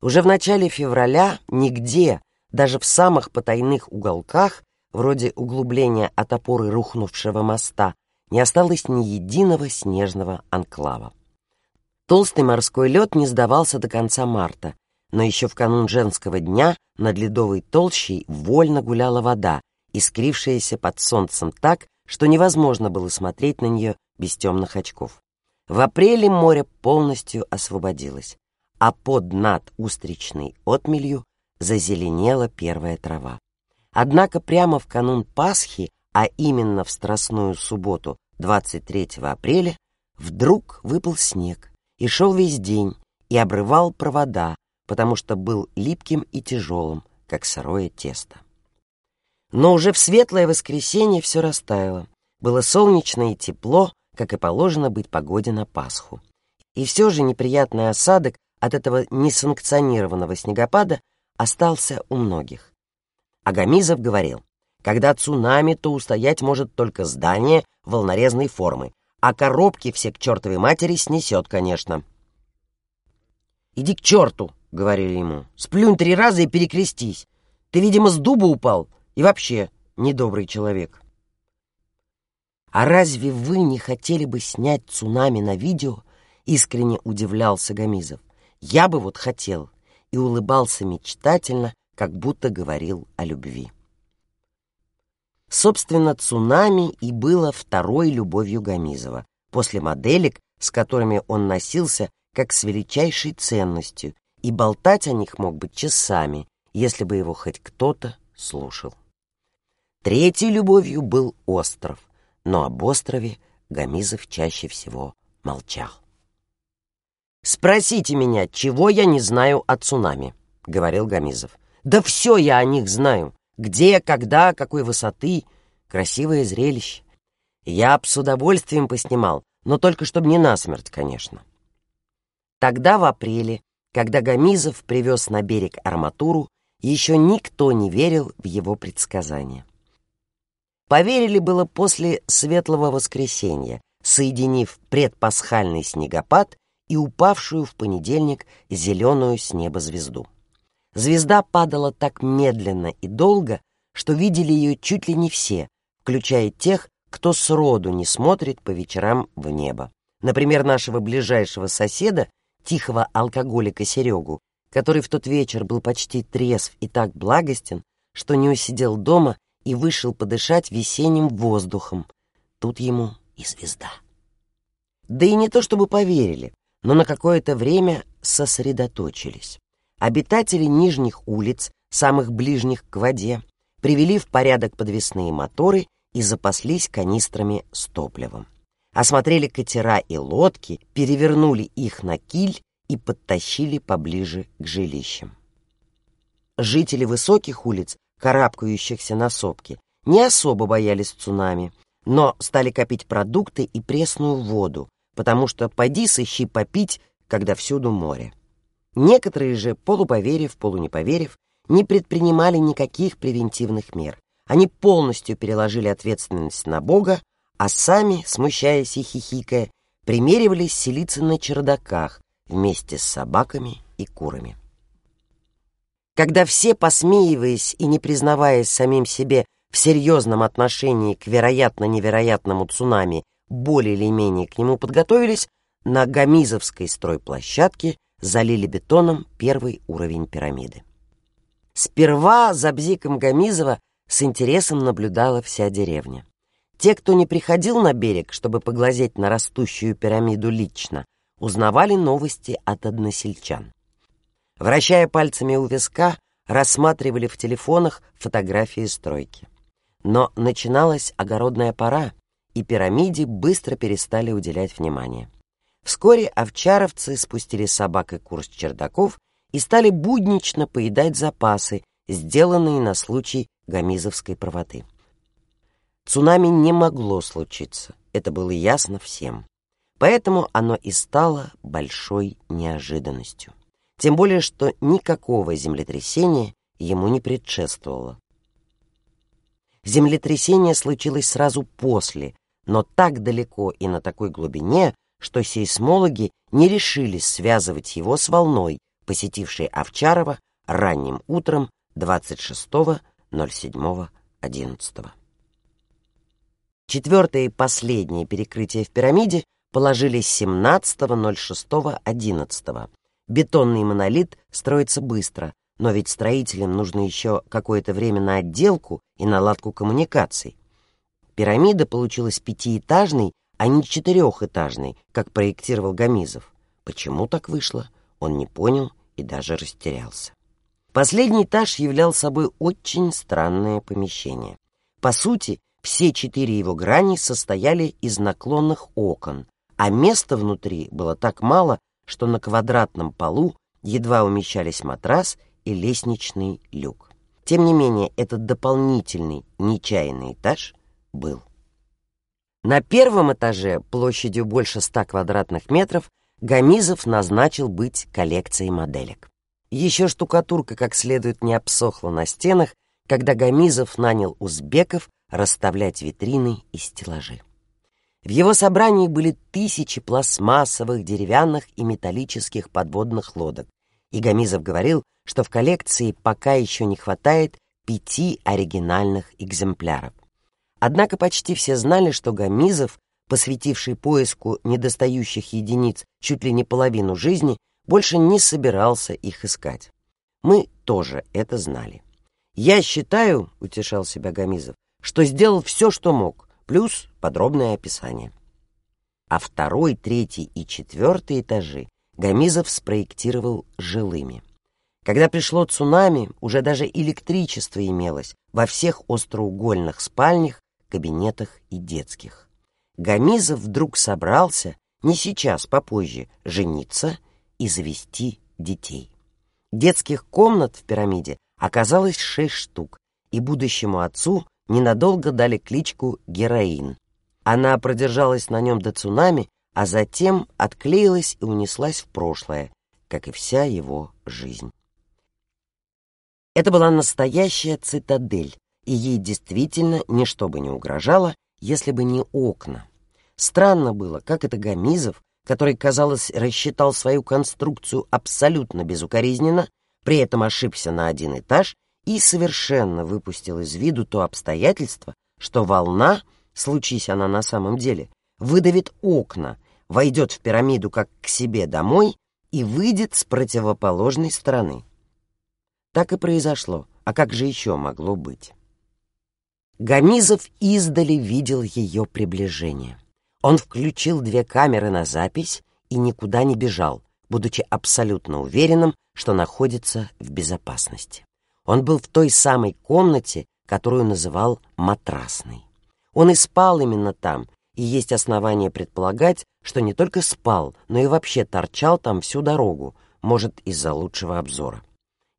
Уже в начале февраля нигде, даже в самых потайных уголках, вроде углубления от опоры рухнувшего моста, не осталось ни единого снежного анклава. Толстый морской лед не сдавался до конца марта, но еще в канун женского дня над ледовой толщей вольно гуляла вода, искрившаяся под солнцем так, что невозможно было смотреть на нее без темных очков. В апреле море полностью освободилось, а под над устричной отмелью зазеленела первая трава. Однако прямо в канун Пасхи, а именно в Страстную субботу, 23 апреля, вдруг выпал снег и шел весь день, и обрывал провода, потому что был липким и тяжелым, как сырое тесто. Но уже в светлое воскресенье все растаяло. Было солнечно и тепло, как и положено быть погоде на Пасху. И все же неприятный осадок от этого несанкционированного снегопада остался у многих. Агамизов говорил, когда цунами, то устоять может только здание волнорезной формы, а коробки все к чертовой матери снесет, конечно. «Иди к черту!» — говорили ему. «Сплюнь три раза и перекрестись. Ты, видимо, с дуба упал и вообще недобрый человек». «А разве вы не хотели бы снять цунами на видео?» — искренне удивлялся Гамизов. «Я бы вот хотел» и улыбался мечтательно, как будто говорил о любви. Собственно, цунами и было второй любовью Гамизова, после моделек, с которыми он носился как с величайшей ценностью, и болтать о них мог быть часами, если бы его хоть кто-то слушал. Третьей любовью был остров, но об острове Гамизов чаще всего молчал. «Спросите меня, чего я не знаю о цунами», — говорил Гамизов. «Да все я о них знаю. Где, когда, какой высоты. Красивое зрелище. Я б с удовольствием поснимал, но только чтобы не насмерть, конечно». Тогда, в апреле, когда Гамизов привез на берег арматуру, еще никто не верил в его предсказания. Поверили было после Светлого Воскресенья, соединив предпасхальный снегопад и упавшую в понедельник зеленую с неба звезду. Звезда падала так медленно и долго, что видели ее чуть ли не все, включая тех, кто сроду не смотрит по вечерам в небо. Например, нашего ближайшего соседа, тихого алкоголика Серегу, который в тот вечер был почти трезв и так благостен, что не усидел дома и вышел подышать весенним воздухом. Тут ему и звезда. Да и не то чтобы поверили, но на какое-то время сосредоточились. Обитатели нижних улиц, самых ближних к воде, привели в порядок подвесные моторы и запаслись канистрами с топливом. Осмотрели катера и лодки, перевернули их на киль и подтащили поближе к жилищам. Жители высоких улиц карабкающихся на сопки, не особо боялись цунами, но стали копить продукты и пресную воду, потому что поди сыщи попить, когда всюду море. Некоторые же, полуповерив, полунеповерив, не предпринимали никаких превентивных мер. Они полностью переложили ответственность на Бога, а сами, смущаясь и хихикая, примеривались селиться на чердаках вместе с собаками и курами когда все, посмеиваясь и не признаваясь самим себе в серьезном отношении к вероятно-невероятному цунами, более или менее к нему подготовились, на Гамизовской стройплощадке залили бетоном первый уровень пирамиды. Сперва за бзиком Гамизова с интересом наблюдала вся деревня. Те, кто не приходил на берег, чтобы поглазеть на растущую пирамиду лично, узнавали новости от односельчан. Вращая пальцами у виска, рассматривали в телефонах фотографии стройки. Но начиналась огородная пора, и пирамиде быстро перестали уделять внимание. Вскоре овчаровцы спустили собак и кур с чердаков и стали буднично поедать запасы, сделанные на случай гамизовской правоты. Цунами не могло случиться, это было ясно всем. Поэтому оно и стало большой неожиданностью тем более что никакого землетрясения ему не предшествовало. Землетрясение случилось сразу после, но так далеко и на такой глубине, что сейсмологи не решились связывать его с волной, посетившей Овчарова ранним утром 26.07.11. Четвертое и последнее перекрытие в пирамиде положили 17.06.11, Бетонный монолит строится быстро, но ведь строителям нужно еще какое-то время на отделку и наладку коммуникаций. Пирамида получилась пятиэтажной, а не четырехэтажной, как проектировал Гамизов. Почему так вышло, он не понял и даже растерялся. Последний этаж являл собой очень странное помещение. По сути, все четыре его грани состояли из наклонных окон, а места внутри было так мало, что на квадратном полу едва умещались матрас и лестничный люк. Тем не менее, этот дополнительный нечаянный этаж был. На первом этаже, площадью больше ста квадратных метров, Гамизов назначил быть коллекцией моделек. Еще штукатурка как следует не обсохла на стенах, когда Гамизов нанял узбеков расставлять витрины и стеллажи. В его собрании были тысячи пластмассовых, деревянных и металлических подводных лодок, и Гамизов говорил, что в коллекции пока еще не хватает пяти оригинальных экземпляров. Однако почти все знали, что Гамизов, посвятивший поиску недостающих единиц чуть ли не половину жизни, больше не собирался их искать. Мы тоже это знали. «Я считаю», — утешал себя Гамизов, «что сделал все, что мог, плюс подробное описание». А второй, третий и четвертый этажи Гамизов спроектировал жилыми. Когда пришло цунами, уже даже электричество имелось во всех остроугольных спальнях, кабинетах и детских. Гамизов вдруг собрался, не сейчас, попозже, жениться и завести детей. Детских комнат в пирамиде оказалось шесть штук, и будущему отцу ненадолго дали кличку Героин. Она продержалась на нем до цунами, а затем отклеилась и унеслась в прошлое, как и вся его жизнь. Это была настоящая цитадель, и ей действительно ничто бы не угрожало, если бы не окна. Странно было, как это Гамизов, который, казалось, рассчитал свою конструкцию абсолютно безукоризненно, при этом ошибся на один этаж и совершенно выпустил из виду то обстоятельство, что волна, случись она на самом деле, выдавит окна, войдет в пирамиду как к себе домой и выйдет с противоположной стороны. Так и произошло, а как же еще могло быть? Гамизов издали видел ее приближение. Он включил две камеры на запись и никуда не бежал, будучи абсолютно уверенным, что находится в безопасности. Он был в той самой комнате, которую называл матрасной. Он и спал именно там, и есть основания предполагать, что не только спал, но и вообще торчал там всю дорогу, может, из-за лучшего обзора.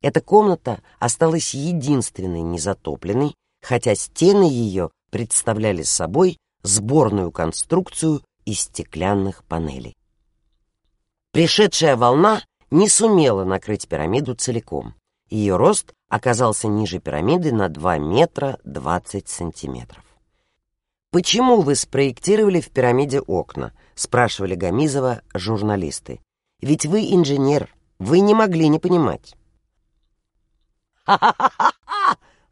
Эта комната осталась единственной незатопленной, хотя стены ее представляли собой сборную конструкцию из стеклянных панелей. Пришедшая волна не сумела накрыть пирамиду целиком. Ее рост оказался ниже пирамиды на 2 метра 20 сантиметров. «Почему вы спроектировали в пирамиде окна?» — спрашивали Гамизова журналисты. «Ведь вы инженер, вы не могли не понимать». «Ха-ха-ха-ха!» —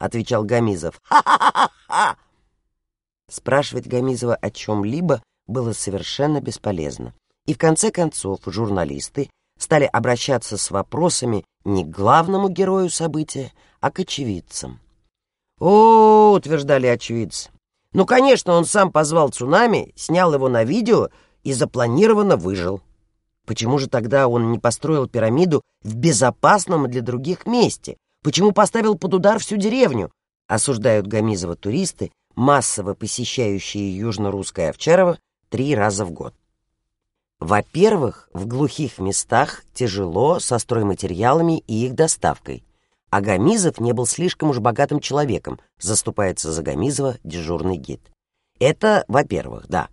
отвечал Гамизов. «Ха-ха-ха-ха!» Спрашивать Гамизова о чем-либо было совершенно бесполезно. И в конце концов журналисты стали обращаться с вопросами не к главному герою события, а к очевидцам. «О, — утверждали очевидцы, — ну, конечно, он сам позвал цунами, снял его на видео и запланированно выжил. Почему же тогда он не построил пирамиду в безопасном для других месте? Почему поставил под удар всю деревню?» Осуждают Гамизова туристы, массово посещающие южно-русское Овчарово три раза в год. Во-первых, в глухих местах тяжело со стройматериалами и их доставкой, а Гамизов не был слишком уж богатым человеком, заступается за Гамизова дежурный гид. Это, во-первых, да.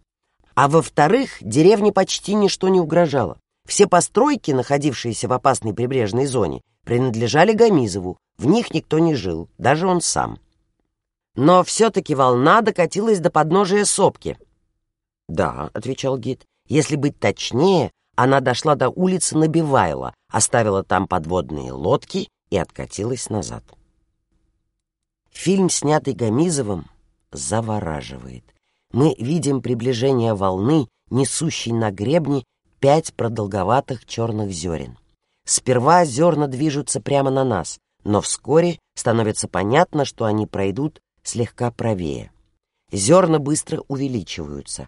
А во-вторых, деревне почти ничто не угрожало. Все постройки, находившиеся в опасной прибрежной зоне, принадлежали Гамизову, в них никто не жил, даже он сам. Но все-таки волна докатилась до подножия сопки. «Да», — отвечал гид, — «если быть точнее, она дошла до улицы Набивайла, оставила там подводные лодки и откатилась назад». Фильм, снятый Гамизовым, завораживает. Мы видим приближение волны, несущей на гребне пять продолговатых черных зерен. Сперва зерна движутся прямо на нас, но вскоре становится понятно, что они пройдут слегка правее. Зерна быстро увеличиваются.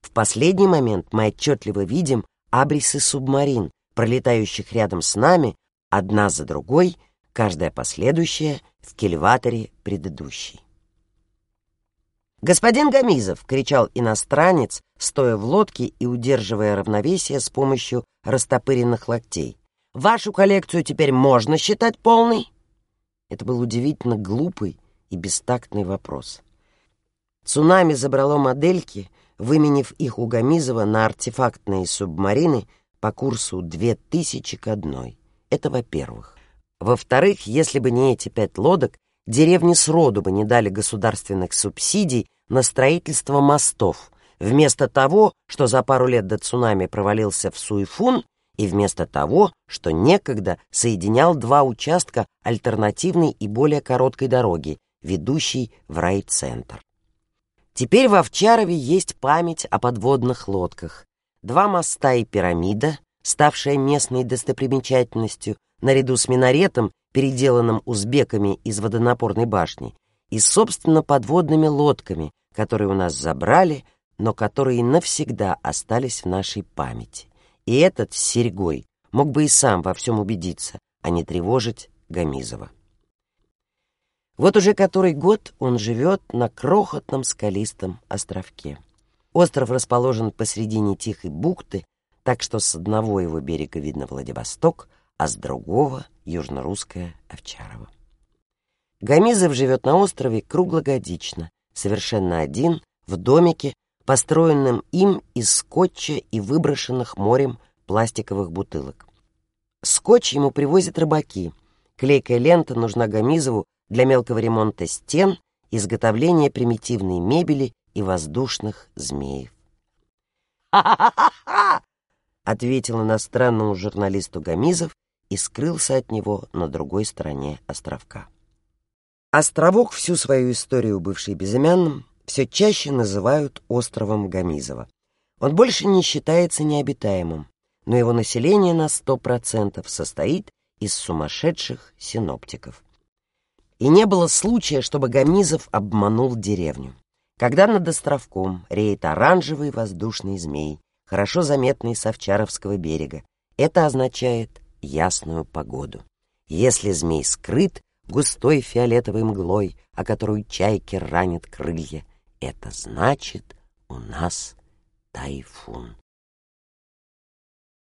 В последний момент мы отчетливо видим абрисы субмарин, пролетающих рядом с нами, одна за другой, каждая последующая в кильваторе предыдущей. «Господин Гамизов!» — кричал иностранец, стоя в лодке и удерживая равновесие с помощью растопыренных локтей. «Вашу коллекцию теперь можно считать полной?» Это был удивительно глупый и бестактный вопрос. Цунами забрало модельки, выменив их у Гамизова на артефактные субмарины по курсу 2000 к одной. Это во-первых. Во-вторых, если бы не эти пять лодок, деревни сроду бы не дали государственных субсидий на строительство мостов, вместо того, что за пару лет до цунами провалился в Суйфун, и вместо того, что некогда соединял два участка альтернативной и более короткой дороги, ведущей в райцентр. Теперь в Овчарове есть память о подводных лодках. Два моста и пирамида, ставшая местной достопримечательностью, наряду с минаретом, переделанным узбеками из водонапорной башни, и, собственно, подводными лодками, которые у нас забрали, но которые навсегда остались в нашей памяти. И этот с серьгой мог бы и сам во всем убедиться, а не тревожить Гамизова. Вот уже который год он живет на крохотном скалистом островке. Остров расположен посредине тихой бухты, так что с одного его берега видно Владивосток, а с другого — южно-русская Овчарова. Гамизов живет на острове круглогодично, совершенно один, в домике, построенном им из скотча и выброшенных морем пластиковых бутылок. Скотч ему привозят рыбаки. Клейкая лента нужна Гамизову для мелкого ремонта стен, изготовления примитивной мебели и воздушных змеев. «Ха-ха-ха-ха!» — ответил иностранному журналисту Гамизов и скрылся от него на другой стороне островка. Островок всю свою историю, бывший безымянным, все чаще называют островом Гамизова. Он больше не считается необитаемым, но его население на 100% состоит из сумасшедших синоптиков. И не было случая, чтобы Гамизов обманул деревню. Когда над островком реет оранжевый воздушный змей, хорошо заметный с Овчаровского берега, это означает ясную погоду. Если змей скрыт, густой фиолетовой мглой, о которую чайки ранят крылья. Это значит, у нас тайфун.